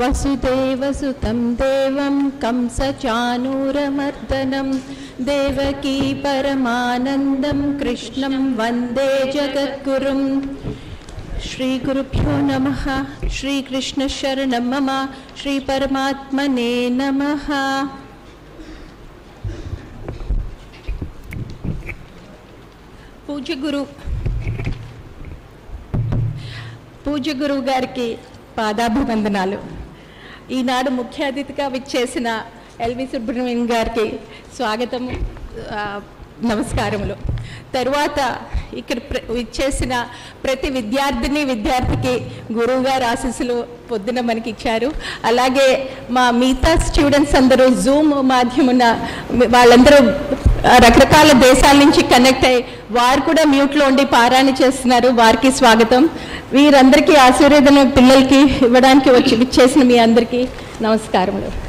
वसुदेवसुतं देवं कंसचानूरमर्दनं देवकी परमानन्दं कृष्णं वन्दे जगद्गुरुम् श्रीगुरुभ्यो नमः श्रीकृष्णशरणं मम श्रीपरमात्मने नमः పూజ్య గురు పూజ్య గురువు గారికి పాదాభివందనాలు ఈనాడు ముఖ్య అతిథిగా విచ్చేసిన ఎల్వి సుబ్రహ్మణ్యం గారికి స్వాగతం నమస్కారములు. తరువాత ఇక్కడ ప్ర- విచ్చేసిన ప్రతి విద్యార్థిని విద్యార్థికి గురువుగారు ఆశీస్సులు పొద్దున మనకి ఇచ్చారు అలాగే మా మిగతా స్టూడెంట్స్ అందరూ జూమ్ మాధ్యమున వాళ్ళందరూ రకరకాల దేశాల నుంచి కనెక్ట్ అయ్యి వారు కూడా మ్యూట్లో ఉండి పారాయణ చేస్తున్నారు. వారికి స్వాగతం. వీరందరికీ ఆశీర్వేదన పిల్లలకి ఇవ్వడానికి వచ్చి ఇచ్చేసిన మీ అందరికీ నమస్కారములు.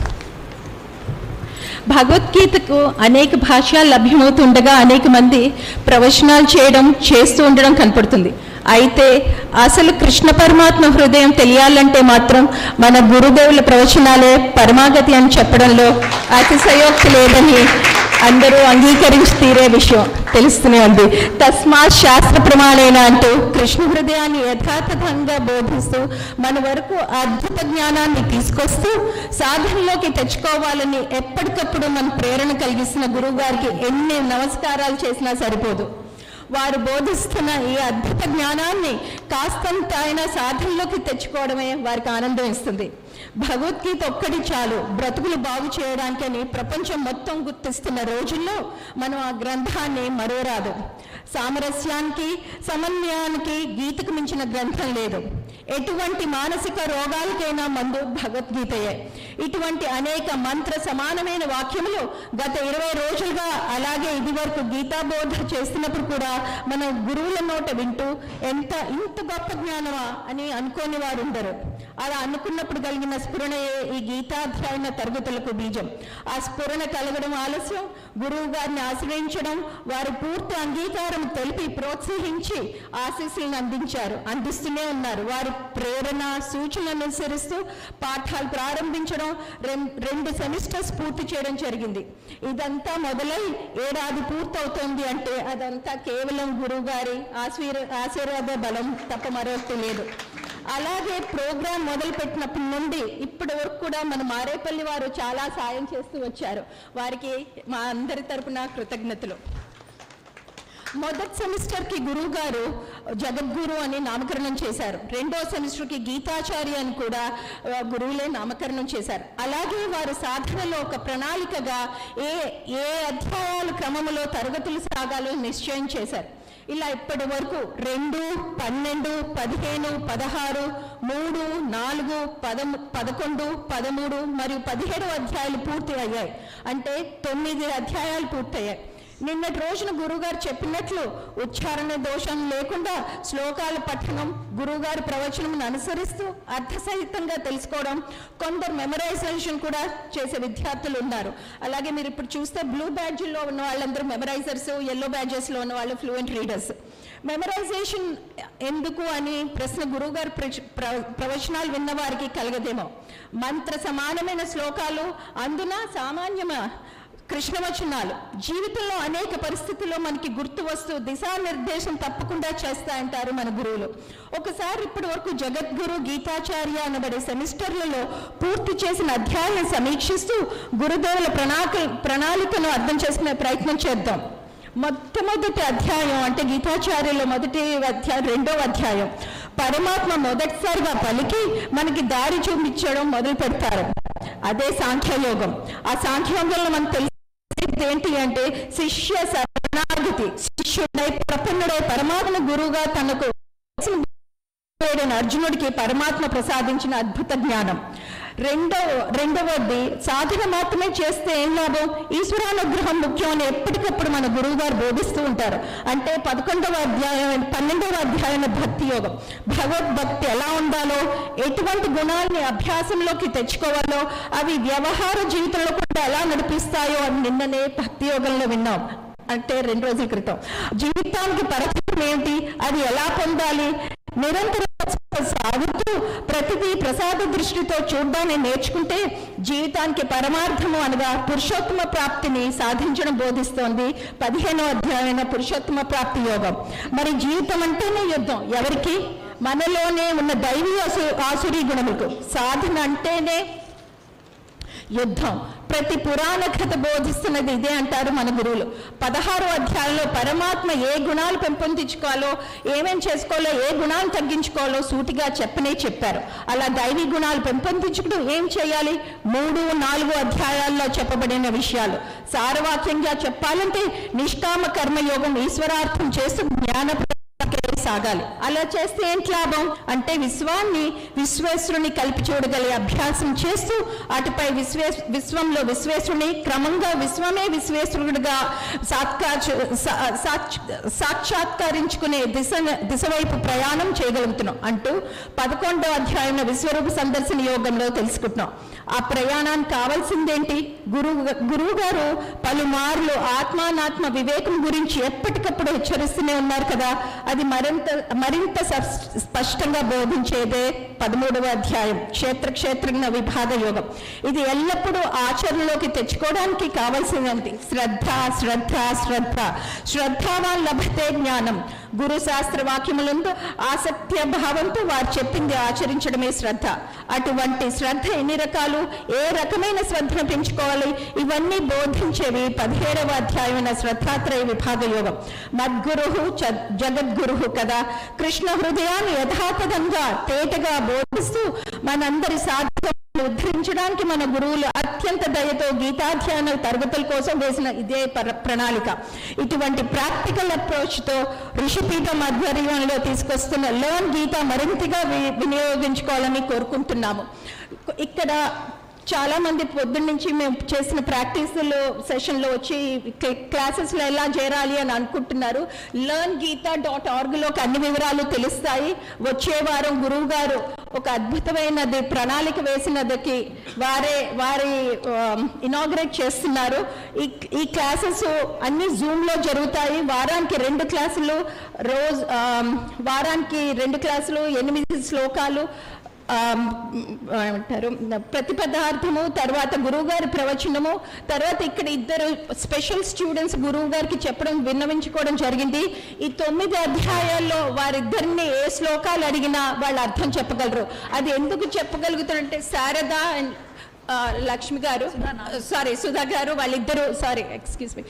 భగవద్గీతకు అనేక భాష లభ్యమవుతుండగా అనేక మంది ప్రవచనాలు చేయడం చేస్తూ ఉండడం కనపడుతుంది. అయితే అసలు కృష్ణ పరమాత్మ హృదయం తెలియాలంటే మాత్రం మన గురుదేవుల ప్రవచనాలే పరమాగతి అని చెప్పడంలో అతిశయోక్తి లేదని అందరూ అంగీకరించి తీరే విషయం తెలుస్తూనే ఉంది. తస్మాత్ శాస్త్ర ప్రమాణేన అంటూ కృష్ణ హృదయాన్ని యథాతథంగా బోధిస్తూ మన వరకు అద్భుత జ్ఞానాన్ని తీసుకొస్తూ సాధనలోకి తెచ్చుకోవాలని ఎప్పటికప్పుడు మన ప్రేరణ కలిగిస్తున్న గురువు గారికి ఎన్ని నమస్కారాలు చేసినా సరిపోదు. వారు బోధిస్తున్న ఈ అద్భుత జ్ఞానాన్ని కాస్తంత అయినా సాధనలోకి తెచ్చుకోవడమే వారికి ఆనందం ఇస్తుంది. భగవద్గీత ఒక్కటి చాలు. బ్రతుకులు బాగు చేయడానికని ప్రపంచం మొత్తం గుర్తిస్తున్న రోజుల్లో మనం ఆ గ్రంథాన్ని మరోరాదు సామరస్యానికి సమన్వయానికి గీతకు మించిన గ్రంథం లేదు. ఎటువంటి మానసిక రోగాలకైనా మందు భగవద్గీతయే. ఇటువంటి అనేక మంత్ర సమానమైన వాక్యములు గత ఇరవై రోజులుగా అలాగే ఇది వరకు గీతాబోధ చేస్తున్నప్పుడు కూడా మన గురువుల నోట వింటూ ఎంత ఇంత గొప్ప జ్ఞానమా అని అనుకోని వారు ఉండరు అలా అనుకున్నప్పుడు కలిగిన స్ఫురణయే ఈ గీతాధ్యాయన తరగతులకు బీజం. ఆ స్ఫురణ కలగడం ఆలస్యం. గురువు గారిని ఆశ్రయించడం వారు పూర్తి అంగీకారం తెలిపి ప్రోత్సహించి ఆశీస్సులను అందించారు. అందిస్తూనే ఉన్నారు. వారి ప్రేరణ సూచనలు అనుసరిస్తూ పాఠాలు ప్రారంభించడం రెండు సెమిస్టర్స్ పూర్తి చేయడం జరిగింది. ఇదంతా మొదలై ఏడాది పూర్తవుతోంది అంటే అదంతా కేవలం గురువు గారి ఆశీర్ ఆశీర్వాద బలం తప్ప మరొకటి లేదు. అలాగే ప్రోగ్రాం మొదలుపెట్టినప్పటి నుండి ఇప్పటి వరకు కూడా మన మారేపల్లి వారు చాలా సాయం చేస్తూ వచ్చారు. వారికి మా అందరి తరపున కృతజ్ఞతలు. మొదటి సెమిస్టర్కి గురువు గారు జగద్గురు అని నామకరణం చేశారు. రెండో సెమిస్టర్కి గీతాచార్య అని కూడా గురువులే నామకరణం చేశారు. అలాగే వారు సాధనలో ఒక ప్రణాళికగా ఏ ఏ అధ్యాయాల క్రమంలో తరగతులు సాగాలో నిశ్చయం చేశారు. ఇలా ఇప్పటి వరకు రెండు పన్నెండు పదిహేను పదహారు మూడు నాలుగు పదము పదకొండు పదమూడు మరియు పదిహేడు అధ్యాయాలు పూర్తి అయ్యాయి. అంటే తొమ్మిది అధ్యాయాలు పూర్తయ్యాయి. నిన్నటి రోజున గురువుగారు చెప్పినట్లు ఉచ్చారణ దోషం లేకుండా శ్లోకాల పఠనం గురువుగారి ప్రవచనం అనుసరిస్తూ అర్థసహితంగా తెలుసుకోవడం కొందరు మెమరైజేషన్ కూడా చేసే విద్యార్థులు ఉన్నారు. అలాగే మీరు ఇప్పుడు చూస్తే బ్లూ బ్యాడ్జ్లో ఉన్న వాళ్ళందరూ మెమరైజర్స్ ఎల్లో బ్యాడ్జెస్లో ఉన్న వాళ్ళు ఫ్లూయెంట్ రీడర్స్ మెమరైజేషన్ ఎందుకు అని ప్రశ్న గురువుగారు ప్ర- ప్రవచనాలు విన్న వారికి కలగదేమో. మంత్ర సమానమైన శ్లోకాలు అందున సామాన్యమా? కృష్ణవచనాలు. జీవితంలో అనేక పరిస్థితుల్లో మనకి గుర్తు వస్తూ దిశానిర్దేశం తప్పకుండా చేస్తాయంటారు మన గురువులు. ఒకసారి ఇప్పటి వరకు జగద్గురు గీతాచార్య అనబడే సెమిస్టర్లలో పూర్తి చేసిన అధ్యాయాన్ని సమీక్షిస్తూ గురుదేవుల ప్రణాక ప్రణాళికను అర్థం చేసుకునే ప్రయత్నం చేద్దాం. మొట్టమొదటి అధ్యాయం అంటే గీతాచార్యులు మొదటి అధ్యాయం రెండవ అధ్యాయం. పరమాత్మ మొదటిసారిగా పలికి మనకి దారి చూపించడం మొదలు పెడతారు అదే సాంఖ్యయోగం. ఆ సాంఖ్యయోగంలో మనకు తెలుసు ఏంటి అంటే శిష్య శరణాగతి శిష్యుడై ప్రపన్నుడై పరమాత్మ గురువుగా తనకు అర్జునుడికి పరమాత్మ ప్రసాదించిన అద్భుత జ్ఞానం. రెండవ రెండవది సాధన మాత్రమే చేస్తే ఏం లాభం? ఈశ్వరానుగ్రహం ముఖ్యం అని ఎప్పటికప్పుడు మన గురువు గారు బోధిస్తూ ఉంటారు. అంటే పదకొండవ అధ్యాయం పన్నెండవ అధ్యాయం భక్తి యోగం. భగవద్భక్తి ఎలా ఉండాలో ఎటువంటి గుణాలని అభ్యాసంలోకి తెచ్చుకోవాలో అవి వ్యవహార జీవితంలో కూడా ఎలా నడిపిస్తాయో అని నిన్ననే భక్తి యోగంలో విన్నాం. అంటే రెండు రోజుల క్రితం. జీవితానికి పరచడం ఏంటి అది ఎలా పొందాలి? నిరంతర సాగుతూ ప్రతిదీ ప్రసాద దృష్టితో చూడ్డాన్ని నేర్చుకుంటే జీవితానికి పరమార్థము అనగా పురుషోత్తమ ప్రాప్తిని సాధించడం బోధిస్తోంది పదిహేనో అధ్యాయమైన పురుషోత్తమ ప్రాప్తి యోగం. మరి జీవితం అంటేనే యుద్ధం. ఎవరికి? మనలోనే ఉన్న దైవీ ఆసు ఆసురీ గుణములకు సాధన అంటేనే యుద్ధం. ప్రతి పురాణ కథ బోధిస్తున్నది ఇదే అంటారు మన గురువులు. పదహారు అధ్యాయంలో పరమాత్మ ఏ గుణాలు పెంపొందించుకోవాలో ఏమేం చేసుకోవాలో ఏ గుణాలు తగ్గించుకోవాలో సూటిగా చెప్పనే చెప్పారు. అలా దైవీ గుణాలు పెంపొందించుకుంటూ ఏం చేయాలి? మూడు నాలుగు అధ్యాయాల్లో చెప్పబడిన విషయాలు. సారవాక్యంగా చెప్పాలంటే నిష్కామ కర్మయోగం ఈశ్వరార్థం చేస్తూ జ్ఞాన సాగాలి. అలా చేస్తే ఏంటి లాభం? అంటే విశ్వాన్ని విశ్వేశ్వరుని కలిపి చూడగలిగే అభ్యాసం చేస్తూ అటుపై విశ్వే విశ్వంలో విశ్వేశ్వరుని క్రమంగా విశ్వమే విశ్వేశ్వరుడిగా సాక్షాత్కరించుకునే దిశ దిశ వైపు ప్రయాణం చేయగలుగుతున్నాం అంటూ పదకొండో అధ్యాయంలో విశ్వరూప సందర్శన యోగంలో తెలుసుకుంటున్నాం. ఆ ప్రయాణానికి కావాల్సిందేంటి? గురువు గురువు గారు పలుమార్లు ఆత్మానాత్మ వివేకం గురించి ఎప్పటికప్పుడు హెచ్చరిస్తూనే ఉన్నారు కదా. అది మరింత మరింత స్పష్టంగా బోధించేదే పదమూడవ అధ్యాయం క్షేత్ర క్షేత్రజ్ఞ విభాగ యోగం. ఇది ఎల్లప్పుడూ ఆచరణలోకి తెచ్చుకోవడానికి కావలసినది. శ్రద్ధ శ్రద్ధ శ్రద్ధ. శ్రద్ధావాన్ లభతే జ్ఞానం. గురు శాస్త్ర వాక్యములందు ఆసక్త్య భావంతో వారు చెప్పింది ఆచరించడమే శ్రద్ధ. అటువంటి శ్రద్ధ ఎన్ని రకాలు? ఏ రకమైన శ్రద్ధను పెంచుకోవాలి? ఇవన్నీ బోధించేవి పదిహేడవ అధ్యాయమైన శ్రద్ధాత్రయ విభాగ యోగం మద్గురు జగద్గురు కదా? కృష్ణ హృదయాన్ని యథాతథంగా తేటగా బోధిస్తూ మనందరి సాధ్యం ఉద్ధరించడానికి మన గురువులు అత్యంత దయతో గీతాధ్యాన తరగతుల కోసం వేసిన ఇదే ప్రణాళిక. ఇటువంటి ప్రాక్టికల్ అప్రోచ్తో ఋషిపీఠం ఆధ్వర్యంలో తీసుకొస్తున్న లర్న్ గీత మరింతగా వి- వినియోగించుకోవాలని కోరుకుంటున్నాము. ఇక్కడ చాలా మంది పొద్దున్న నుంచి మేము చేసిన ప్రాక్టీసులు సెషన్లో వచ్చి క్లాసెస్లో ఎలా చేరాలి అని అనుకుంటున్నారు. లర్న్ గీత డాట్ ఆర్గ్లోకి అన్ని వివరాలు తెలుస్తాయి. వచ్చే వారం గురువు గారు ఒక అద్భుతమైనది ప్రణాళిక వేసినదికి వారే వారి ఇనాగ్రేట్ చేస్తున్నారు. ఈ ఈ క్లాసెస్ అన్ని జూమ్లో జరుగుతాయి. వారానికి రెండు క్లాసులు రోజు వారానికి రెండు క్లాసులు ఎనిమిది శ్లోకాలు ఏమంటారు ప్రతి పదార్థము తర్వాత గురువు గారి ప్రవచనము తర్వాత ఇక్కడ ఇద్దరు స్పెషల్ స్టూడెంట్స్ గురువు గారికి చెప్పడం విన్నవించుకోవడం జరిగింది. ఈ తొమ్మిది అధ్యాయాల్లో వారిద్దరిని ఏ శ్లోకాలు అడిగినా వాళ్ళు అర్థం చెప్పగలరు. అది ఎందుకు చెప్పగలుగుతారంటే శారద అండ్ లక్ష్మి గారు సారీ సుధా గారు వాళ్ళిద్దరు sorry excuse me.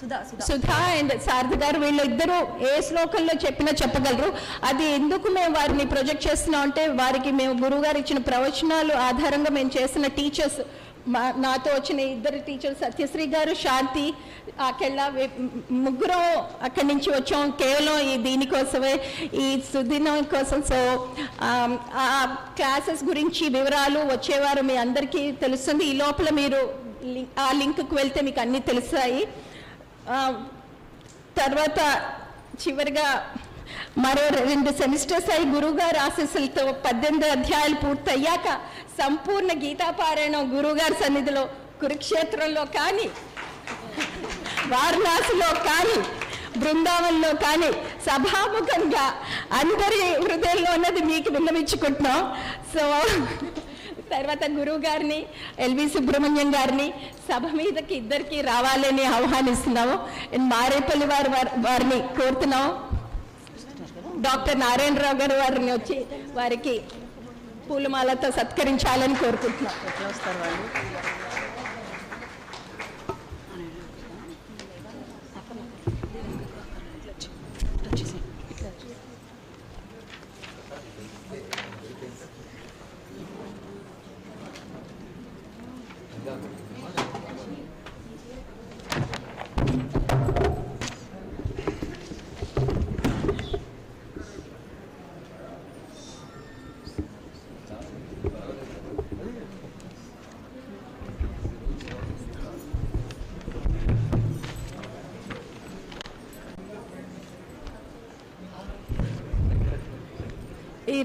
Sudha Sudha. And Sharada గారు వీళ్ళిద్దరూ ఏ శ్లోకంలో చెప్పినా చెప్పగలరు. అది ఎందుకు మేము వారిని ప్రొజెక్ట్ చేస్తున్నాం అంటే వారికి మేము గురువు గారు ఇచ్చిన ప్రవచనాలు ఆధారంగా మేము చేసిన టీచర్స్ మా నాతో వచ్చిన ఇద్దరు టీచర్స్ సత్యశ్రీ గారు శాంతి అక్కడ ముగ్గురం అక్కడి నుంచి వచ్చాం. కేవలం ఈ దీనికోసమే ఈ సుదినం కోసం. సో ఆ క్లాసెస్ గురించి వివరాలు వచ్చేవారు మీ అందరికీ తెలుస్తుంది. ఈ లోపల మీరు లింక్- ఆ లింక్కి వెళ్తే మీకు అన్నీ తెలుస్తాయి. తర్వాత చివరిగా మరో రెండు సెమిస్టర్స్ అయి గురువుగారు ఆశీస్సులతో పద్దెనిమిది అధ్యాయాలు పూర్తయ్యాక సంపూర్ణ గీతాపారాయణం గురువుగారి సన్నిధిలో కురుక్షేత్రంలో కానీ వారణాసిలో కానీ బృందావనంలో కానీ సభాముఖంగా అందరి హృదయంలో ఉన్నది మీకు విన్నవించుకుంటున్నాం. సో తర్వాత గురువు గారిని ఎల్వి సుబ్రహ్మణ్యం గారిని సభ మీదకి ఇద్దరికి రావాలని ఆహ్వానిస్తున్నాము. మారేపల్లి వారి- వారిని కోరుతున్నాము. డాక్టర్ నారాయణరావు గారు వారిని వచ్చి వారికి పూలమాలతో సత్కరించాలని కోరుకుంటున్నాం ఎట్లా వస్తారు వాళ్ళు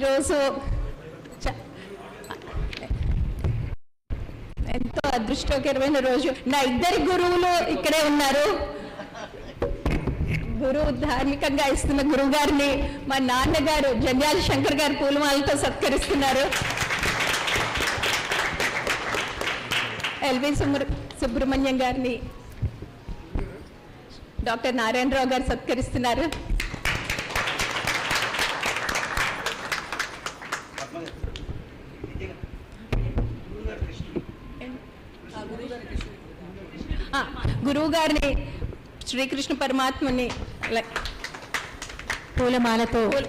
ఈరోజు ఎంతో అదృష్టకరమైన రోజు. నా ఇద్దరు గురువులు ఇక్కడే ఉన్నారు. గురువు ధార్మికంగా ఇస్తున్న గురువు గారిని మా నాన్నగారు జంధ్యాల శంకర్ గారు పూలమాలతో సత్కరిస్తున్నారు. ఎల్వి సుబ్రహ్మణ్యం గారిని డాక్టర్ నారాయణరావు గారు సత్కరిస్తున్నారు ఆ, గురువు గారిని శ్రీకృష్ణ పరమాత్మని పూలమాలతో పూల-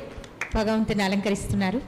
భగవంతుని అలంకరిస్తున్నారు.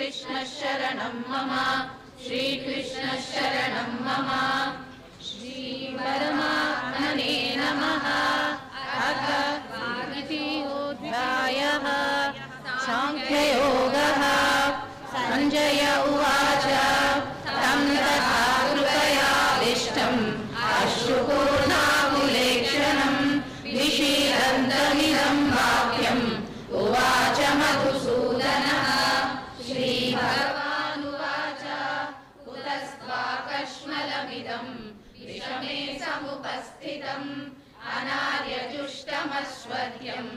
रणं मम। श्रीकृष्णशरणं मम। श्रीपरमात्मने नमः। अथ द्वितीयोऽध्यायः साङ्ख्ययो समुपस्थितम्। अनार्यजुष्टमश्वद्यम्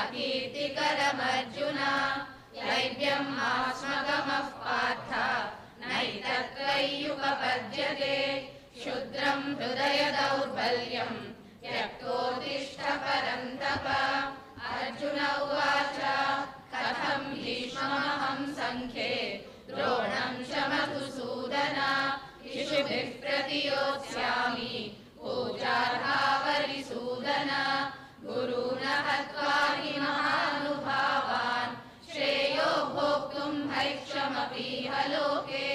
अकीर्तिकरमर्जुन। दैव्यम् आस्मगमः पार्थ। नैतत्त्वय्युपपद्यते क्षुद्रम् हृदय दौर्बल्यम् त्यक्तोत्तिष्ठ परन्तप अर्जुन उवाच कथम् भीष्ममहम् सङ्ख्ये? द्रोणम् मधुसूदन शिशुभिः प्रतियोत्स्यामि पूजार्हावरिसूदन गुरुण हत्वा हि महानुभावान् श्रेयो भोक्तुम् हैक्षमपीह लोके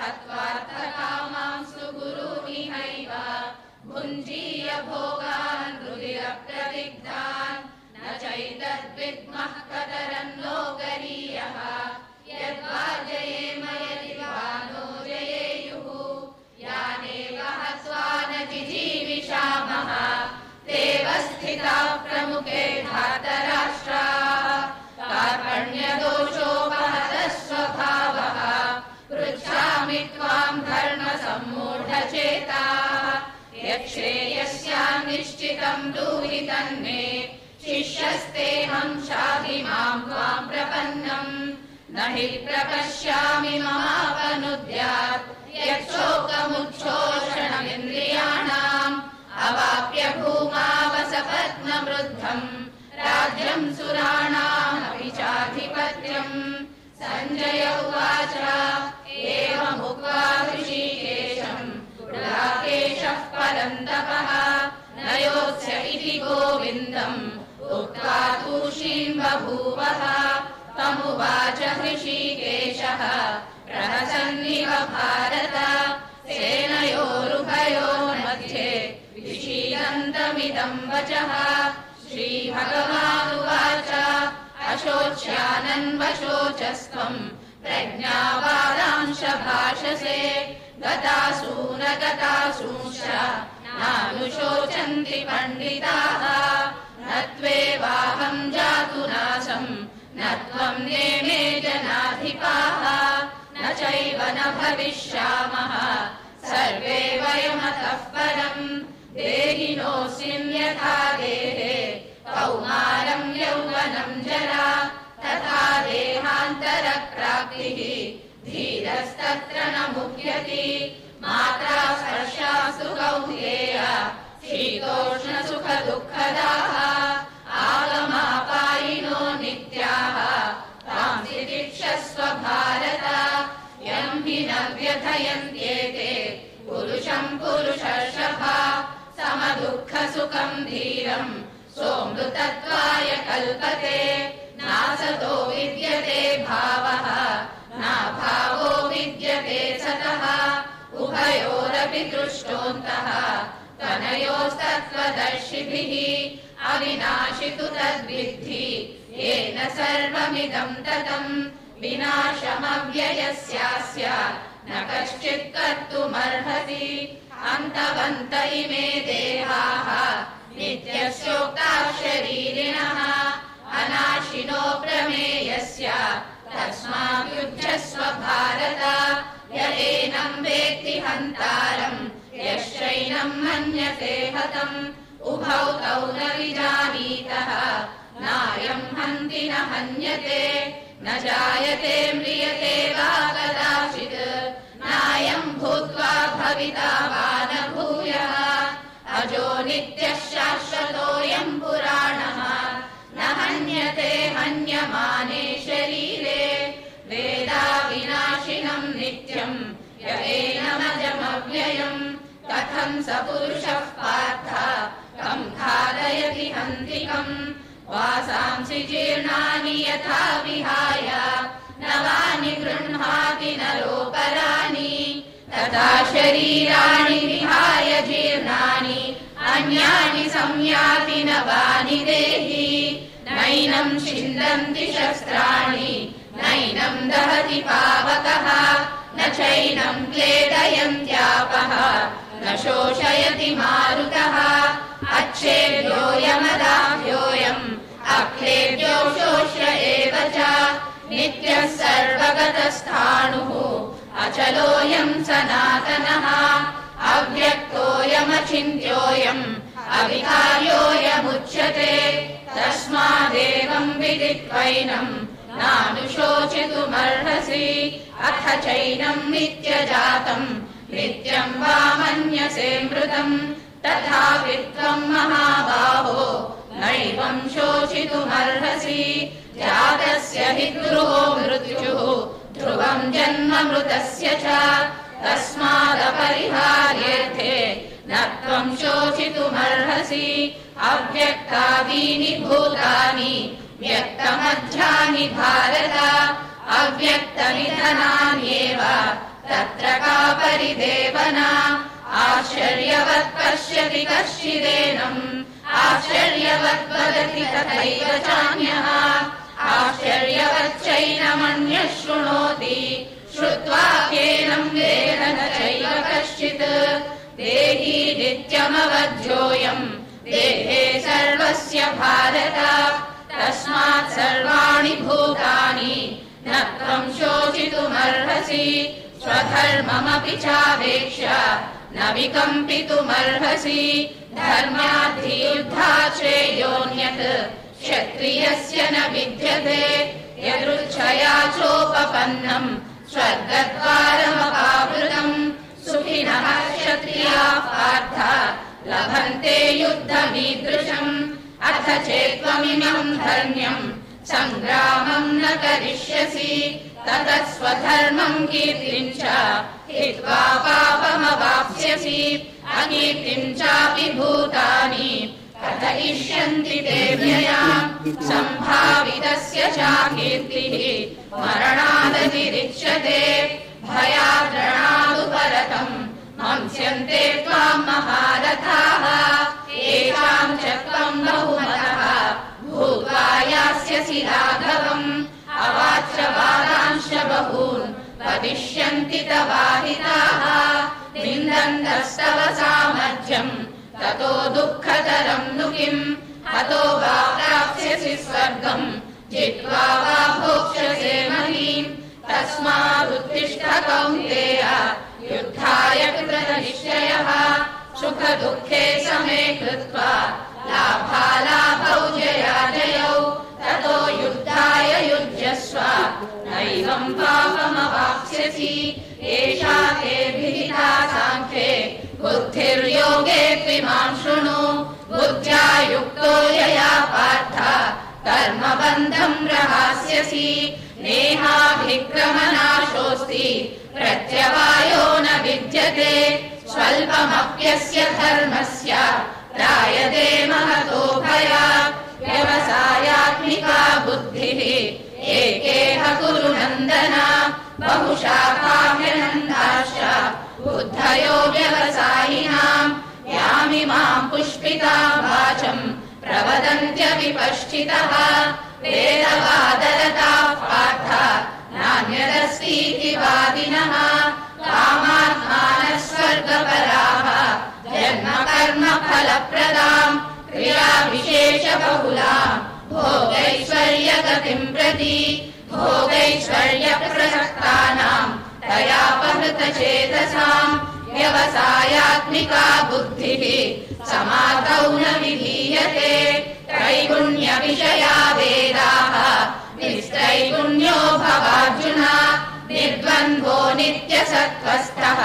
हत्वार्थकामांस्तु रुधिरप्रदिग्धान्। न चैतद्विद्मः कतरन्नो गरीयः यद्वा स्थिताः प्रमुखे धातराष्ट्राः। कार्पण्यदोषोपहतः स्वभावः पृच्छामि त्वाम् धर्मसम्मूढचेताः। यक्षेयस्याम् निश्चितम् ब्रूहि तन्मे। शिष्यस्तेऽहम् शाधि माम् त्वाम् प्रपन्नम् न हि प्रपश्यामि ममापनुद्यात्। यच्छोकमुच्छोषणमिन्द्रियाणाम् भूमावसपत्नवृद्धम् राज्यम् सुराणामपि चाधिपत्यम्। सञ्जय उवाच एवमुक्त्वा ऋषिकेशम् गुडाकेशः परन्तपः न योत्स्य इति गोविन्दम्। उक्त्वा तूष्णीम् बभूवः तमुवाच हृषीकेशः। प्रहसन्निव भारत वचः श्रीभगवानुवाच अशोच्यानन्वशोचस्त्वम् प्रज्ञावादांश भाषसे गतासून गतासूंश्च नानुशोचन्ति पण्डिताः न त्वेवाहम् जातु नासम् न त्वम् नेमे जनाधिपाः न चैव न भविष्यामः सर्वे वयमतः परम् देहिनोऽस्मिन् यथा देहे कौमारम् यौवनम् जरा तथा देहान्तरप्राप्तिः धीरस्तत्र न मुह्यति मात्रा कौन्तेय शीतोष्णसुखदुःखदाः आगमापायिनो नित्याः तां तितिक्षस्व भारत यं हि न व्यथयन्त्येते पुरुषम् पुरुषर्षभा समदुःखसुखम् धीरम् सोऽमृतत्वाय कल्पते नासतो विद्यते भावः। नाभावो विद्यते सतः उभयोरपि दृष्टोऽन्तः। तनयोस्तत्त्वदर्शिभिः अविनाशि तु तद्विद्धि। येन सर्वमिदम् ततम् विनाशमव्ययस्यास्य। न कश्चित् कर्तुमर्हति अन्तवन्त इमे देहाः नित्यस्योक्ताः शरीरिणः अनाशिनो प्रमेयस्य तस्माद्युध्यस्व भारत य एनम् वेत्ति हन्तारम् यश्चैनम् मन्यते हतम् उभौ तौ न विजानीतः नायम् हन्ति न हन्यते न जायते म्रियते वा कदाचित् नायम् भूत्वा भविता वा न भूयः अजो नित्यः शाश्वतोऽयम् पुराणः। न हन्यते हन्यमाने शरीरे। वेदा विनाशिनम् नित्यम् य एनमजमव्ययम् कथम् स पुरुषः पार्थ कम् खादयति हन्तिकम् वासांसि जीर्णानि यथा विहाय। नवानि गृह्णाति नरोपराणि तथा शरीराणि विहाय जीर्णानि अन्यानि संयाति नवानि देहि। नैनम् छिन्दन्ति शस्त्राणि नैनम् दहति पावकः न चैनम् क्लेदयन्त्यापः न शोषयति मारुतः। अच्छेद्योऽयमदाह्योऽयम् अक्लेद्यो शोष्य एव च नित्यः सर्वगतस्थाणुः अचलोऽयम् सनातनः। अव्यक्तोऽयमचिन्त्योऽयम् अविकार्योऽयमुच्यते। तस्मादेवम् विदित्वैनम् नानुशोचितुमर्हसि। अथ चैनम् नित्यजातम् नित्यम् वा मन्यसे मृतम् तथापि त्वम् महाबाहो नैवम् शोचितुमर्हसि। जातस्य हि ध्रुवो मृत्युः ध्रुवम् जन्म मृतस्य च। तस्मादपरिहार्येथे न त्वम् शोचितुमर्हसि। अव्यक्तादीनि भूतानि व्यक्तमध्यानि भारत। अव्यक्तनिधनान्येव तत्र का परिदेवना आश्चर्यवत् पश्यति कश्चिदेनम् आश्चर्यवत् वदति तथैव चान्यः आश्चर्यवच्चैनमन्यः शृणोति श्रुत्वा केनम् न चैव कश्चित्। देही नित्यमवध्योऽयम्। देहे सर्वस्य भारत। तस्मात् सर्वाणि भूतानि। न त्वम् शोचितुमर्हसि। स्वधर्ममपि चावेक्ष न विकम्पितुमर्हसि। धर्माद्धियुद्धा श्रेयोऽन्यत् क्षत्रियस्य न विद्यते यदृच्छया चोपपन्नम् स्वर्गद्वारमपावृतम्। सुखिनः क्षत्रियाः पार्थ लभन्ते युद्धमीदृशम्। अथ चेत्त्वमिमम् धर्म्यम् सङ्ग्रामम् न करिष्यसि। ततः स्वधर्मम् कीर्तिम् च हित्वा पापमवाप्स्यसि। अकीर्तिम् चापि भूतानि कथयिष्यन्ति ते व्ययाम् सम्भावितस्य चाकीर्तिः। मरणादतिरिच्यते। भयाद्रणादु परतम् मंस्यन्ते त्वाम् महारथाः। येषाम् तां च त्वम् भूत्वा यास्यसि राघवम् अवाच्य वादांश बहून्। वदिष्यन्ति तवाहिताः। निन्दन्तस्तव सामर्थ्यम् ततो दुःखतरम् नु किम्? हतो वा प्राप्स्यसि स्वर्गम्। जित्वा वा भोक्ष्यसे महीम्। तस्मादुत्तिष्ठ कौन्तेय युद्धाय कृतनिश्चयः। सुखदुःखे समे कृत्वा लाभालाभौ जयाजयौ। ततो युद्धाय युज्यस्व नैवम् पापमवाप्स्यसि। एषा ते विहिता साङ्ख्ये बुद्धिर्योगे त्विमां शृणु। बुद्ध्या युक्तो यया पार्थ। कर्मबन्धम् प्रहास्यसि। नेहाभिक्रमनाशोऽस्ति। प्रत्यवायो न विद्यते। स्वल्पमप्यस्य धर्मस्य। त्रायते महतो भयात् व्यवसायात्मिका बुद्धिः। एकेह कुरु नन्दन। बहुशाखाभ्यनन्दाश्च यो व्यवसाहिनाम् यामिमाम् पुष्पिता वाचम् प्रवदन्त्यपि पश्चितः देदवादरताः पाठ नान्यरसीति वादिनः कामात्मानस्वर्गपराः जन्म कर्मफलप्रदाम् क्रिया विशेषबहुला भोगैश्वर्य प्रति भोगैश्वर्यप्रसक्तानाम् प्रसक्तानाम् तयापहृत चेतसाम् व्यवसायात्मिका बुद्धिः समाधौ न विधीयते। त्रैगुण्य विषया वेदाः निस्त्रैगुण्यो भवार्जुन निर्द्वन्द्वो नित्यसत्त्वस्थः।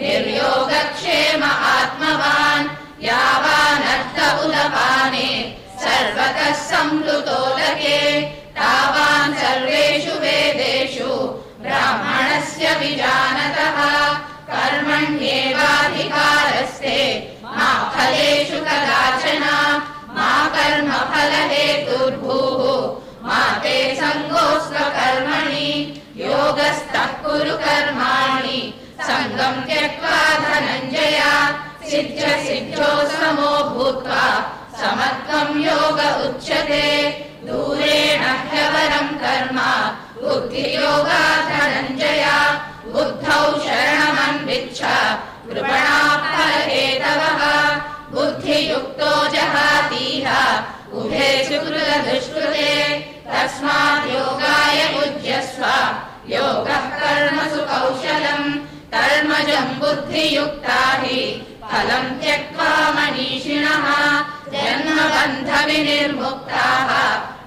निर्योगक्षेम आत्मवान् यावानर्थ उदपाने सर्वतः संप्लुतोदके तावान् सर्वेषु वेदेषु कर्मण्येवाधिकारस्ते। मा फलेषु कदाचन। मा कर्मफलहेतुर्भूः। मा ते सङ्गोऽस्त्वकर्मणि। योगस्तः कुरु कर्माणि। सङ्गम् त्यक्त्वा धनञ्जय। सिद्ध सिद्धो समो भूत्वा समत्वम् योग उच्यते। दूरेण ह्यवरम् कर्म बुद्धियोगा धनञ्जय बुद्धौ शरणमन्विच्छ कृपणाफलहेतवः। बुद्धियुक्तो जहातीह उभे सुकृतदुष्कृते। तस्मात् योगाय युज्यस्व योगः कर्मसु कौशलम् कर्मजम् बुद्धियुक्ता हि फलम् त्यक्त्वा मनीषिणः जन्मबन्धविनिर्मुक्ताः।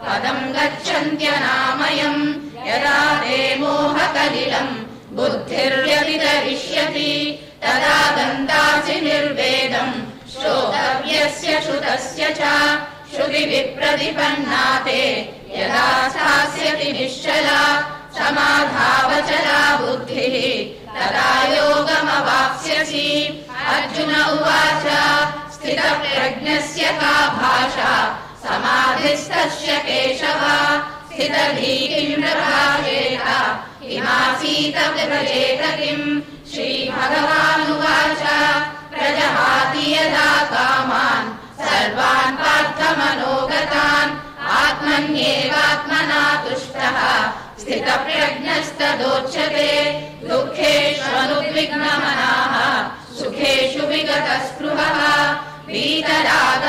पदम् गच्छन्त्यनामयम् यदा ते मोहकलिलम् बुद्धिर्व्यतितरिष्यति तदा गन्तासि निर्वेदम् श्रोतव्यस्य श्रुतस्य च श्रुतिविप्रतिपन्ना ते यदा स्थास्यति निश्चला समाधावचला बुद्धिः तदा योगमवाप्स्यसि। अर्जुन उवाच स्थितप्रज्ञस्य का भाषा? समाधिस्तस्य केशव। स्थितधीकिन्द्रभाषेत किमासीत व्रजेत किम्? श्रीभगवानुवाच प्रजहाति यदा कामान्। सर्वान् पार्थमनोगतान्। आत्मन्येवात्मना तुष्टः स्थितप्रज्ञस्तदोच्यते। दुःखेष्वनुद्विग्नमनाः सुखेषु विगतस्पृहः वीतरागभयक्रोधः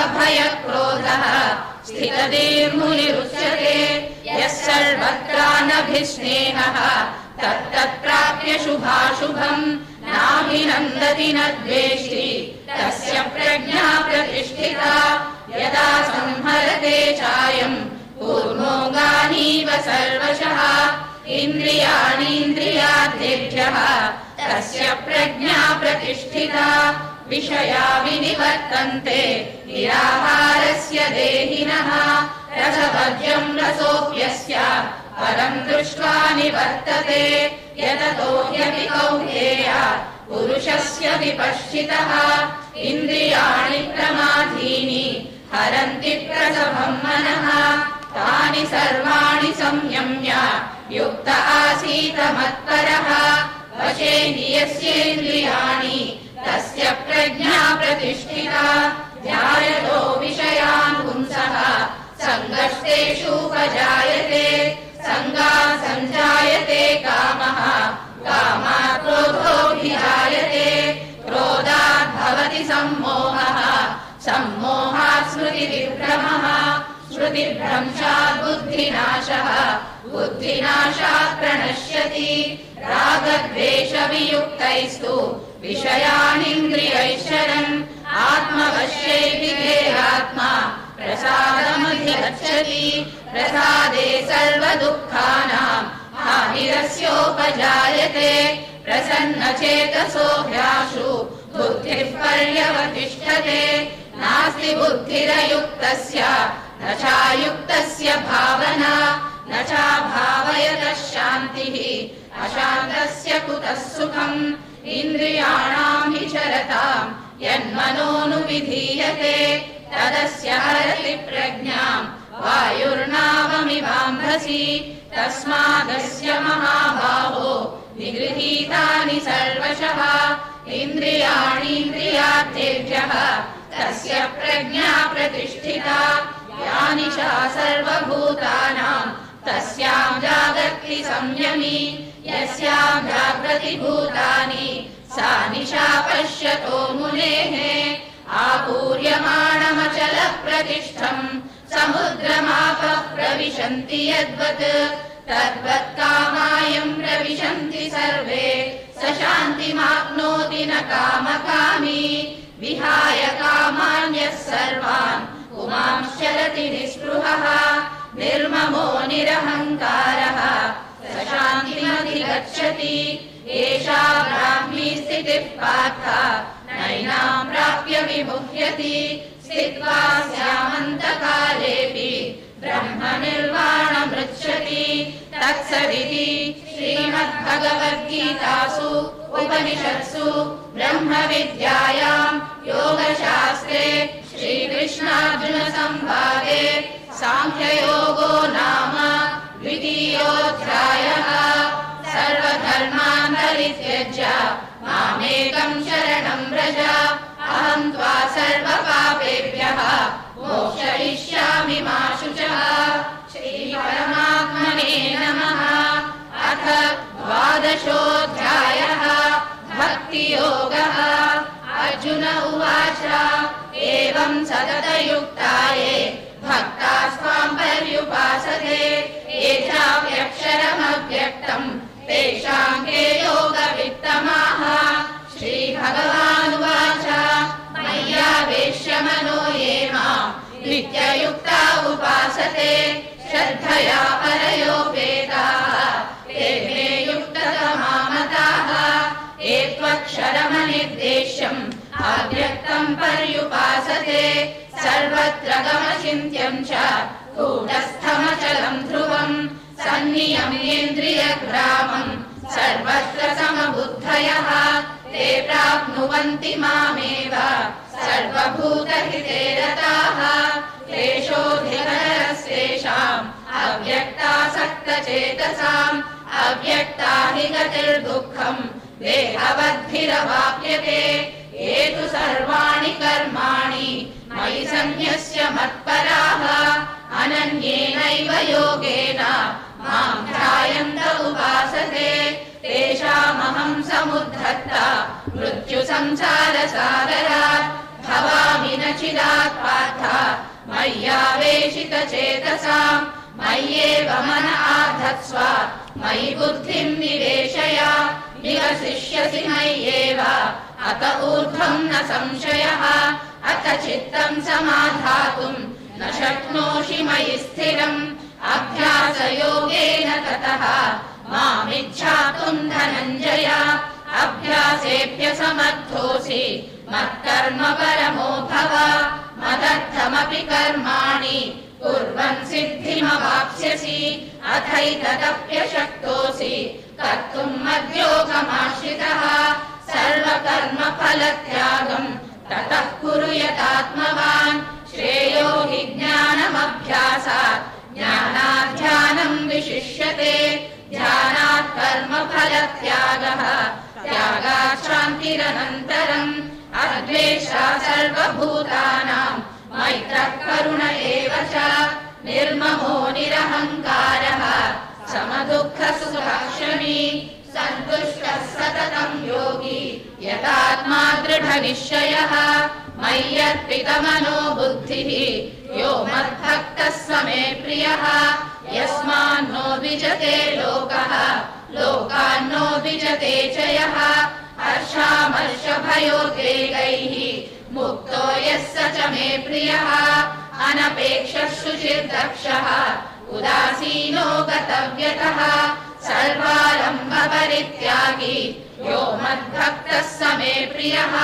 स्थितधीर्मुनिरुच्यते यः सर्वत्रानभिस्नेहः तत्तत्प्राप्य शुभाशुभम् नाभिनन्दति न द्वेष्टि। तस्य प्रज्ञा प्रतिष्ठिता यदा संहरते चायम् पूर्णोऽङ्गानीव सर्वशः इन्द्रियाणीन्द्रियार्थेभ्यः तस्य प्रज्ञा प्रतिष्ठिता विषया विनिवर्तन्ते निराहारस्य देहिनः रसभज्यम् रसोऽप्यस्य परम् दृष्ट्वा निवर्तते यततो ह्यपि कौन्तेय पुरुषस्य विपश्चितः इन्द्रियाणि प्रमाधीनि हरन्ति प्रसभम् मनः सर्वाणि संयम्य। युक्त आसीत मत्परः। वशे नियस्येन्द्रियाणि। तस्य प्रज्ञा प्रतिष्ठिता। ध्यायतो विषयान् पुंसः सङ्गस्तेषूपजायते सङ्गात् सञ्जायते कामः। कामात् क्रोधोऽभिजायते। क्रोधात् भवति सम्मोहः। सम्मोहात् स्मृतिविभ्रमः स्मृतिभ्रंशात् बुद्धिनाशः। बुद्धिनाशात् प्रणश्यति। रागद्वेषवियुक्तैस्तु। विषयानिन्द्रियैश्चरन् आत्मवश्यैर्विधेयात्मा प्रसादमधिगच्छति। प्रसादे सर्वदुःखानाम्। हानिरस्योपजायते प्रसन्नचेतसो ह्याशु बुद्धिः पर्यवतिष्ठते। नास्ति बुद्धिरयुक्तस्य न चायुक्तस्य भावना न चाभावयतः शान्तिः। अशान्तस्य कुतः सुखम्? इन्द्रियाणाम् हि चरताम्। यन्मनोनुविधीयते तदस्य हरति प्रज्ञाम्। वायुर्नावमिवाम्भसि। तस्मादस्य महाबाहो। निगृहीतानि सर्वशः। इन्द्रियाणीन्द्रियार्थेभ्यः तस्य प्रज्ञा प्रतिष्ठिता या निशा सर्वभूतानाम् तस्यां जागर्ति संयमी यस्यां जाग्रति भूतानि सा निशा पश्यतो मुनेः। आपूर्यमाणमचलप्रतिष्ठम् समुद्रमापः प्रविशन्ति यद्वत्। तद्वत् कामायम् प्रविशन्ति सर्वे। स शान्तिमाप्नोति न कामकामी। विहाय कामान्यः सर्वान् पुमांश्चरति निःस्पृहः निर्ममो निरहङ्कारः स शान्तिमधिगच्छति एषा ब्राह्मी स्थितिः पार्थ नैनाम् प्राप्य विमुह्यति स्थित्वा स्यामन्तकालेऽपि ब्रह्मनिर्वाणमृच्छति तत्सदिति श्रीमद्भगवद्गीतासु उपनिषत्सु ब्रह्मविद्यायाम् योगशास्त्रे श्रीकृष्णार्जुनसंवादे साङ्ख्ययोगो नाम द्वितीयोऽध्यायः। सर्वधर्मान् परित्यज्य मामेकम् शरणम् व्रज। अहम् त्वा सर्वपापेभ्यः मोक्षयिष्यामि मा शुचः। श्रीपरमात्मने नमः। अथ द्वादशोऽध्यायः। भक्तियोगः। अर्जुन उवाच। एवम् सततयुक्ताये भक्ता स्वाम् पर्युपासते ये चाप्यक्षरमव्यक्तम् तेषाम् के योगवित्तमाः। श्रीभगवानुवाच। मय्यावेश्य मनो ये नित्ययुक्ता उपासते श्रद्धया परयोपेताः ते मे युक्ततमामताः ये त्वक्षरमनिर्देश्यम् अव्यक्तम् पर्युपासते सर्वत्र गमचिन्त्यम् च कूटस्थमचलम् ध्रुवम् सन्नियम्येन्द्रियग्रामम् सर्वत्र समबुद्धयः ते प्राप्नुवन्ति मामेव सर्वभूतहिते रताः क्लेशोऽधिकरस्तेषाम् अव्यक्तासक्तचेतसाम् अव्यक्ता हि गतिर्दुःखम् देहवद्भिरवाप्यते ये तु सर्वाणि कर्माणि मयि सन्न्यस्य मत्पराः अनन्येनैव योगेन माम् ध्यायन्त उपासते तेषामहम् समुद्धत्ता मृत्युसंसारसागरात् भवामि न चिरात् पार्थ मय्यावेशितचेतसाम् मय्येव मन आधत्स्व मयि बुद्धिम् निवेशय निवसिष्यसि मय्येव अत ऊर्ध्वम् न संशयः अथ चित्तम् समाधातुम् न शक्नोषि मयि स्थिरम् अभ्यासयोगेन ततः मामिच्छातुम् धनञ्जय अभ्यासेऽप्यसमर्थोऽसि मत्कर्म परमो भव मदर्थमपि कर्माणि कुर्वन् सिद्धिमवाप्स्यसि अथैतदप्यशक्तोऽसि कर्तुम् मद्योगमाश्रितः सर्वकर्मफलत्यागम् ततः कुरु यतात्मवान् श्रेयो हि ज्ञानमभ्यासात् ज्ञानाध्यानम् विशिष्यते ध्यानात् कर्मफलत्यागः। त्यागात् शान्तिरनन्तरम् अद्वेष्टा सर्वभूतानां मैत्रः करुण एव च निर्ममो निरहङ्कारः। समदुःखसुखक्षमी सन्तुष्टः सततं योगी। यतात्मा दृढनिश्चयः। मय्यर्पितमनो बुद्धिः। यो मद्भक्तः स मे प्रियः यस्मान्नो द्विजते लोकः लोकान्नो द्विजते च यः हर्षामर्षभयोद्वेगैः मुक्तो यः स च मे प्रियः अनपेक्षः शुचिर्दक्षः उदासीनो गतव्यतः सर्वारम्भपरित्यागी यो मद्भक्तः स मे प्रियः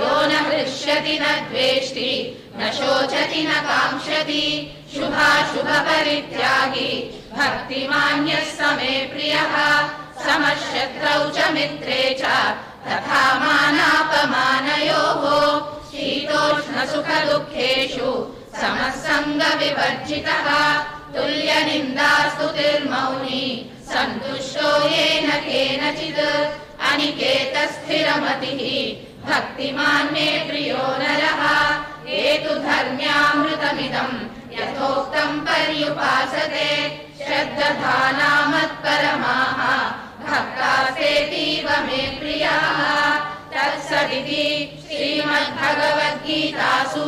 यो न हृष्यति न द्वेष्टि न शोचति न काङ्क्षति शुभाशुभपरित्यागी भक्तिमान्यः स मे प्रियः समशत्रौ च मित्रे च तथा मानापमानयोः शीतोष्णसुखदुःखेषु समः सङ्गविवर्जितः तुल्यनिन्दास्तुतिर्मौनी सन्तुष्टो येन केनचित् अनिकेतस्थिरमतिः भक्तिमान् मे प्रियो नरः एतु धर्म्यामृतमिदम् यथोक्तम् पर्युपासते श्रद्दधानामत्परमाः भक्तास्तेतीव मे प्रियाः। तत्सदिति श्रीमद्भगवद्गीतासु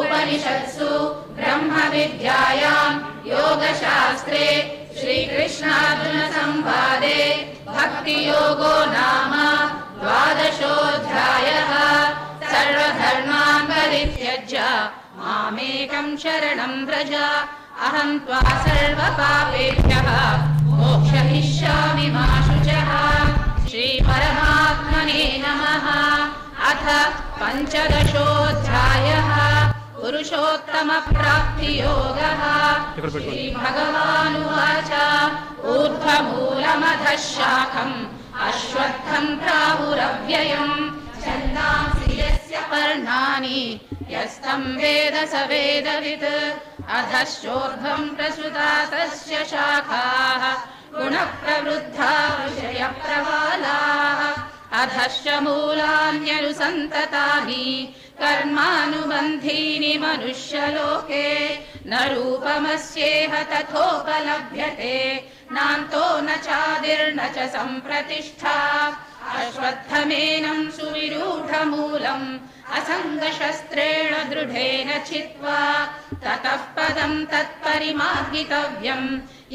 उपनिषत्सु ब्रह्मविद्यायाम् योगशास्त्रे श्रीकृष्णार्जुनसंवादे भक्तियोगो नाम द्वादशोऽध्यायः। सर्वधर्मान् परित्यज्य मामेकम् शरणम् व्रज। अहम् त्वा सर्वपापेभ्यः। मोक्षयिष्यामि मा शुचः। श्रीपरमात्मने नमः। अथ पञ्चदशोऽध्यायः। पुरुषोत्तमप्राप्तियोगः। श्रीभगवानुवाच। ऊर्ध्वमूलमधः शाखम्। अश्वत्थम् प्राहुरव्ययम्। छन्दांसि पर्णानि यस्तम् वेद स वेदवित्। अधश्चोर्ध्वम् प्रसृता तस्य शाखाः। गुणप्रवृद्धा विषयप्रवालाः अधश्च मूलान्यनुसन्ततानि कर्मानुबन्धीनि मनुष्यलोके। न रूपमस्येह तथोपलभ्यते। नान्तो न चादिर्न च सम्प्रतिष्ठा अश्वत्थमेनम् सुविरूढमूलम् असङ्गशस्त्रेण दृढेन छित्त्वा ततः पदम् तत्परिमार्गितव्यम्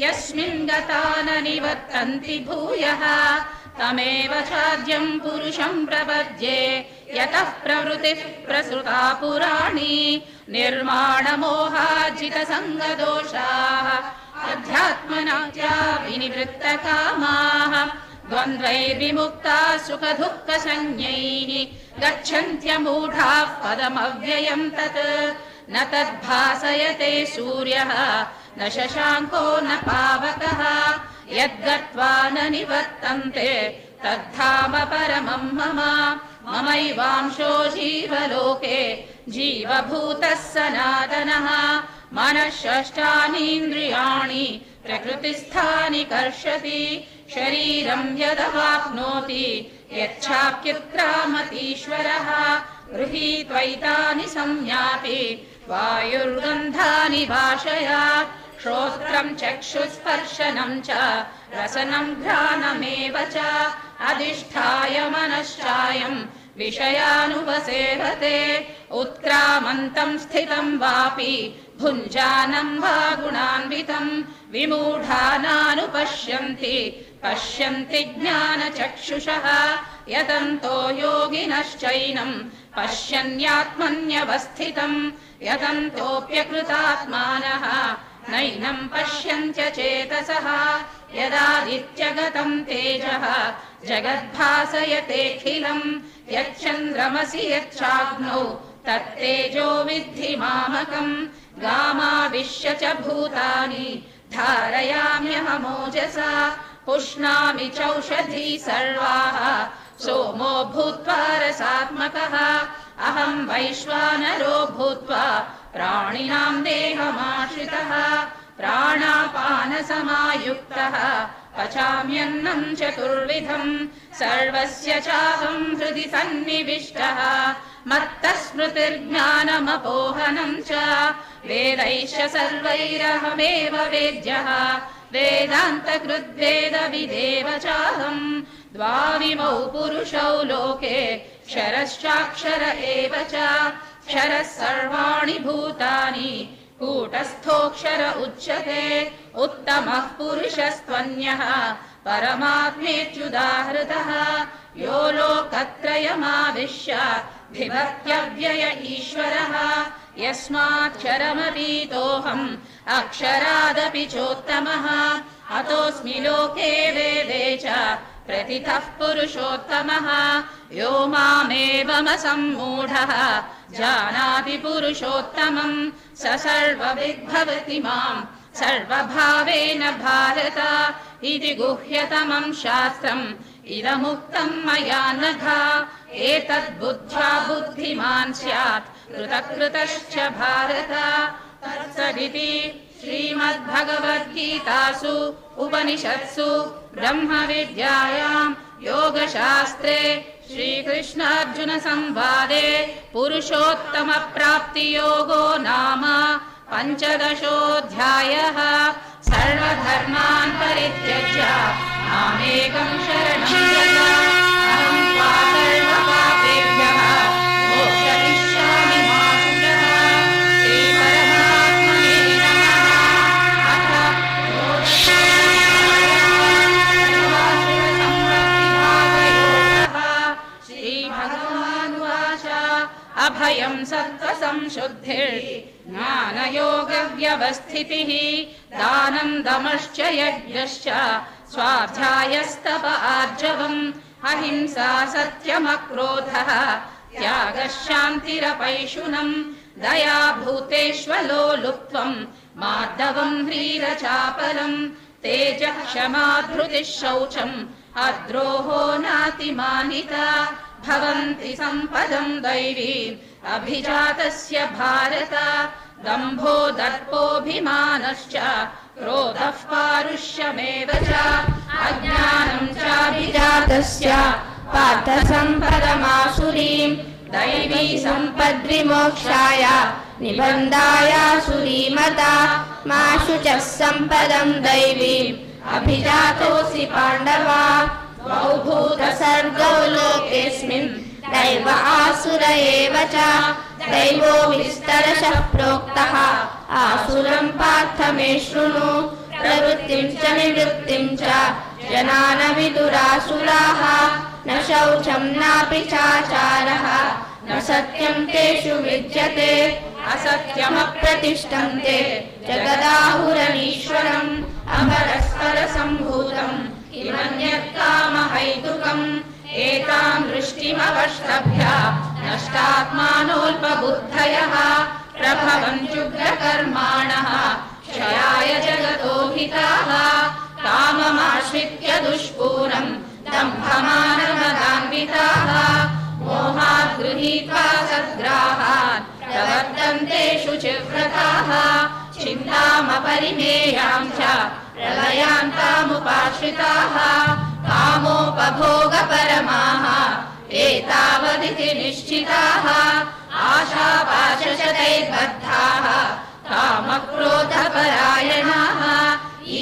यस्मिन् गता न निवर्तन्ति भूयः तमेव चाद्यम् पुरुषम् प्रपद्ये यतः प्रवृत्तिः प्रसृता पुराणी निर्माणमोहाजितसङ्गदोषाः अध्यात्मना च विनिवृत्तकामाः द्वन्द्वैर्विमुक्ताः सुखदुःखसंज्ञैः गच्छन्त्यमूढाः पदमव्ययम् तत्। न तद्भासयते सूर्यः न शशाङ्को न पावकः। यद्गत्वा न निवर्तन्ते तद्धाम परमम् मम। ममैवांशो जीवलोके जीवभूतः सनातनः। मनः षष्ठानीन्द्रियाणि प्रकृतिस्थानि कर्षति शरीरम् यदवाप्नोति यच्छाप्युत्क्रामतीश्वरः। गृहीत्वैतानि संज्ञापि वायुर्गन्धानि भाषयात्। श्रोत्रम् चक्षुस्पर्शनम् च रसनम् घ्राणमेव च। अधिष्ठाय मनश्चायम् विषयानुपसेवते। उत्क्रामन्तम् स्थितम् वापि भुञ्जानम् वा गुणान्वितम् विमूढानानुपश्यन्ति पश्यन्ति ज्ञानचक्षुषः यतन्तो योगिनश्चैनम् पश्यन्यात्मन्यवस्थितम् यतन्तोऽप्यकृतात्मानः नैनम् पश्यन्त्य चेतसः यदादित्यगतम् तेजः जगद्भासयतेऽखिलम् यच्चन्द्रमसि यच्चाग्नौ तत्तेजो विद्धि मामकम् गामाविश्य च भूतानि धारयाम्यहमोजसा पुष्णामि चौषधी सर्वाः। सोमो भूत्वा रसात्मकः। अहम् वैश्वानरो भूत्वा प्राणिनाम् देहमाश्रितः। मानसमायुक्तः पचाम्यन्नम् चतुर्विधम्। सर्वस्य चाहम् हृदि सन्निविष्टः। मत्तः स्मृतिर्ज्ञानमपोहनम् च। वेदैश्च सर्वैरहमेव वेद्यः वेदान्तकृद्वेदविदेव चाहम् द्वाविमौ पुरुषौ लोके क्षरश्चाक्षर एव च क्षरः सर्वाणि भूतानि कूटस्थोऽक्षर उच्यते उत्तमः पुरुषस्त्वन्यः परमात्मेत्युदाहृतः यो लोकत्रयमाविश्य बिभत्यव्यय ईश्वरः यस्माक्षरमतीतोऽहम् अक्षरादपि चोत्तमः। अतोऽस्मि लोके वेदे च प्रतिथः पुरुषोत्तमः। यो मामेवमसम्मूढः। जानाति पुरुषोत्तमम्। स सर्वविद्भवति माम्। सर्वभावेन भारत। इति गुह्यतमम् शास्त्रम्। इदमुक्तम् मया नघा। एतद्बुद्ध्वा बुद्धिमान् स्यात्। कृतकृतश्च भारत तत्सदिति श्रीमद्भगवद्गीतासु उपनिषत्सु ब्रह्मविद्यायाम् योगशास्त्रे श्रीकृष्णार्जुनसंवादे पुरुषोत्तमप्राप्तियोगो नाम पञ्चदशोऽध्यायः सर्वधर्मान् परित्यज्य मामेकम् शरणम् अभयम् सत्त्वसंशुद्धिर्ज्ञानयोगव्यवस्थितिः दानम् दमश्च यज्ञश्च स्वाध्यायस्तप आर्जवम् अहिंसा सत्यमक्रोधः त्यागः शान्तिरपैशुनम् दया भूतेष्वलो लुप्त्वम् मार्दवम् ह्रीरचापलम् तेजः क्षमा धृतिः शौचम् अद्रोहो नातिमानिता भवन्ति सम्पदम् दैवीम् अभिजातस्य भारत दम्भो दर्पोऽभिमानश्च क्रोधः पारुष्यमेव च अज्ञानम् चाभिजातस्य पार्थसम्पदमासुरीम् दैवी सम्पद्विमोक्षाय निबन्धायासुरीमता माशु च सम्पदम् दैवीम् अभिजातोऽसि पाण्डवा द्वौ भूतसर्गौ लोकेऽस्मिन् दैव आसुर एव च दैवो विस्तरशः प्रोक्तः आसुरम् पार्थ मे शृणु प्रवृत्तिम् च निवृत्तिम् च जना न विदुरासुराः न शौचम् नापि चाचारः न सत्यम् तेषु विद्यते असत्यमप्रतिष्ठन्ते जगदाहुरनीश्वरम् अपरस्परसम्भूतम् किमन्यत्कामहैतुकम् एताम् दृष्टिमवष्टभ्य नष्टात्मानोऽल्पबुद्धयः प्रभवन्त्युग्रकर्माणः क्षयाय जगतो हिताः काममाश्रित्य दुष्पूरम् दम्भमानमदान्विताः मोहात् गृहीत्वा सद्ग्राहात् प्रवर्तन्तेषु चिव्रताः चिन्तामपरिमेयाम् च प्रलयान्तामुपाश्रिताः कामोपभोगपरमाः एतावदिति निश्चिताः आशापाशशतैर्बद्धाः कामक्रोधपरायणाः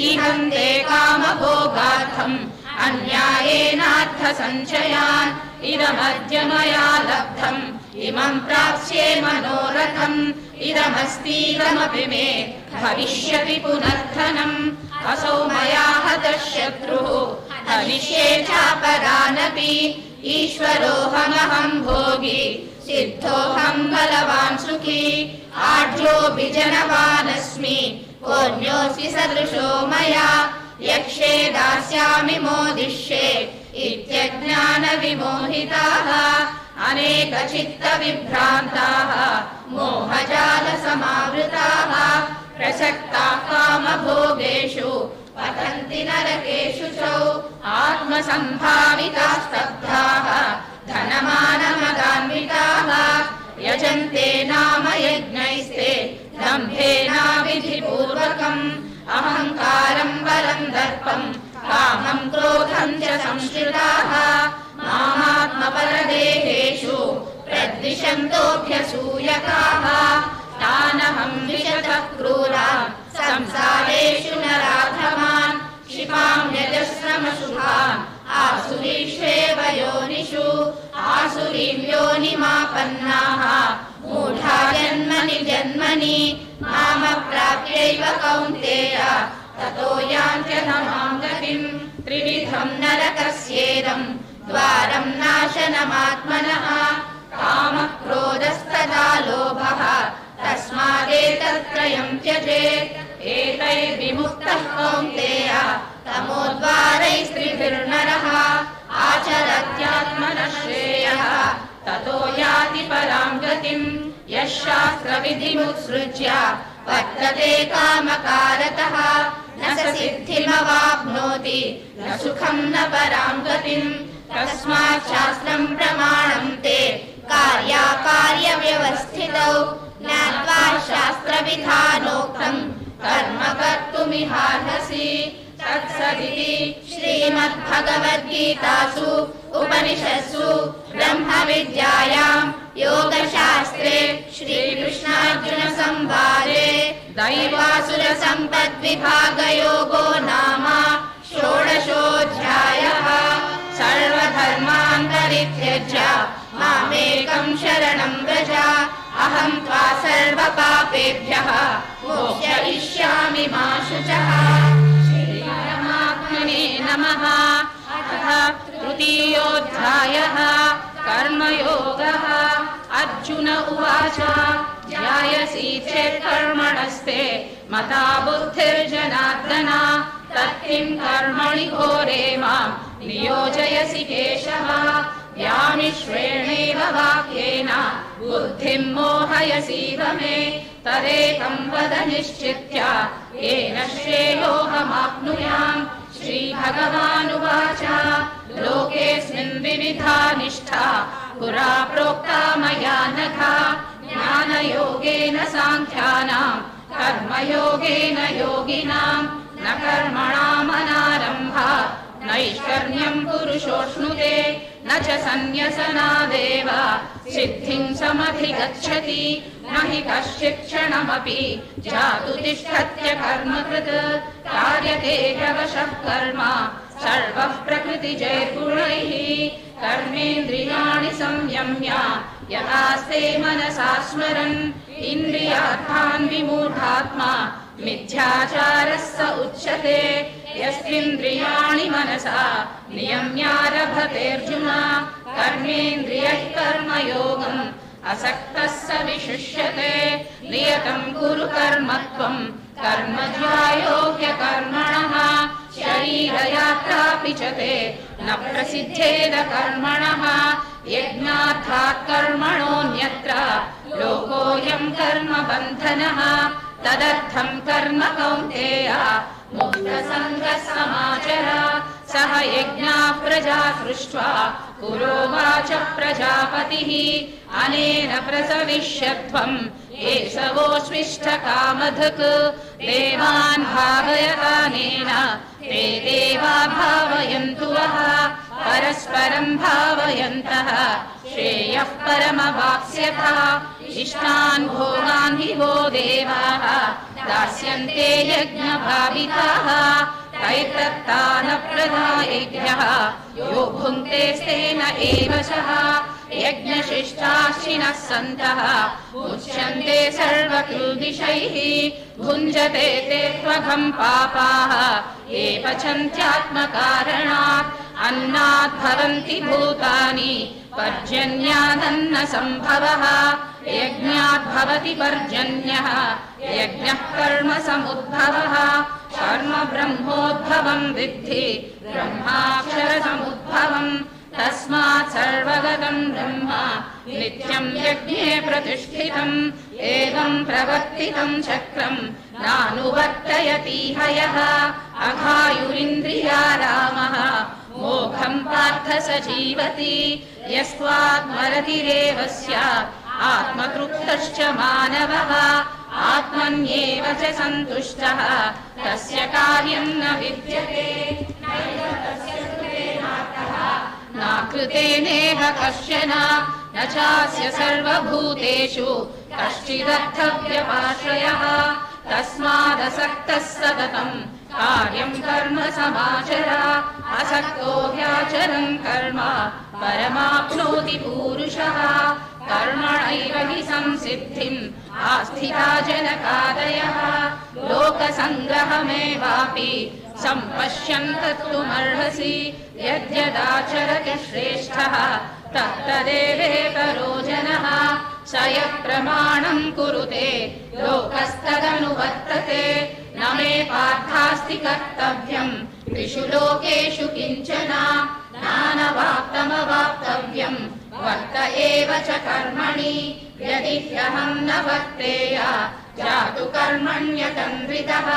ईहन्ते कामभोगार्थम् अन्यायेनार्थसञ्चयान् इदमद्य मया लब्धम् इमम् प्राप्स्ये मनोरथम्। इदमस्तीदमपि मे भविष्यति पुनर्थनम्। असौ मया हतः हविष्ये चापरानपि ईश्वरोऽहमहम् भोगी। सिद्धोऽहम् बलवान् सुखी। आढ्योऽपि जनवानस्मि कोऽन्योऽस्ति सदृशो मया। यक्षे दास्यामि मोदिष्ये। इत्यज्ञानविमोहिताः। अनेकचित्तविभ्रान्ताः मोहजालसमावृताः प्रसक्ताः कामभोगेषु पतन्ति नरकेषु च आत्मसम्भाविताः स्तब्धाः धनमानमदान्विताः यजन्ते नाम यज्ञैस्ते दम्भेनाविधिपूर्वकम् अहङ्कारम् बलम् दर्पम् कामम् क्रोधम् च संश्रिताः मामात्मपरदेहेषु प्रद्विषन्तोऽभ्यसूयकाः तानहं विशतः क्रूरा संसारेषु नराधमान् क्षिपाम्यजश्रमशुभाम् आसुरीष्वेव योनिषु आसुरीं योनिमापन्नाः मूढा जन्मनि जन्मनि मामप्राप्यैव कौन्तेय ततो यान्त्यधमां गतिम् त्रिविधम् नरकस्येदम् द्वारं नाशनमात्मनः कामः क्रोधस्तथा लोभः तस्मादेतत्त्रयं त्यजेत् एतैर्विमुक्तः कौन्तेय तमोद्वारैस्त्रिभिर्नरः आचरत्यात्मनः श्रेयः ततो याति परां गतिम् यः शास्त्रविधिमुत्सृज्य वर्तते कामकारतः। न स सिद्धिमवाप्नोति न सुखं न परां गतिम् तस्मात् शास्त्रम् प्रमाणम् ते कार्याकार्यव्यवस्थितौ ज्ञात्वा शास्त्रविधानोक्तम् कर्म कर्तुमिहार्हसि तत्सदिति श्रीमद्भगवद्गीतासु, उपनिषत्सु ब्रह्मविद्यायाम् योगशास्त्रे, श्रीकृष्णार्जुनसंवादे, दैवासुरसम्पद्विभागयोगो नाम षोडशोऽध्यायः। सर्वधर्मान् परित्यज्य। मामेकं शरणं व्रज। अहं त्वा सर्वपापेभ्यः। मोक्षयिष्यामि मा शुचः। श्रीपरमात्मने नमः। अथ तृतीयोऽध्यायः कर्मयोगः। अर्जुन उवाच ध्यायसि चेत् कर्मणस्ते मता बुद्धिर्जनार्दन तत्किं कर्मणि घोरे माँ, नियोजयसि केशव यामिश्वेणेव वाक्येन, बुद्धिं मोहयसीव मे तदेकं वद निश्चित्य, येन श्रेयोऽहमाप्नुयाम्। श्रीभगवानुवाच। लोकेऽस्मिन् विविधा निष्ठा। पुरा प्रोक्ता मया नघा। ज्ञानयोगेन साङ्ख्यानाम् कर्मयोगेन योगिनाम् न कर्मणामनारम्भा नैष्कर्म्यम् पुरुषोऽश्नुते न च सन्न्यसनादेव सिद्धिम् समधिगच्छति न हि कश्चित् क्षणमपि जातु तिष्ठत्य कर्मकृत् कार्यते ह्यवशः कर्म सर्वः प्रकृतिजैर्गुणैः कर्मेन्द्रियाणि संयम्य यथास्ते मनसा स्मरन् इन्द्रियार्थान् विमूढात्मा मिथ्याचारः स उच्यते यस्मिन्द्रियाणि मनसा नियम्यारभतेऽर्जुन कर्मेन्द्रियः कर्मयोगम् असक्तः स विशिष्यते नियतम् कुरु कर्म त्वम् कर्म ध्यायो ह्यकर्मणः शरीरयात्रापि च ते न प्रसिद्धेद कर्मणः यज्ञार्थात् कर्मणोऽन्यत्र लोकोऽयम् कर्म बन्धनः तदर्थम् कर्म कौन्तेय मुक्तसङ्गः समाचर सह यज्ञाः प्रजा सृष्ट्वा पुरोवाच प्रजापतिः अनेन प्रसविष्यत्वम् एषवोऽस्विष्टकामधक् देवान् भावयतानेन ते देवा भावयन्तु वः परस्परम् भावयन्तः श्रेयः परमवाप्स्यथा इष्टान् भोगान् हि वो देवाः, दास्यन्ते यज्ञभाविताः तैर्दत्तानप्रदायेभ्यः यो भुङ्क्ते स्तेन एव सः यज्ञशिष्टाशिनः सन्तः उच्यन्ते सर्वकृदिशैः भुञ्जते ते त्वघम् पापाः ये पचन्त्यात्मकारणात् अन्नात् भवन्ति भूतानि। पर्जन्यादन्न सम्भवः यज्ञात् भवति पर्जन्यः यज्ञः कर्म समुद्भवः कर्म ब्रह्मोद्भवम् विद्धि ब्रह्माक्षरसमुद्भवम् तस्मात् सर्वगतम् ब्रह्म नित्यम् यज्ञे प्रतिष्ठितम् एवम् प्रवर्तितम् चक्रम् नानुवर्तयति हयः अघायुरिन्द्रियारामः मोघम् पार्थ स जीवति यस्त्वात्मरतिरेव स्यात्। आत्मतृप्तश्च मानवः, आत्मन्येव च सन्तुष्टः। तस्य कार्यम् न विद्यते नाकृतेनेह कश्चन, न चास्य सर्वभूतेषु। कश्चिदर्थव्यपाश्रयः, तस्मादसक्तः सततम्। कार्यम् कर्म समाचर असक्तो ह्याचरन् कर्म परमाप्नोति पूरुषः कर्मणैव हि संसिद्धिम् आस्थिता जनकादयः लोकसङ्ग्रहमेवापि सम्पश्यन् तत्तुमर्हसि यद्यदाचरति श्रेष्ठः तत्तदेवेतरो जनः स यः प्रमाणम् कुरुते लोकस्तदनुवर्तते न मे पार्थास्ति कर्तव्यम् त्रिषु लोकेषु किञ्चन नानवाप्तमवाप्तव्यम् वर्त एव च कर्मणि यदि ह्यहम् न वर्तेय जातु कर्मण्यतन्द्रितः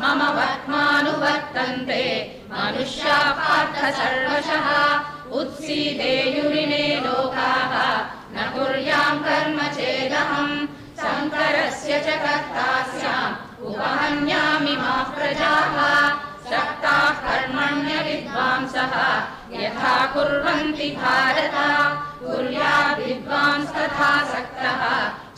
मम वर्त्मानुवर्तन्ते मनुष्या पार्थ सर्वशः उत्सीदेयुरिणे लोकाः न कुर्याम् कर्म चेदहम् शङ्करस्य च कर्ता भारत कुर्यात् विद्वांस्तथा सक्तः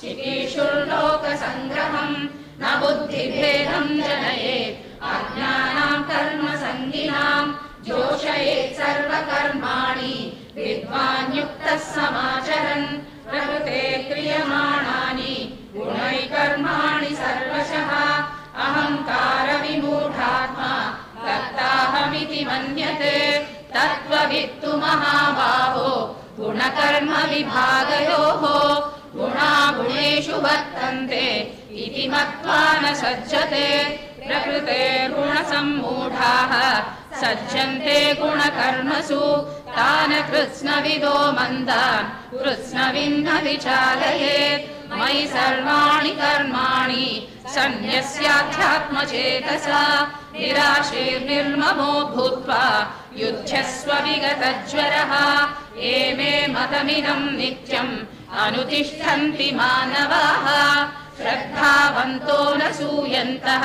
चिकीर्षुर्लोकसङ्ग्रहम् न बुद्धिभेदम् जनयेत् अज्ञानाम् कर्म सङ्गिनाम् जोषयेत् सर्वकर्माणि विद्वान् युक्तः समाचरन् प्रकृते क्रियमाणानि गुणैकर्माणि सर्वशः अहङ्कारविमूढात्मा कर्ताहमिति मन्यते तत्त्ववित्तु महाबाहो गुणकर्मविभागयोः गुणा गुणेषु वर्तन्ते इति मत्वा न सज्जते प्रकृतेर्गुणसम्मूढाः सज्जन्ते गुणकर्मसु तान् कृत्स्नविदो मन्दान् कृत्स्नविन्न विचालयेत् मयि सर्वाणि कर्माणि सन्न्यस्याध्यात्मचेतसा निराशीर्निर्ममो भूत्वा युध्यस्व विगतज्वरः एमे मतमिदम् नित्यम् अनुतिष्ठन्ति मानवाः श्रद्धावन्तो न सूयन्तः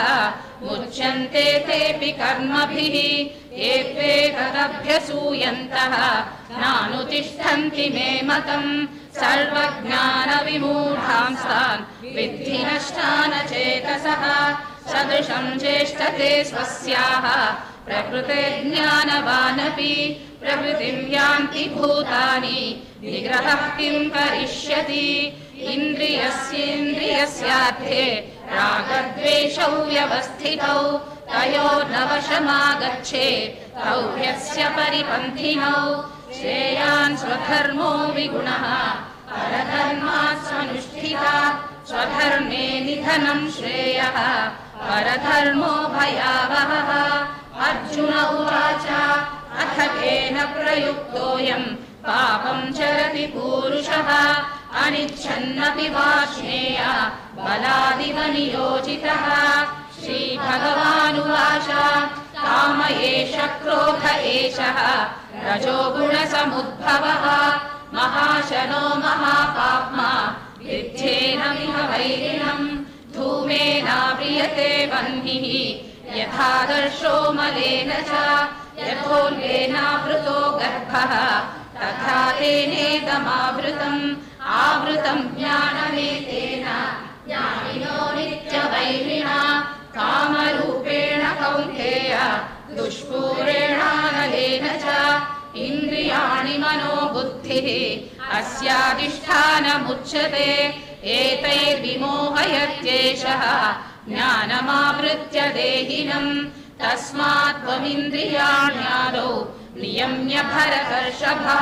मुच्यन्ते तेऽपि कर्मभिः एते तदभ्यसूयन्तः नानुतिष्ठन्ति मे मतम् सर्वज्ञानविमूढांस्तान् विद्धि नष्टान चेतसः सदृशम् चेष्टते स्वस्याः प्रकृते ज्ञानवानपि प्रकृतिम् यान्ति भूतानि निग्रहः किम् करिष्यति इन्द्रियस्येन्द्रियस्यार्थे रागद्वेषौ व्यवस्थितौ तयोर्नवशमागच्छे तौ ह्यस्य परिपन्थिनौ श्रेयान् स्वधर्मो विगुणः परधर्मात् स्वनुष्ठिता स्वधर्मे निधनम् श्रेयः परधर्मो भयावहः अर्जुन उवाच अथ केन प्रयुक्तोऽयम् पापम् चरति पूरुषः अनिच्छन्नपि वाष्णेय बलादिव नियोजितः। श्रीभगवानुवाच, काम एष क्रोध एषः रजोगुणसमुद्भवः महाशनो महापाप्मा विद्धेनमिह वैरिणम् धूमेनाव्रियते वह्निः यथादर्शो मलेन च यथोल्लेनावृतो गर्भः, तथा तेनेदमावृतम्। आवृतम् ज्ञानमेतेन ज्ञानिनो नित्यवैरिणा कामरूपेण कौन्तेय दुष्पूरेणानलेन च इन्द्रियाणि मनो बुद्धिः अस्याधिष्ठानमुच्यते एतैर्विमोहयत्येषः ज्ञानमावृत्य देहिनम् तस्मात् त्वमिन्द्रियाण्यादौ नियम्य भरतर्षभा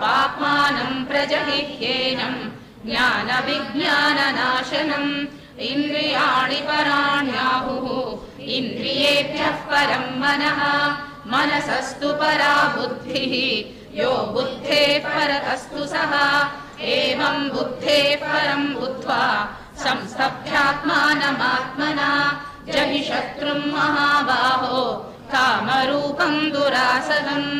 पाप्मानम् प्रजहिह्येनम् ज्ञानविज्ञाननाशनम्। इन्द्रियाणि पराण्याहुः इन्द्रियेभ्यः परम् मनः। मनसस्तु परा बुद्धिः यो बुद्धेः परतस्तु सः। एवम् बुद्धेः परम् बुद्ध्वा संस्तभ्यात्मानमात्मना जहि शत्रुम् महाबाहो कामरूपम् दुरासदम्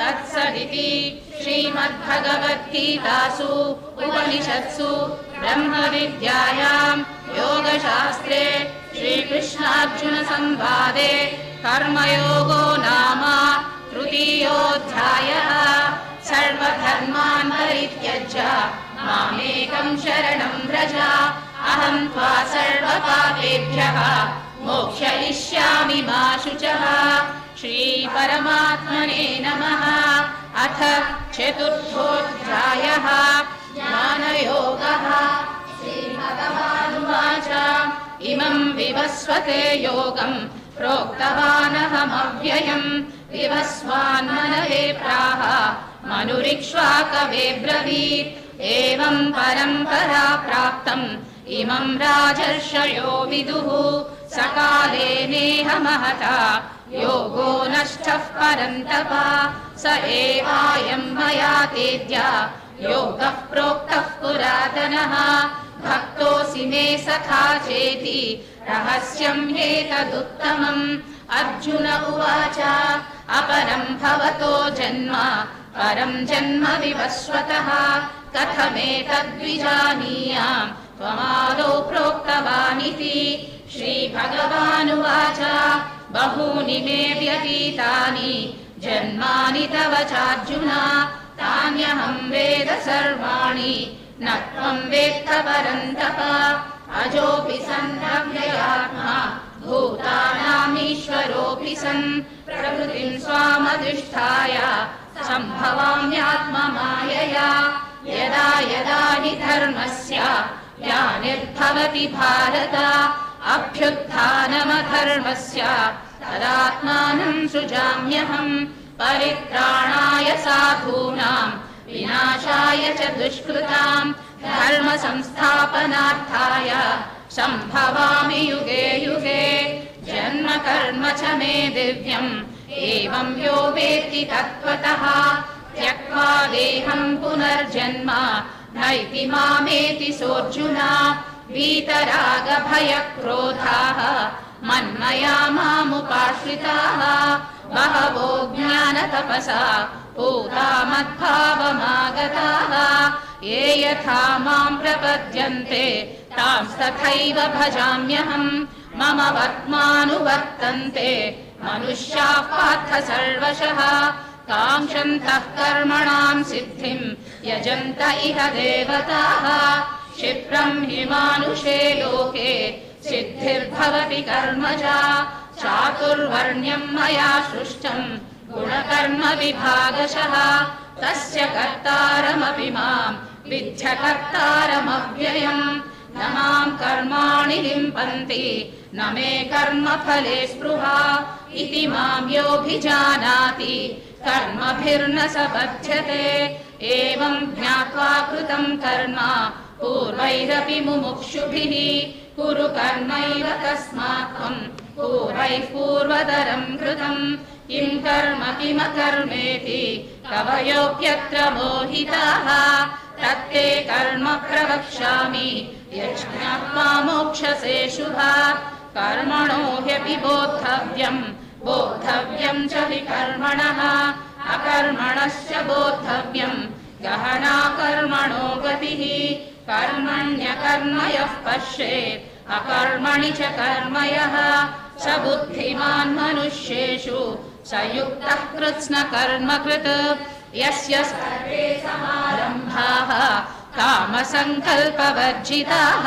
तत्सदिति श्रीमद्भगवद्गीतासु, उपनिषत्सु ब्रह्मविद्यायाम् योगशास्त्रे, श्रीकृष्णार्जुनसंवादे, कर्मयोगो नाम, तृतीयोऽध्यायः। सर्व सर्वधर्मान् परित्यज्य मामेकं शरणं व्रज, अहं त्वा सर्वपापेभ्यः मोक्षयिष्यामि मा शुचः। श्रीपरमात्मने नमः। अथ चतुर्थोऽध्यायः। ज्ञानयोगः। श्रीभगवानुवाच। इमं विवस्वते योगम् प्रोक्तवानहमव्ययम् विवस्वान्मनवे प्राह। मनुरिक्ष्वाकवे ब्रवीत् एवम् परम्परा प्राप्तम्। इमम् राजर्षयो विदुः। सकाले नेह महता योगो नष्टः परन्तप स एवायम् मया तेद्य योगः प्रोक्तः पुरातनः भक्तोऽसि मे सखा चेति रहस्यम् एतदुत्तमम् अर्जुन उवाच अपरम् भवतो जन्म परम् जन्म विवस्वतः कथमेतद्विजानीयाम् त्वमादौ प्रोक्तवानिति श्रीभगवानुवाच बहूनि मे व्यतीतानि जन्मानि तव चार्जुन तान्यहम् वेद सर्वाणि न त्वम् वेत्त परन्तप अजोऽपि सन्नव्ययात्मा भूतानामीश्वरोऽपि सन् प्रकृतिम् स्वामधिष्ठाय सम्भवाम्यात्ममायया यदा यदा हि धर्मस्य ग्लानिर्भवति भारत अभ्युत्थानमधर्मस्य तदात्मानम् सृजाम्यहम् परित्राणाय साधूनाम् विनाशाय च दुष्कृताम् धर्म संस्थापनार्थाय सम्भवामि युगे युगे जन्म कर्म च मे दिव्यम्। एवम् यो वेत्ति तत्त्वतः त्यक्त्वा देहम् पुनर्जन्म नैति मामेति सोऽर्जुन वीतरागभयक्रोधाः मन्मया मामुपाश्रिताः बहवो ज्ञानतपसा पूता मद्भावमागताः ये यथा माम् प्रपद्यन्ते तांस्तथैव भजाम्यहम् मम वर्त्मानुवर्तन्ते मनुष्याः पार्थ सर्वशः काङ्क्षन्तः कर्मणाम् सिद्धिम् यजन्त इह देवताः क्षिप्रम् हि मानुषे लोके सिद्धिर्भवति कर्मजा चातुर्वर्ण्यम् मया सृष्टम् गुणकर्म विभागशः तस्य कर्तारमपि माम् विद्य कर्तारमव्ययम् न माम् कर्माणि लिम्पन्ति न मे कर्मफले स्पृहा इति माम् योऽभिजानाति कर्मभिर्न स बध्यते एवम् ज्ञात्वा कृतम् कर्म पूर्वैरपि मुमुक्षुभिः। कुरु कर्मैव तस्मात् त्वम् पूर्वैः पूर्वतरम् कृतम्। किम् कर्म किमकर्मेति? कवयोऽप्यत्र मोहिताः। तत्ते कर्म प्रवक्ष्यामि। यज्ञात्मा मोक्षसे शुभा। कर्मणो ह्यपि बोद्धव्यम् बोद्धव्यम् च विकर्मणः अकर्मणश्च बोद्धव्यम् गहना कर्मणो गतिः। कर्मण्यकर्म यः पश्येत् अकर्मणि च कर्म यः स बुद्धिमान् मनुष्येषु स युक्तः कृत्स्नकर्मकृत्। यस्य सर्वे समारम्भाः कामसङ्कल्पवर्जिताः।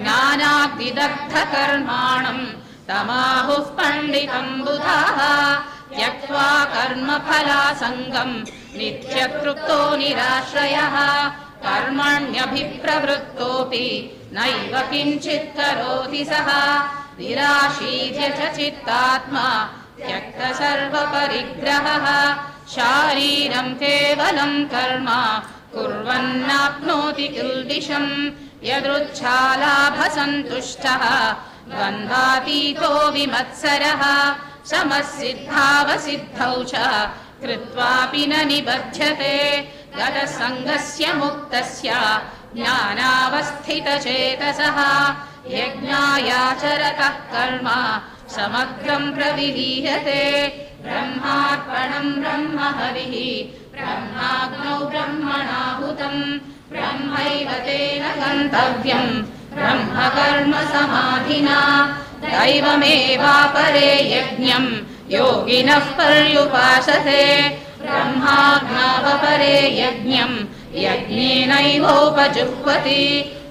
ज्ञानाग्निदग्धकर्माणम् तमाहुः पण्डितम् बुधाः। त्यक्त्वा कर्मफलासङ्गम् నిత్యతృప్తో నిరాశ్రయ కర్మణ్యభిప్రవృత్తోపి నైవ కించిత్ కరోతి సహ నిరాశీర్య చిత్తాత్మా త్యక్త సర్వపరిగ్రహ శారీరం కేవలం కర్మ కుర్వన్నాప్నోతి కిల్దిశం యదృచ్ఛాలాభ సంతుష్టః ద్వంద్వాతీతో విమత్సరः సమసిద్ధావసిద్ధౌ చ कृत्वापि न निबध्यते। गतसङ्गस्य मुक्तस्य ज्ञानावस्थितचेतसः। यज्ञायाचरतः कर्म समग्रम् प्रविलीयते ब्रह्मार्पणम् ब्रह्म हविः ब्रह्माग्नौ ब्रह्मणाहुतम् ब्रह्मैव तेन गन्तव्यम् ब्रह्म कर्म समाधिना। दैवमेवापरे यज्ञम् योगिनः पर्युपासते। ब्रह्माज्ञावपरे यज्ञम् यज्ञेनैवोपजुह्वति।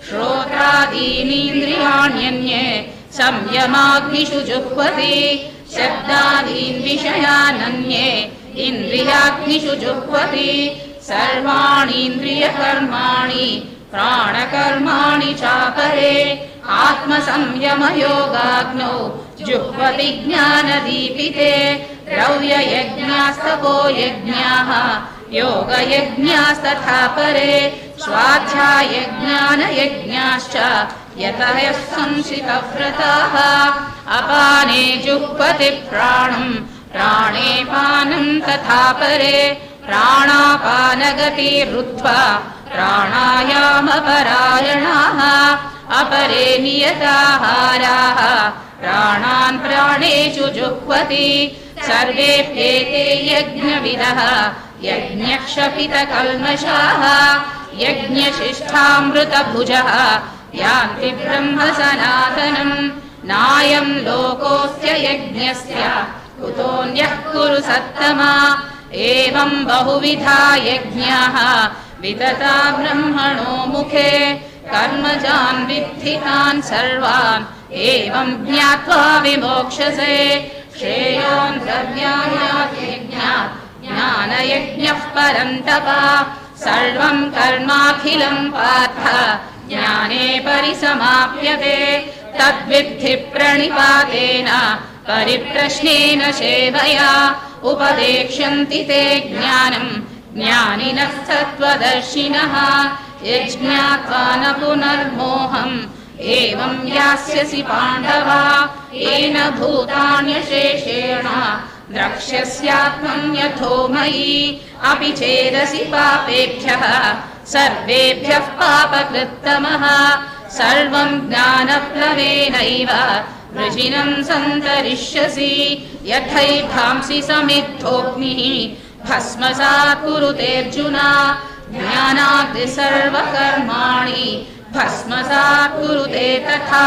श्रोत्रादीनीन्द्रियाण्यन्ये संयमाग्निषु जुह्वति। शब्दादीन् विषयानन्ये इन्द्रियाग्निषु जुह्वति। सर्वाणीन्द्रियकर्माणि प्राणकर्माणि चापरे। आत्मसंयमयोगाग्नौ जुह्वति ज्ञानदीपिते द्रव्ययज्ञास्तपो यज्ञाः योगयज्ञास्तथा परे स्वाध्यायज्ञानयज्ञाश्च यतः संशितव्रताः अपाने जुह्वति प्राणम् प्राणे पानम् तथा परे प्राणापानगतिरुद्ध्वा प्राणायामपरायणाः अपरे नियताहाराः। प्राणान् प्राणेषु जुह्वति। सर्वेऽप्येते यज्ञविदः। यज्ञक्षपितकल्मषाः। यज्ञशिष्ठामृतभुजः यान्ति ब्रह्म सनातनम् नायम् लोकोऽस्य यज्ञस्य। कुतोऽन्यः कुरु सत्तमा। एवम् बहुविधा यज्ञाः। विदता ब्रह्मणो मुखे कर्मजान् विद्धितान् सर्वान् एवम् ज्ञात्वा विमोक्षसे। श्रेयोन् द्रव्यायाज्ञात् ज्ञानयज्ञः परन्तपा। सर्वम् कर्माखिलम् पार्थ ज्ञाने परिसमाप्यते। तद्विद्धि प्रणिपातेन परिप्रश्नेन सेवया। उपदेक्ष्यन्ति ते ज्ञानम् ज्ञानिनः सत्त्वदर्शिनः यज्ञात्वा न पुनर्मोहम् एवम् यास्यसि पाण्डवा येन भूतान्यशेषेण द्रक्ष्यस्यात्मम् यथो मयि अपि चेदसि पापेभ्यः सर्वेभ्यः पापकृत्तमः सर्वम् ज्ञानप्लवेनैव वृजिनम् सन्तरिष्यसि यथैधांसि समिद्धोऽग्निः भस्मसात् कुरुतेऽर्जुन ज्ञानाग्नि सर्वकर्माणि भस्मसात् कुरुते तथा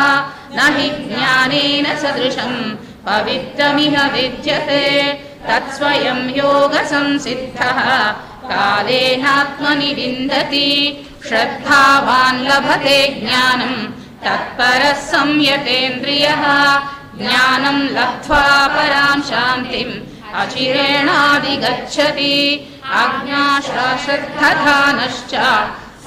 न हि ज्ञानेन सदृशम् पवित्रमिह विद्यते तत्स्वयं योगसंसिद्धः कालेनात्मनि विन्दति श्रद्धावान् लभते ज्ञानम् तत्परः संयतेन्द्रियः ज्ञानम् लब्ध्वा पराम् शान्तिम् अचिरेणाधिगच्छति आज्ञाश्रद्धानश्च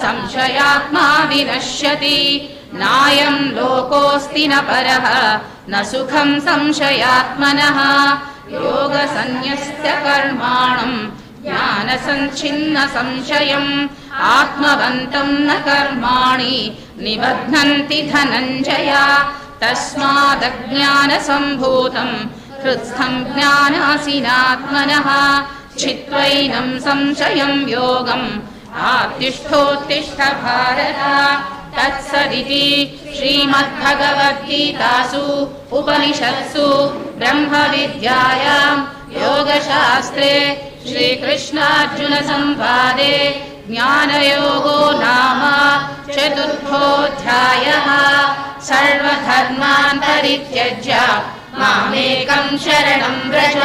संशयात्मा विनश्यति। नायम् लोकोऽस्ति न परः न सुखम् संशयात्मनः। योगसन्न्यस्य कर्माणम् ज्ञानसञ्छिन्न संशयम् आत्मवन्तम् न कर्माणि निबध्नन्ति धनञ्जय। तस्मादज्ञानसम्भूतम् हृत्स्थम् ज्ञानासिनात्मनः छित्त्वैनम् संशयम् योगम्। आत्तिष्ठोत्तिष्ठ भारत तत्सदिति श्रीमद्भगवद्गीतासु उपनिषत्सु ब्रह्मविद्यायाम् योगशास्त्रे श्रीकृष्णार्जुनसंवादे ज्ञानयोगो नाम चतुर्थोऽध्यायः। सर्वधर्मान् परित्यज्य मामेकम् शरणम् व्रज।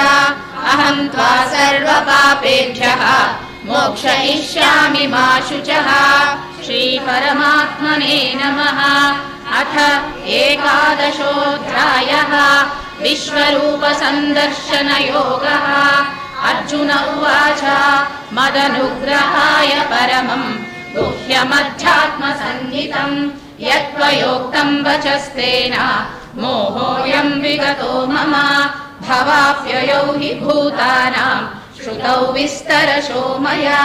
अहम् त्वा सर्वपापेभ्यः मोक्षयिष्यामि मा शुचः। श्रीपरमात्मने नमः। अथ एकादशोऽध्यायः। विश्वरूपसन्दर्शनयोगः। अर्जुन उवाच मदनुग्रहाय परमम् गुह्यमध्यात्मसन्नितम् यत्त्वयोक्तम् वचस्तेन मोहोऽयम् विगतो मम भवाप्ययौ हि भूतानाम् श्रुतौ विस्तरशो मया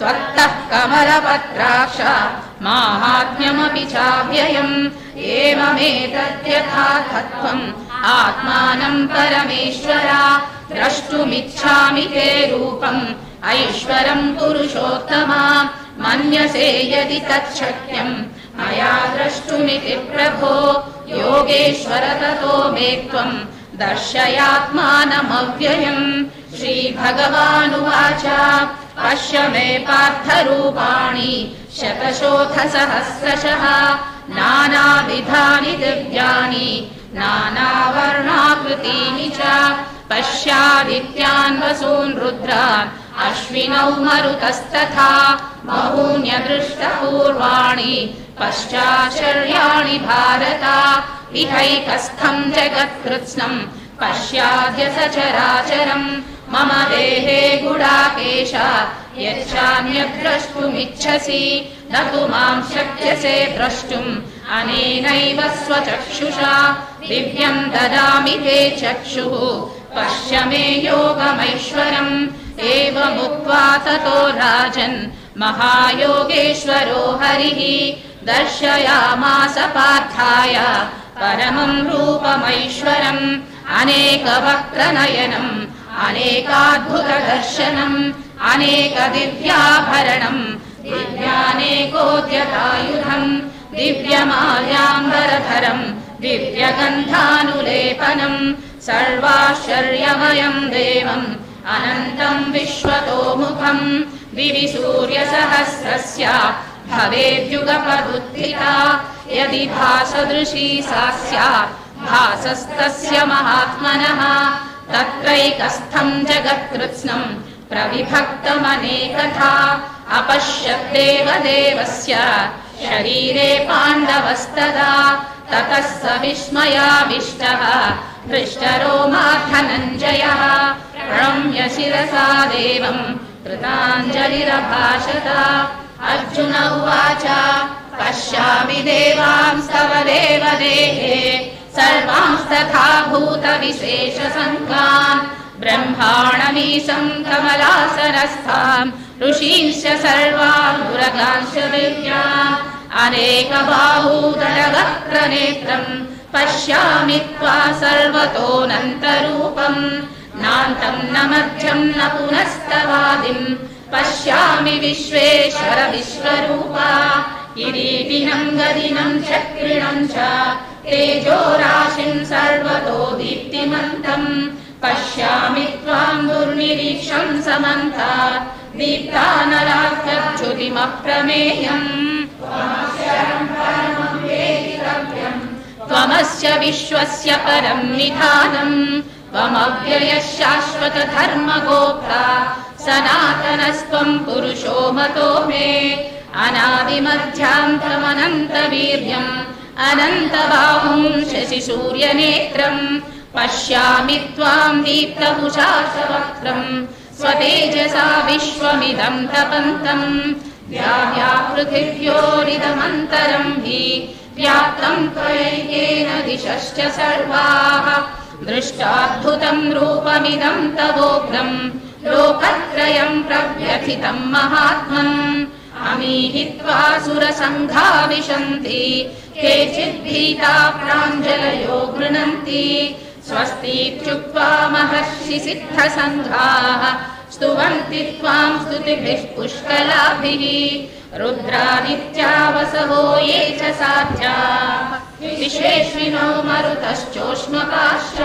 त्वत्तः कमलपत्राक्ष माहात्म्यमपि चाव्ययम् तत्त्वम् आत्मानम् परमेश्वर द्रष्टुमिच्छामि ते रूपम् ऐश्वरम् पुरुषोत्तमा मन्यसे यदि तच्छक्यम् मया द्रष्टुमिति प्रभो योगेश्वर ततो मे त्वम् दर्शयात्मानमव्ययम्। श्रीभगवानुवाच। पश्य मे पार्थरूपाणि शतशोथसहस्रशः। नानाविधानि दिव्यानि नानावर्णाकृतीनि च पश्यादित्यान् वसून् रुद्रान् अश्विनौ मरुतस्तथा बहून्यदृष्टपूर्वाणि पश्चाचर्याणि भारत इहैकस्थम् जगत्कृत्स्नम् पश्याद्य सचराचरम् मम देहे गुडाकेश यच्चान्यद्द्रष्टुमिच्छसि न तु माम् शक्यसे द्रष्टुम् अनेनैव स्वचक्षुषा। दिव्यम् ददामि ते चक्षुः। पश्य मे योगमैश्वरम्। एवमुक्त्वा ततो राजन्। महायोगेश्वरो हरिः। दर्शयामास पार्थाय। परमम् रूपमैश्वरम्। अनेकवक्त्रनयनम्। अनेकाद्भुतदर्शनम्। अनेकदिव्याभरणम्। दिव्यानेकोद्यतायुधम् दिव्यमाल्याम्बरधरम् दिव्यगन्धानुलेपनम् सर्वाश्चर्यमयम् देवम् अनन्तम् विश्वतोमुखम् दिवि सूर्यसहस्रस्य भवेद्युगपदुत्थिता यदि भासदृशी सा स्यात् भासस्तस्य महात्मनः तत्रैकस्थम् जगत्कृत्स्नम् प्रविभक्तमनेकथा अपश्यद्देव देवस्य शरीरे पाण्डवस्तदा ततः स विस्मयाविष्टः हृष्टरोमा धनञ्जयः प्रणम्य शिरसा देवम् कृताञ्जलिरभाषत। अर्जुन उवाच पश्यामि देवांस्तव देवदेहे सर्वांस्तथा भूतविशेषसङ्गान् ब्रह्माणमीशम् कमलासनस्थाम् ऋषींश्च सर्वान् पुरगांश्च दिव्यान् अनेकबाहूदरवक्त्रनेत्रम् पश्यामि त्वा सर्वतोऽनन्तरूपम् नान्तम् न मध्यम् न पुनस्तवादिम् पश्यामि विश्वेश्वर विश्वरूपा किरीटिनम् गदिनम् चक्रिणम् च तेजोराशिम् सर्वतो दीप्तिमन्तम् पश्यामि त्वाम् दुर्निरीक्षम् समन्तात् दीप्तानलाख्यच्युतिमप्रमेयम् त्वमस्य विश्वस्य परम् निधानम् त्वमव्ययः शाश्वत धर्मगोप्ता सनातनस्त्वम् पुरुषो मतो मे अनादिमध्यान्तमनन्तवीर्यम् अनन्तबाहुम् शशिसूर्यनेत्रम् पश्यामि त्वाम् दीप्तभुषाशवक्त्रम् स्वतेजसा विश्वमिदम् तपन्तम् द्याव्या पृथिव्योरिदमन्तरम् हि व्याप्तम् त्वयैकेन दिशश्च सर्वाः। दृष्टाद्भुतम् रूपमिदम् तवोग्रम् लोकत्रयम् प्रव्यथितम् महात्मन्। अमीहित्वा सुरसङ्घा विशन्ति केचिद्भीता प्राञ्जलयो गृह्णन्ति स्वस्तीत्युक्त्वा महर्षि सिद्धसङ्घाः स्तुवन्ति त्वाम् स्तुतिभिः पुष्कलाभिः रुद्रादित्यावसवो ये च साध्या। विश्वेश्विनो मरुतश्चोष्मकाश्च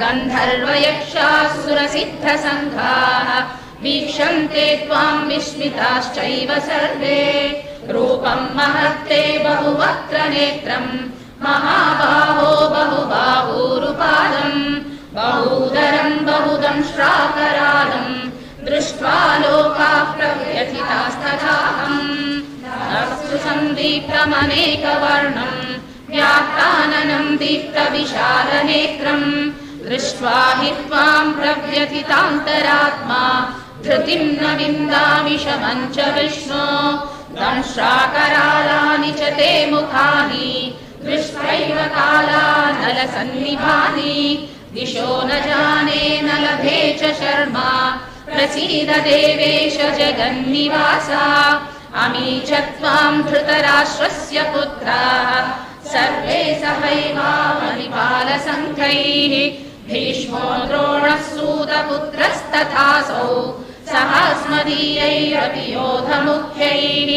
गन्धर्वयक्षासुरसिद्धसङ्घाः वीक्षन्ते त्वाम् विस्मिताश्चैव सर्वे रूपम् महत्ते बहुवक्त्र नेत्रम् महाबाहो बहुबाहूरुपादम् बहूदरम् बहुदम् श्राकरालम् दृष्ट्वा लोकाः प्रव्यथितास्तथाहम् सन्दीप्तमनेकवर्णम् व्याप्ताननम् दीप्तविशालनेत्रम् दृष्ट्वा हि त्वाम् प्रव्यथितान्तरात्मा धृतिम् न शमम् च विष्णो दंश्राकरालानि च ते मुखानि दृष्ट्वैव कालानलसन्निभानि दिशो न जाने न लभे च शर्मा प्रसीद देवेश जगन्निवासा अमी च त्वाम् धृतराष्ट्रस्य पुत्राः सर्वे सहैवामनिपालसङ्घैः भीष्मो द्रोणः सूतपुत्रस्तथासौ सहास्मदीयैरपि योधमुख्यैः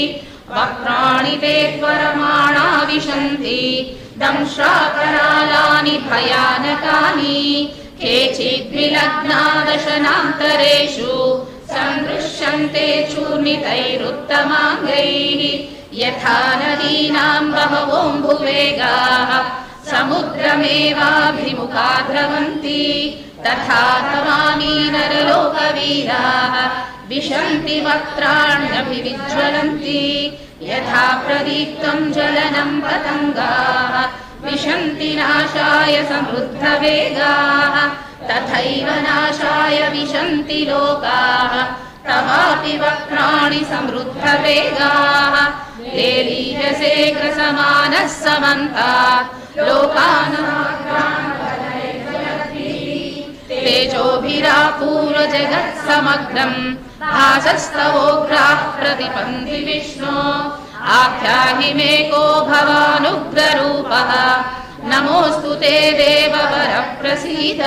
वक्त्राणि ते त्वरमाणा विशन्ति। दंश्राकरालानि भयानकानि। केचिद्विलग्ना दशनान्तरेषु सन्दृश्यन्ते चूर्णितैरुत्तमाङ्गैः। यथा नदीनाम् बहवोऽम्बुवेगाः। समुद्रमेवाभिमुखा द्रवन्ति तथा तवामी नरलोकवीराः विशन्ति वक्त्राण्यभिविज्वलन्ति। यथा प्रदीप्तं जलनं पतङ्गाः, विशन्ति नाशाय समृद्धवेगाः, तथैव नाशाय विशन्ति लोकाः, तवापि वक्त्राणि समृद्धवेगाः। ग्रसमानः समन्ता तेजोभिरापूर्वजगत्समग्रम् भासस्तवोग्राः प्रतिपन्ति विष्णो। आख्याहि मे को भवानुग्ररूपः। नमोऽस्तु ते देववर प्रसीद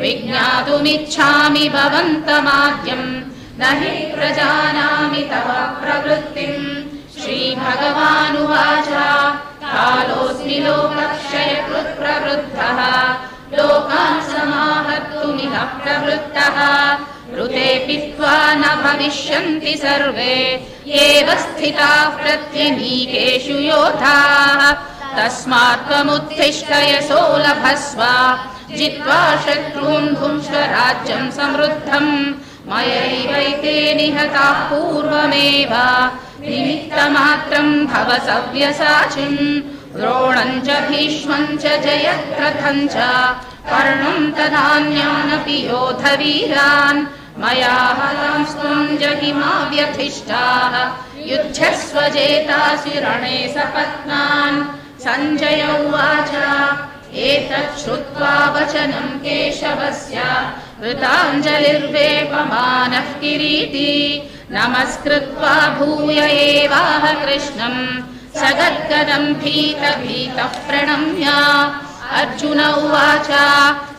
विज्ञातुमिच्छामि भवन्तमाद्यम्। न हि प्रजानामि तव प्रवृत्तिम्। श्रीभगवानुवाच। कालोऽस्मि लोकक्षयकृत् प्रवृद्धः लोकान् समाहर्तुमिह प्रवृत्तः। ऋते पीत्वा न भविष्यन्ति सर्वे। एव स्थिताः प्रत्यनीकेषु योधाः। तस्मात् त्वमुत्तिष्ठ यशो लभस्व। जित्वा शत्रून् भुंश्व राज्यम् समृद्धम्। मयैवैते निहताः पूर्वमेव। निमित्तमात्रम् भव सव्यसाचिन् द्रोणम् च भीष्मम् च जयद्रथम् च कर्णम् तदान्यानपि योधवीरान्। मया हतांस्त्वम् जहिमा व्यथिष्ठाः युध्यस्व जेतासि रणे सपत्नान्। सञ्जय उवाच एतत् श्रुत्वा वचनम् केशवस्य वृताञ्जलिर्वेपमानः किरीटी नमस्कृत्वा भूय एवाह कृष्णम् सगद्गदम् भीत भीतः प्रणम्य अर्जुन उवाच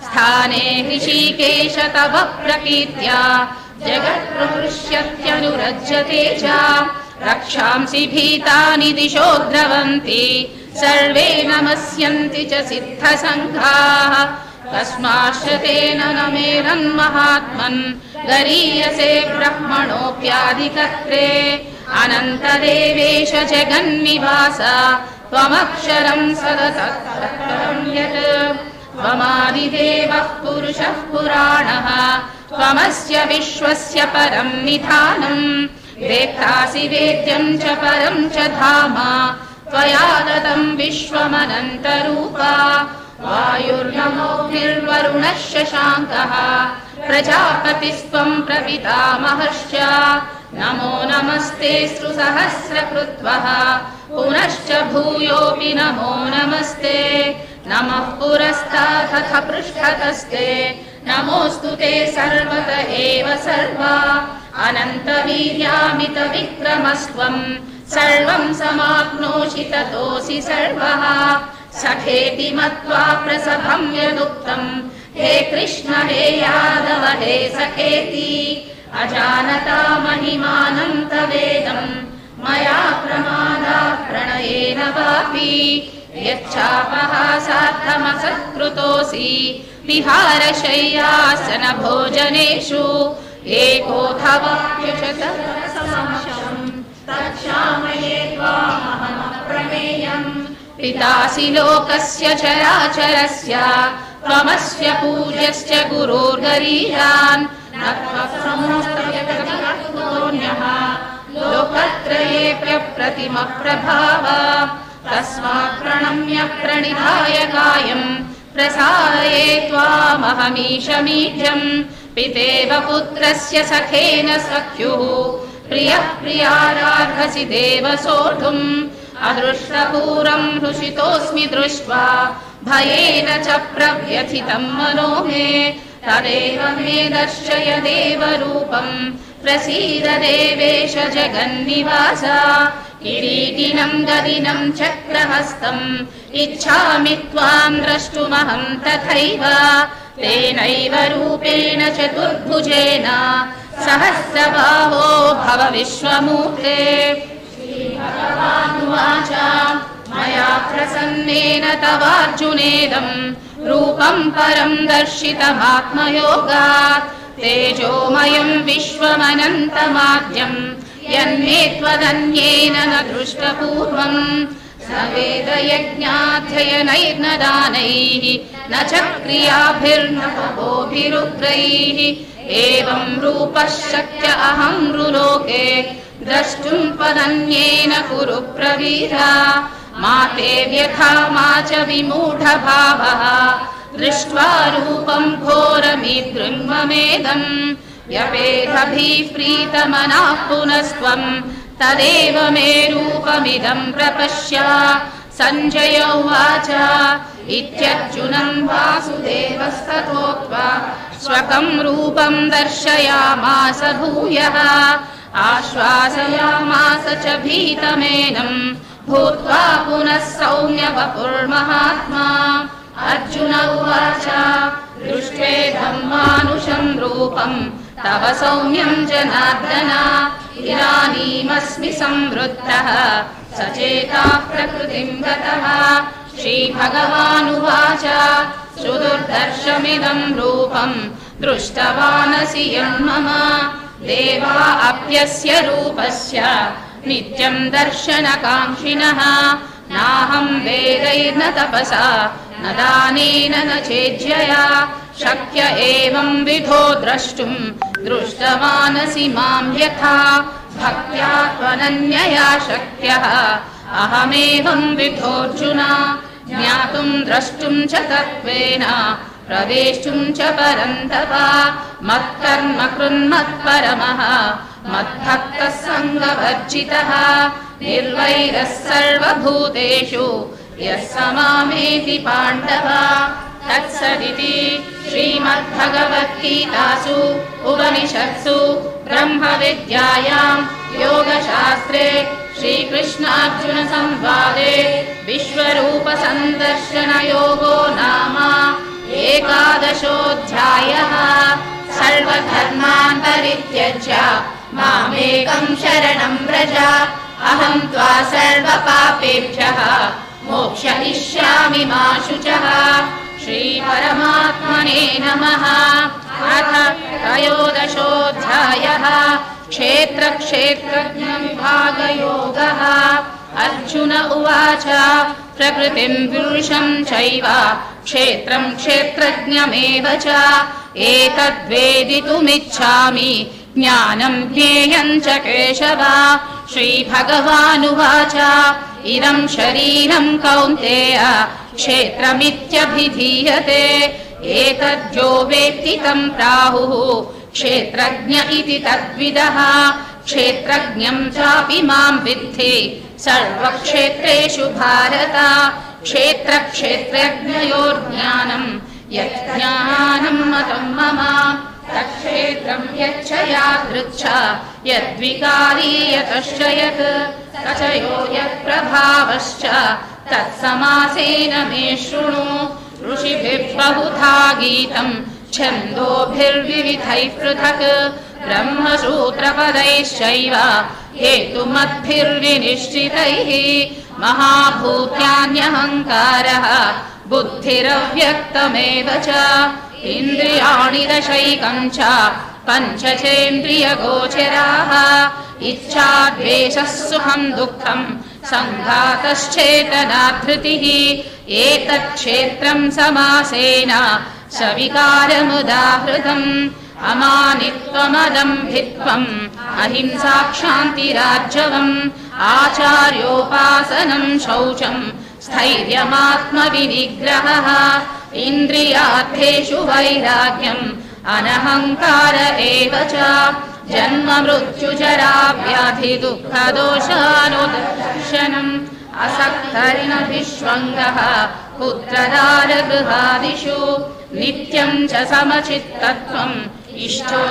स्थाने ऋषिकेश तव प्रकीर्त्या जगत्प्रहृष्यत्यनुरज्यते च रक्षांसि भीतानि दिशो द्रवन्ति सर्वे नमस्यन्ति च सिद्धसङ्घाः कस्माश्च तेन न मेरन्महात्मन् गरीयसे ब्रह्मणोऽप्याधिकर्त्रे अनन्तदेवेश जगन्निवास त्वमक्षरम् सदसत्तरम् यत्। त्वमादिदेवः पुरुषः पुराणः त्वमस्य विश्वस्य परम् निधानम् वेत्तासि वेद्यम् च परम् च धाम। त्वया दतम् विश्वमनन्तरूपा। वायुर्नमोऽग्निर्वरुणः शशाङ्कः प्रजापतिस्त्वम् प्रपितामहश्च नमो नमस्ते सहस्रकृत्वः पुनश्च भूयोऽपि नमो नमस्ते। नमः पुरस्तादथ पृष्ठतस्ते। नमोऽस्तु ते सर्वत एव सर्वा। अनन्तवीर्यामितविक्रमस्त्वम् सर्वम् समाप्नोषि ततोऽसि सर्वः। सखेति मत्वा प्रसभम् यदुक्तम् हे कृष्ण हे यादव हे सखेति अजानता महिमानम् तवेदम् मया प्रमादा प्रणयेन वापि। यच्छापहासार्थमसत्कृतोऽसि विहारशय्यासन भोजनेषु एकोऽथवाप्युषतसमक्षम् तच्छामये त्वामहमप्रमेयम्। पितासि लोकस्य चराचरस्य। त्वमस्य पूज्यश्च गुरोर्गरीयान् न त्वत्समोऽस्तव्यः लोकत्रयेऽप्यप्रतिमप्रभाव तस्मात् प्रणम्य प्रणिधाय कायम् प्रसारये त्वामहमीशमीढ्यम् पितेव पुत्रस्य सखेन सख्युः। प्रियः प्रियारार्हसि देव सोढुम्। अदृष्टपूरम् हृषितोऽस्मि दृष्ट्वा। भयेन च प्रव्यथितम् मनो मे तदेव मे दर्शय देवरूपम् प्रसीद देवेश जगन्निवास किरीटिनम् गदिनम् चक्रहस्तम् इच्छामि त्वाम् द्रष्टुमहम् तथैव तेनैव रूपेण चतुर्भुजेन सहस्रबाहो भव विश्वमूर्ते भगवानुवाच मया प्रसन्नेन तवार्जुनेदम् रूपम् परम् दर्शितमात्मयोगात् तेजोमयम् विश्वमनन्तमाद्यम् यन्मे त्वदन्येन न दृष्टपूर्वम् न वेदयज्ञाध्ययनैर्न दानैः न च क्रियाभिर्न तपोभिरुग्रैः एवं रूपः शक्य अहं नृलोके द्रष्टुं त्वदन्येन कुरु प्रवीरा मा ते व्यथा मा च विमूढभावः। दृष्ट्वा रूपं घोरमिदृङ्ममेदम् व्यपेधभिः प्रीतमनः पुनस्त्वं। तदेव मे रूपमिदं प्रपश्य। सञ्जय उवाच इत्यर्जुनं वासुदेवस्ततोक्त्वा स्वकं रूपं दर्शयामास भूयः। आश्वासयामास च भीतमेनं भूत्वा पुनः सौम्य वपुर्महात्मा अर्जुन उवाच दृष्टेदं मानुषं रूपं तव सौम्यं जनार्दन इदानीमस्मि संवृत्तः सचेता प्रकृतिं गतः श्रीभगवानुवाच सुदुर्दर्शमिदं रूपं दृष्टवानसि यन्मम देवा अप्यस्य रूपस्य नित्यं दर्शनकाङ्क्षिणः नाहं वेदैर्न तपसा न दानेन न चेज्यया शक्य एवं विधो द्रष्टुं दृष्टवानसि मां यथा भक्त्या त्वनन्यया शक्यः अहमेवं विधोऽर्जुन ज्ञातुं द्रष्टुं च तत्त्वेन प्रवेष्टुं च परन्तप मत्कर्म कृन्मत्परमः मद्भक्तः सङ्गवर्जितः निर्वैरः सर्वभूतेषु यः स मामेति पाण्डव। तत्सदिति श्रीमद्भगवद्गीतासु उपनिषत्सु ब्रह्मविद्यायां योगशास्त्रे श्रीकृष्णार्जुनसंवादे विश्वरूपसन्दर्शनयोगो नाम एकादशोऽध्यायः। सर्वधर्मान् परित्यज्य मामेकं शरणं व्रज। अहं त्वा सर्वपापेभ्यः। मोक्षयिष्यामि मा शुचः। श्रीपरमात्मने नमः। अथ त्रयोदशोऽध्यायः। क्षेत्रक्षेत्रज्ञविभागयोगः अर्जुन उवाच प्रकृतिं पुरुषं चैव। क्षेत्रं क्षेत्रज्ञमेव च। एतद्वेदितुमिच्छामि ज्ञानं ज्ञेयं च केशव श्रीभगवानुवाच इदं शरीरं कौन्तेय क्षेत्रमित्यभिधीयते एतद्यो वेत्ति तं प्राहुः क्षेत्रज्ञ इति तद्विदः क्षेत्रज्ञं चापि मां विद्धि सर्वक्षेत्रेषु भारत क्षेत्रक्षेत्रज्ञयोर्ज्ञानं यज्ञानं मतं मम तत्क्षेत्रं यच्च यादृच्छ मे शृणु, ऋषिभिः बहुधा गीतम् छन्दोभिर्विविधैः पृथक्, ब्रह्मसूत्रपदैश्चैव, हेतुमद्भिर्विनिश्चितैः, महाभूत्यान्यहङ्कारः, बुद्धिरव्यक्तमेव च। इन्द्रियाणि दशैकं च पञ्चचेन्द्रियगोचराः इच्छाद्वेषः सुखं दुःखं सङ्घातश्चेतनाधृतिः एतत्क्षेत्रं समासेन सविकारमुदाहृतम् अमानित्वमदम्भित्वम् अहिंसाक्षान्तिरार्जवम् आचार्योपासनम् शौचम् स्थैर्यमात्मविनिग्रहः इन्द्रियार्थेषु वैराग्यम् अनहङ्कार एव च। जन्म मृत्युजरा व्याधि दुःखदोषानुदर्शनम् असक्तरिणभिष्वङ्गः पुत्रदारगृहादिषु। नित्यम् च समचित्तत्वम् इष्टो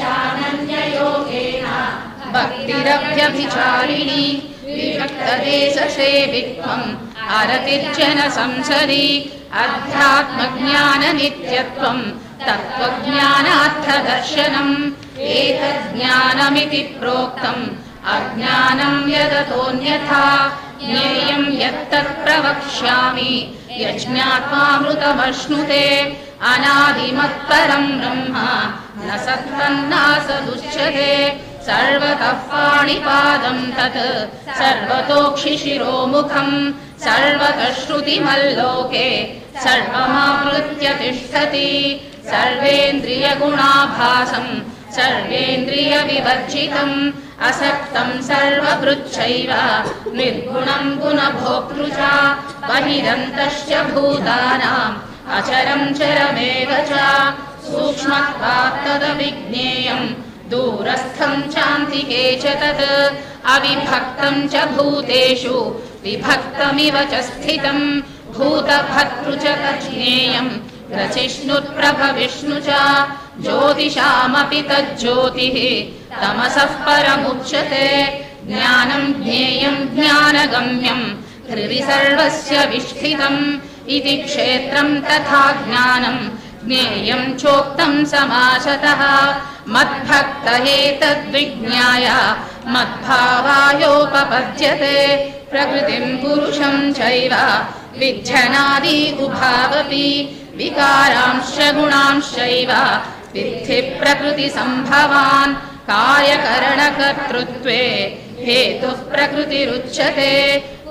चानन्ययोगेन भक्तिरभ्यभिचारिणि विभक्तदेशसेवित्वम् अरतिर्जन संसदि अध्यात्मज्ञाननित्यत्वम् तत्त्वज्ञानार्थदर्शनम् एतज्ज्ञानमिति प्रोक्तम् अज्ञानम् यदतोऽन्यथा ज्ञेयम् यत्तत् प्रवक्ष्यामि यज्ञात्वामृतमश्नुते अनादिमत्परम् ब्रह्म न सत्तन्नासदुच्यते सर्वतः पाणिपादं तत् सर्वतोक्षिशिरोमुखम् सर्वतः श्रुतिमल्लोके सर्वमावृत्य तिष्ठति सर्वेन्द्रियगुणाभासम् सर्वेन्द्रियविवर्जितम् असक्तम् सर्वभृच्छैव निर्गुणम् गुणभोक्तृ च बहिरन्तश्च भूतानाम् अचरम् चरमेव च सूक्ष्मत्वात् तदविज्ञेयम् दूरस्थम् चान्तिके च तत् अविभक्तम् च भूतेषु विभक्तमिव च स्थितम् भूतभर्तृ च रचिष्णुप्रभविष्णु च ज्योतिषामपि तज्ज्योतिः तमसः परमुच्यते ज्ञानम् ज्ञेयम् ज्ञानगम्यम् हृदि सर्वस्य विष्ठितम् इति क्षेत्रम् तथा ज्ञानम् ज्ञेयम् चोक्तम् समासतः मद्भक्त एतद्विज्ञाय मद्भावायोपपद्यते प्रकृतिम् पुरुषम् चैव विध्यनादि उभावपि विकारांश्च गुणांश्चैव विद्धि प्रकृतिसम्भवान् कार्यकरणकर्तृत्वे हेतुः प्रकृतिरुच्यते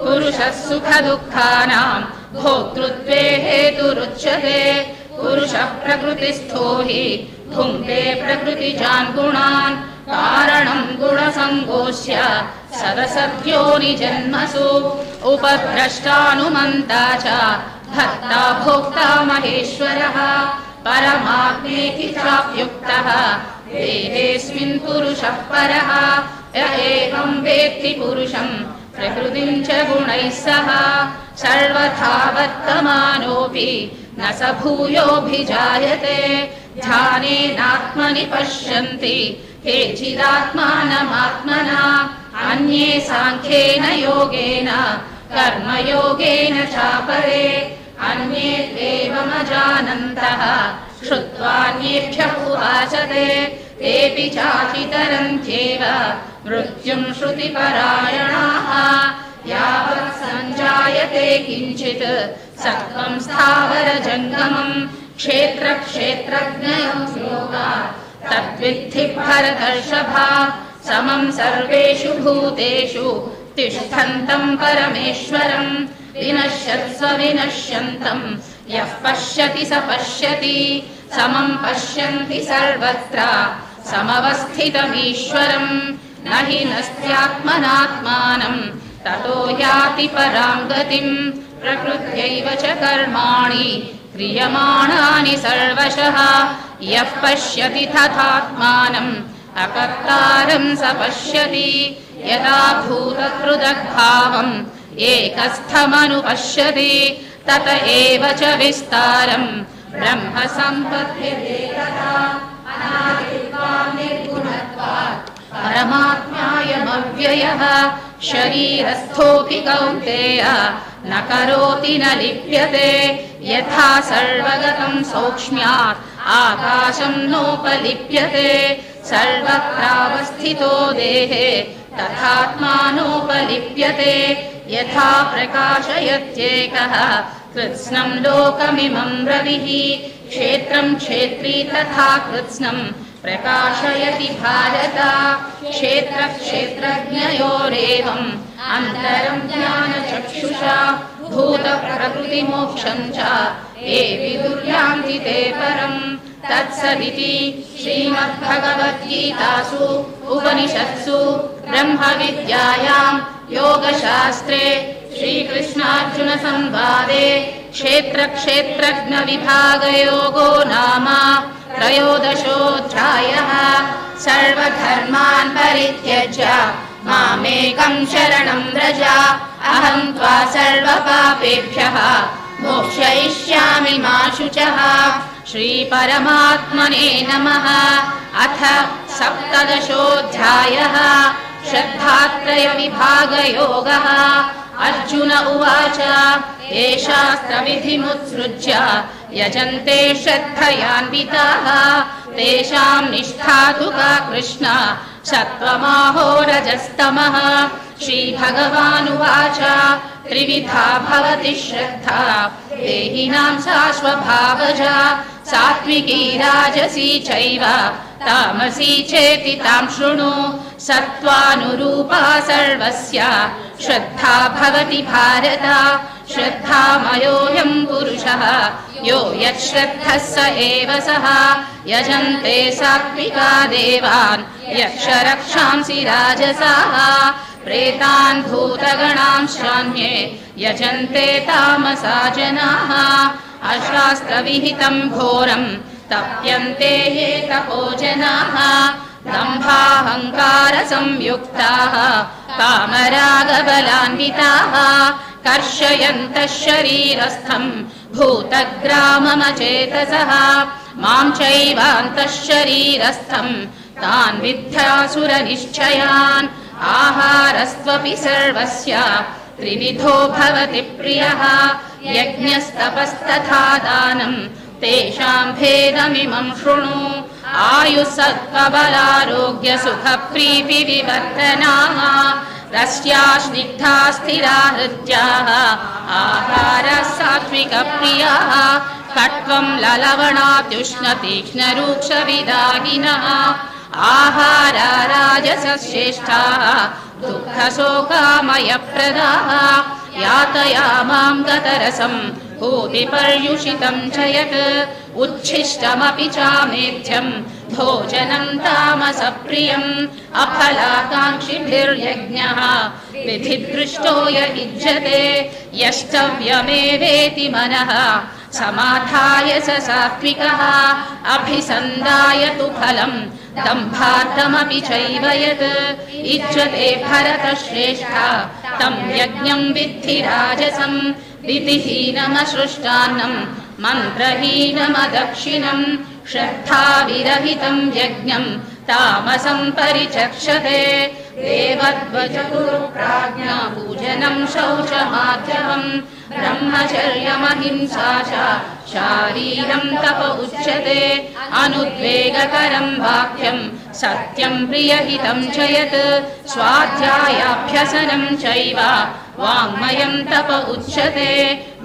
पुरुषः सुखदुःखानाम् भोक्तृत्वे हेतुरुच्यते पुरुषः प्रकृतिस्थो हि भुङ्क्ते प्रकृतिजान् गुणान् कारणम् गुणसङ्गोष्य सदसद्योनिजन्मसु उपद्रष्टानुमन्ता च भर्ता भोक्ता महेश्वरः परमात्मेति चाप्युक्तः देहेऽस्मिन् पुरुषः परः य एवम् वेत्ति पुरुषम् प्रकृतिम् च गुणैः सह सर्वथा वर्तमानोऽपि न स भूयोऽभिजायते। ध्यानेनात्मनि पश्यन्ति। केचिदात्मानमात्मना अन्ये साङ्ख्येन योगेन, कर्मयोगेन चापरे। अन्ये एवमजानन्तः श्रुत्वान्येभ्यः उवाचते। तेऽपि चाचितरन्त्येव मृत्युम् श्रुतिपरायणाः। यावत् सञ्जायते किञ्चित् सत्त्वम् स्थावरजङ्गमम् क्षेत्रक्षेत्रज्ञयम् योगात् तद्विद्धि भरतर्षभा समम् सर्वेषु भूतेषु तिष्ठन्तम् परमेश्वरम् विनश्यत्स्व विनश्यन्तम् यः पश्यति स पश्यति समम् पश्यन्ति सर्वत्र समवस्थितमीश्वरम् न हि नस्त्यात्मनात्मानम् ततो याति पराम् गतिम् प्रकृत्यैव च कर्माणि क्रियमाणानि सर्वशः यः पश्यति तथात्मानम् अकर्तारम् स पश्यति यदा भूतकृदग्भावम् एकस्थमनुपश्यति तत एव च विस्तारम् ब्रह्म सम्पद्यते तथा अनादित्वात् निर्गुणत्वात् परमात्मायमव्ययः शरीरस्थोऽपि कौन्तेय न करोति न लिप्यते यथा सर्वगतम् सौक्ष्म्यात् आकाशम् नोपलिप्यते सर्वत्रावस्थितो देहे तथात्मानोपलिप्यते यथा प्रकाशयत्येकः कृत्स्नम् लोकमिमम् रविः क्षेत्रम् क्षेत्री तथा कृत्स्नम् प्रकाशयति भारत। क्षेत्रक्षेत्रज्ञयोरेवम् अन्तरम् ज्ञानचक्षुषा। भूतप्रकृतिमोक्षम् च। ये विदुर्यान्ति ते परम्। तत्सदिति श्रीमद्भगवद्गीतासु उपनिषत्सु ब्रह्मविद्यायाम् योगशास्त्रे श्रीकृष्णार्जुनसंवादे क्षेत्रक्षेत्रज्ञविभागयोगो नाम त्रयोदशोऽध्यायः। सर्वधर्मान् परित्यज्य मामेकम् शरणम् व्रज। अहम् त्वा सर्वपापेभ्यः मोक्षयिष्यामि मा शुचः। श्रीपरमात्मने नमः। अथ सप्तदशोऽध्यायः। श्रद्धात्रयविभागयोगः अर्जुन उवाच ये शास्त्रविधिमुत्सृज्य यजन्ते श्रद्धयान्विताः तेषाम् निष्ठा कृष्ण सत्त्वमाहो रजस्तमः श्रीभगवानुवाच त्रिविधा भवति श्रद्धा देहिनां सा स्वभावजा सात्विकी राजसी चैव तामसी चेति तां शृणु सत्त्वानुरूपा सर्वस्य श्रद्धा भवति भारत श्रद्धामयोऽयं पुरुषः यो यच्छ्रद्धः स एव सः यजन्ते सात्विका देवान् यक्षरक्षांसि राजसाः प्रेतान् भूतगणांश्चान्ये यजन्ते तामसा जनाः अशास्त्रविहितं घोरं तप्यन्ते ये तपो जनाः दम्भाहङ्कारसंयुक्ताः कामरागबलान्विताः कर्षयन्तः शरीरस्थं भूतग्राममचेतसः मां चैवान्तः शरीरस्थं तान् विद्यासुरनिश्चयान् आहारस्त्वपि सर्वस्य त्रिविधो भवति प्रियः यज्ञस्तपस्तथा दानं तेषां भेदमिमं शृणु आयुसत्त्वबलारोग्यसुखप्रीतिविवर्धनाः रस्या स्निग्धा स्थिरा हृत्याः आहारसात्विकप्रियाः कटं ललवणात्युष्णतीक्ष्णरूक्षविदाहिनः आहार राजसश्रेष्ठाः दुःखशोकामयप्रदाः यातया मां गतरसम् भूतिपर्युषितं च यत् उच्छिष्टमपि चामेध्यं भोजनं तामसप्रियम् अफलाकाङ्क्षिभिर्यज्ञः विधिदृष्टो य युज्यते यष्टव्यमेवेति मनः समाधाय स सात्विकः अभिसन्दाय तु फलम् दम्भार्थमपि चैव यत् इच्छते भरतश्रेष्ठा तं यज्ञं विद्धि राजसम् दितिहीनमसृष्टान्नम् मन्त्रहीनमदक्षिणम् श्रद्धाविरहितम् यज्ञम् तामसम् परिचक्षते। शौचमाध्यमम् ब्रह्मचर्यमहिंसा च शारीरम् तप उच्यते। अनुद्वेगकरम् वाक्यम् सत्यम् प्रियहितम् च यत् स्वाध्यायाभ्यसनम् चैव వాంగ్మయం తప ఉచ్యతే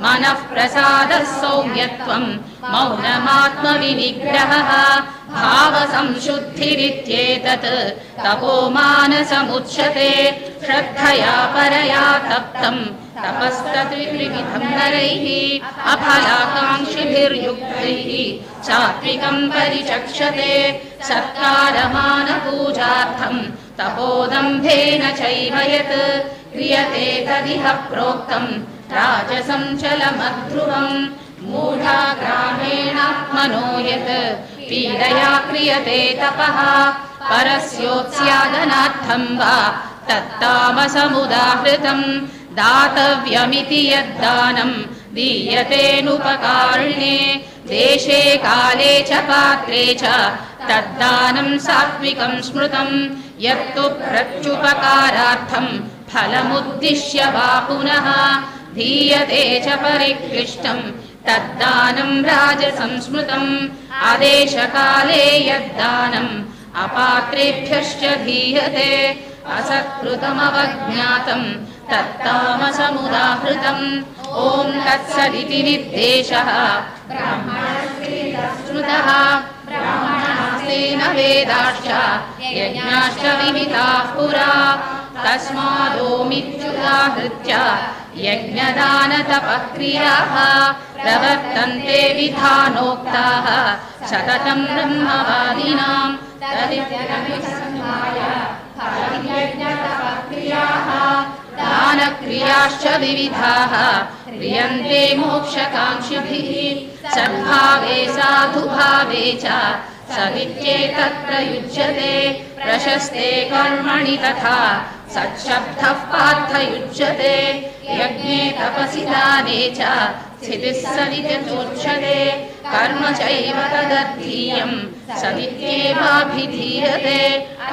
మనః ప్రసాద సౌమ్యత్వం మౌనమాత్మ వినిగ్రహ భావ సంశుద్ధిరిత్యేతత్ తపో మానసముచ్యతే శ్రద్ధయా పరయా తప్తం తపస్తత్వివిధం నరైః అఫలాకాంక్షిభిర్యుక్తైः సాత్వికం పరిచక్షతే సత్కారమానపూజార్థం తపోదంభేన చైవ क्रियते तदिह प्रोक्तं राजसं चलमध्रुवम् मूढा ग्रामेणात्मनो यत् पीडया क्रियते तपः परस्योत्स्यादनार्थं वा तत्तामसमुदाहृतम् दातव्यमिति यद्दानं दीयतेनुपकारिणे देशे काले च पात्रे च तद्दानं सात्विकं स्मृतं यत्तु प्रत्युपकारार्थं फलमुद्दिश्य वा पुनः। धीयते च परिक्लिष्टं तद्दानं राजसंस्मृतम्। आदेशकाले यद्दानम्। अपात्रेभ्यश्च धीयते। असत्कृतमवज्ञातम्। तत्तामसमुदाहृतम्। ॐ तत्सदिति निर्देशः। स्मृतः ब्राह्मणास्तेन वेदाश्च। यज्ञाश्च विहिताः पुरा तस्मादोमित्युदाहृत्य यज्ञदानतपक्रियाः प्रवर्तन्ते विधानोक्ताः सततं ब्रह्मवादिनाम् तदित्यभिसंहाय फलयज्ञतपक्रियाः दानक्रियाश्च विविधाः क्रियन्ते मोक्षकाङ्क्षिभिः सद्भावे साधुभावे च सदित्येतत् प्रयुज्यते प्रशस्ते कर्मणि तथा सच्छब्दः पार्थयुज्यते। यज्ञे तपसि दाने च, स्थितिः सदित्यचोच्यते कर्म चैव तदद्धीयम् सदित्येवाभिधीयते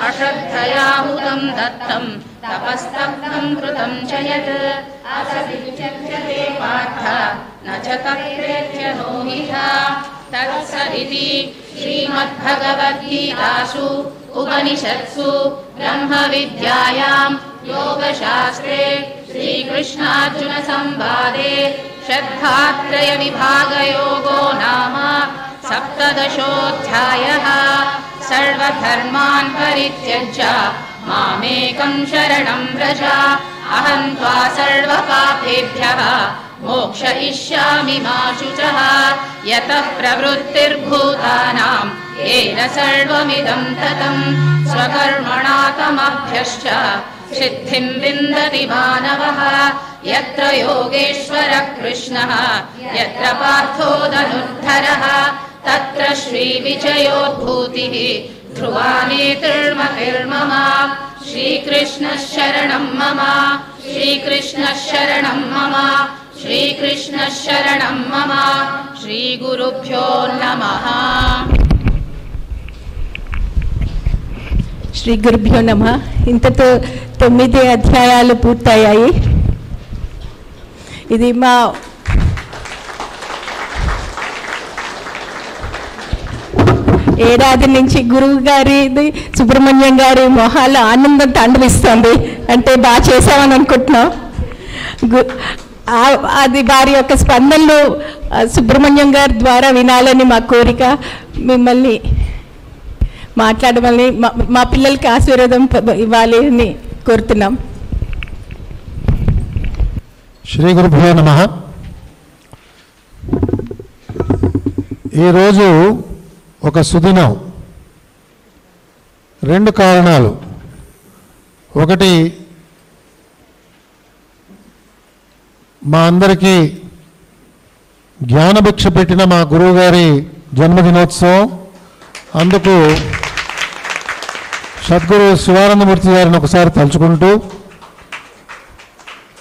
अश्रद्धयाहुतं दत्तं, तपस्तब्धं कृतं च यत्। असदित्यज्यते पार्थ, न च तत्रेत्य नोहिता तत्सदिति श्रीमद्भगवद्गीतासु उपनिषत्सु ब्रह्मविद्यायां योगशास्त्रे श्रीकृष्णार्जुनसंवादे श्रद्धात्रयविभागयोगो नाम सप्त सप्तदशोऽध्यायः। सर्वधर्मान् परित्यज्य मामेकं शरणं व्रज। अहं त्वा सर्वपापेभ्यः मोक्षयिष्यामि मा शुचः। यतः प्रवृत्तिर्भूतानां येन सर्वमिदं ततं स्वकर्मणा तमभ्यश्च सिद्धिं विन्दति मानवः। यत्र योगेश्वरः कृष्णः यत्र पार्थो धनुर्धरः तत्र श्रीविजयोद्भूतिः। ध्रुवानेतिर्मतिर्मम श्रीकृष्णः शरणं मम। श्रीकृष्णः शरणं मम श्रीकृष्णः शरणं मम श्रीगुरुभ्यो नमः శ్రీ గురుభ్యో నమ ఇంతతో తొమ్మిది అధ్యాయాలు పూర్తయ్యాయి ఇది మా ఏడాది నుంచి గురువు గారిది సుబ్రహ్మణ్యం గారి మొహాలు ఆనందం తాండవిస్తుంది అంటే బాగా చేసామని అనుకుంటున్నాం గు- ఆ- అది వారి యొక్క స్పందనలు సుబ్రహ్మణ్యం గారి ద్వారా వినాలని మా కోరిక. మిమ్మల్ని మాట్లాడమని మా మా పిల్లలకి ఆశీర్వాదం ఇవ్వాలి అని కోరుతున్నాం. శ్రీ గురుభ్యో నమ. ఈరోజు ఒక సుదినం. రెండు కారణాలు. ఒకటి మా అందరికీ జ్ఞానభిక్ష పెట్టిన మా గురువుగారి జన్మదినోత్సవం. అందుకు సద్గురు శివానందమూర్తి గారిని ఒకసారి తలుచుకుంటూ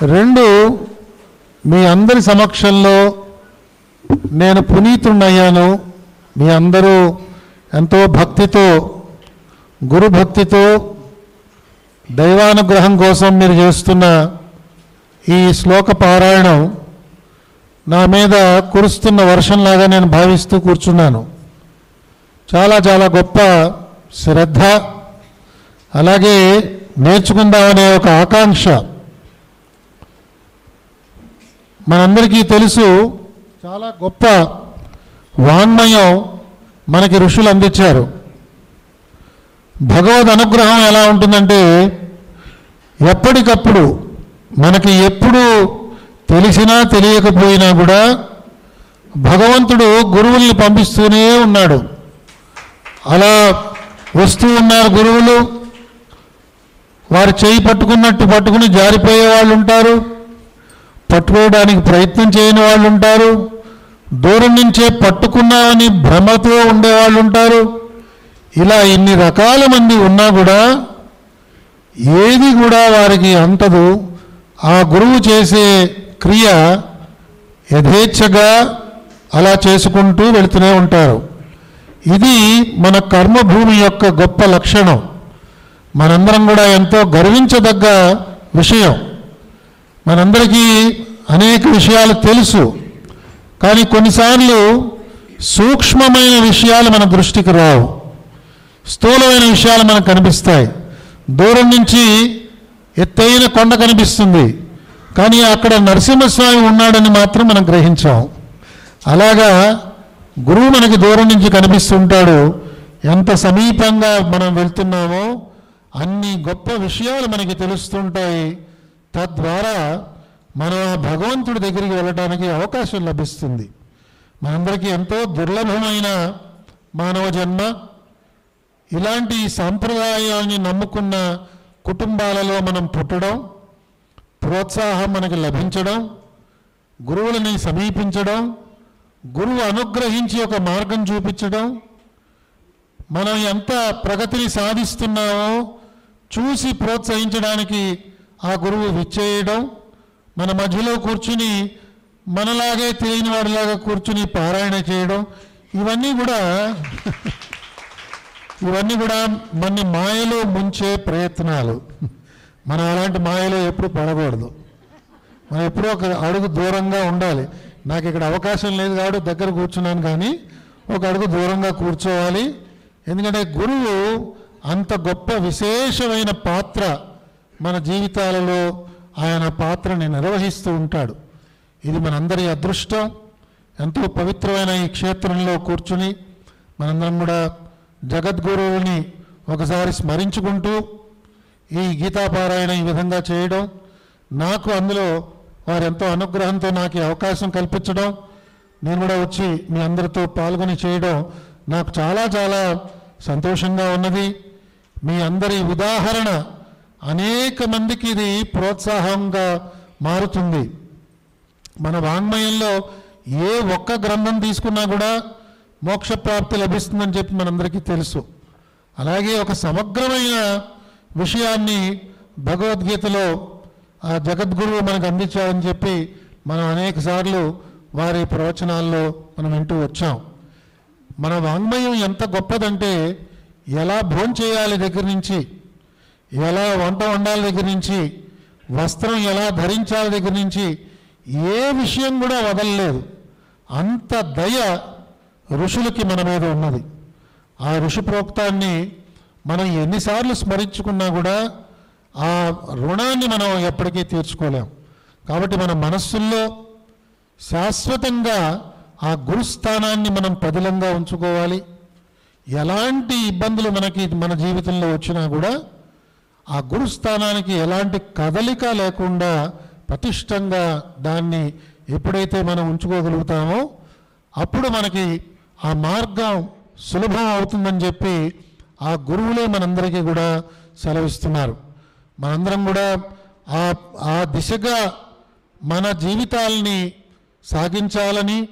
రెండు మీ అందరి సమక్షంలో నేను పునీతుణ్ణయ్యాను. మీ అందరూ ఎంతో భక్తితో గురు భక్తితో దైవానుగ్రహం కోసం మీరు చేస్తున్న ఈ శ్లోక పారాయణం నా మీద కురుస్తున్న వర్షంలాగా నేను భావిస్తూ కూర్చున్నాను. చాలా చాలా గొప్ప శ్రద్ధ అలాగే నేర్చుకుందామనే ఒక ఆకాంక్ష. మనందరికీ తెలుసు చాలా గొప్ప వాంగ్మయం మనకి ఋషులు అందించారు. భగవద్ అనుగ్రహం ఎలా ఉంటుందంటే ఎప్పటికప్పుడు మనకి ఎప్పుడు తెలిసినా తెలియకపోయినా కూడా భగవంతుడు గురువుల్ని పంపిస్తూనే ఉన్నాడు. అలా వస్తూ ఉన్నారు గురువులు. వారు చేయి పట్టుకున్నట్టు పట్టుకుని జారిపోయే వాళ్ళు ఉంటారు. పట్టుకోవడానికి ప్రయత్నం చేయని వాళ్ళు ఉంటారు. దూరం నుంచే పట్టుకున్నామని భ్రమతో ఉండేవాళ్ళు ఉంటారు. ఇలా ఇన్ని రకాల మంది ఉన్నా కూడా ఏది కూడా వారికి అంతదు. ఆ గురువు చేసే క్రియ యథేచ్ఛగా అలా చేసుకుంటూ వెళుతూనే ఉంటారు. ఇది మన కర్మభూమి యొక్క గొప్ప లక్షణం. మనందరం కూడా ఎంతో గర్వించదగ్గ విషయం. మనందరికీ అనేక విషయాలు తెలుసు. కానీ కొన్నిసార్లు సూక్ష్మమైన విషయాలు మన దృష్టికి రావు. స్థూలమైన విషయాలు మనకు కనిపిస్తాయి. దూరం నుంచి ఎత్తైన కొండ కనిపిస్తుంది. కానీ అక్కడ నరసింహస్వామి ఉన్నాడని మాత్రం మనం గ్రహించాం. అలాగా గురువు మనకి దూరం నుంచి కనిపిస్తుంటాడు. ఎంత సమీపంగా మనం వెళ్తున్నామో అన్ని గొప్ప విషయాలు మనకి తెలుస్తుంటాయి. తద్వారా మనం భగవంతుడి దగ్గరికి వెళ్ళడానికి అవకాశం లభిస్తుంది. మనందరికీ ఎంతో దుర్లభమైన మానవ జన్మ. ఇలాంటి సాంప్రదాయాన్ని నమ్ముకున్న కుటుంబాలలో మనం పుట్టడం ప్రోత్సాహం మనకి లభించడం గురువులని సమీపించడం గురువు అనుగ్రహించి ఒక మార్గం చూపించడం మనం ఎంత ప్రగతిని సాధిస్తున్నామో చూసి ప్రోత్సహించడానికి ఆ గురువు విచ్చేయడం మన మధ్యలో కూర్చుని మనలాగే తెలియని వాడిలాగా కూర్చుని పారాయణ చేయడం ఇవన్నీ కూడా ఇవన్నీ కూడా మన మాయలో ముంచే ప్రయత్నాలు. మనం అలాంటి మాయలో ఎప్పుడు పడకూడదు. మనం ఎప్పుడూ ఒక అడుగు దూరంగా ఉండాలి. నాకు ఇక్కడ అవకాశం లేదు కాబట్టి దగ్గర కూర్చున్నాను కానీ ఒక అడుగు దూరంగా కూర్చోవాలి. ఎందుకంటే గురువు అంత గొప్ప విశేషమైన పాత్ర మన జీవితాలలో ఆయన పాత్రని నిర్వహిస్తూ ఉంటాడు. ఇది మనందరి అదృష్టం. ఎంతో పవిత్రమైన ఈ క్షేత్రంలో కూర్చుని మనందరం కూడా జగద్గురువుని ఒకసారి స్మరించుకుంటూ ఈ గీతాపారాయణ ఈ విధంగా చేయడం నాకు అందులో వారెంతో అనుగ్రహంతో నాకు అవకాశం కల్పించడం నేను కూడా వచ్చి మీ అందరితో పాల్గొని చేయడం నాకు చాలా చాలా సంతోషంగా ఉన్నది. మీ అందరి ఉదాహరణ అనేక మందికి ఇది ప్రోత్సాహంగా మారుతుంది. మన వాంగ్మయంలో ఏ ఒక్క గ్రంథం తీసుకున్నా కూడా మోక్షప్రాప్తి లభిస్తుందని చెప్పి మనందరికీ తెలుసు. అలాగే ఒక సమగ్రమైన విషయాన్ని భగవద్గీతలో ఆ జగద్గురువు మనకు అందించారని చెప్పి మనం అనేక సార్లు వారి ప్రవచనాల్లో మనం వింటూ వచ్చాం. మన వాంగ్మయం ఎంత గొప్పదంటే ఎలా భోంచేయాలి దగ్గర నుంచి ఎలా వంట వండాలి దగ్గర నుంచి వస్త్రం ఎలా ధరించాలి దగ్గర నుంచి ఏ విషయం కూడా వదలలేదు. అంత దయ ఋషులకి మన మీద ఉన్నది. ఆ ఋషి ప్రోక్తాన్ని మనం ఎన్నిసార్లు స్మరించుకున్నా కూడా ఆ రుణాన్ని మనం ఎప్పటికీ తీర్చుకోలేం. కాబట్టి మన మనస్సుల్లో శాశ్వతంగా ఆ గురుస్థానాన్ని మనం పదిలంగా ఉంచుకోవాలి. ఎలాంటి ఇబ్బందులు మనకి మన జీవితంలో వచ్చినా కూడా ఆ గురుస్థానానికి ఎలాంటి కదలిక లేకుండా పటిష్టంగా దాన్ని ఎప్పుడైతే మనం ఉంచుకోగలుగుతామో అప్పుడు మనకి ఆ మార్గం సులభం అవుతుందని చెప్పి ఆ గురువులే మనందరికీ కూడా సెలవిస్తున్నారు. మనందరం కూడా ఆ ఆ దిశగా మన జీవితాలని సాగించాలని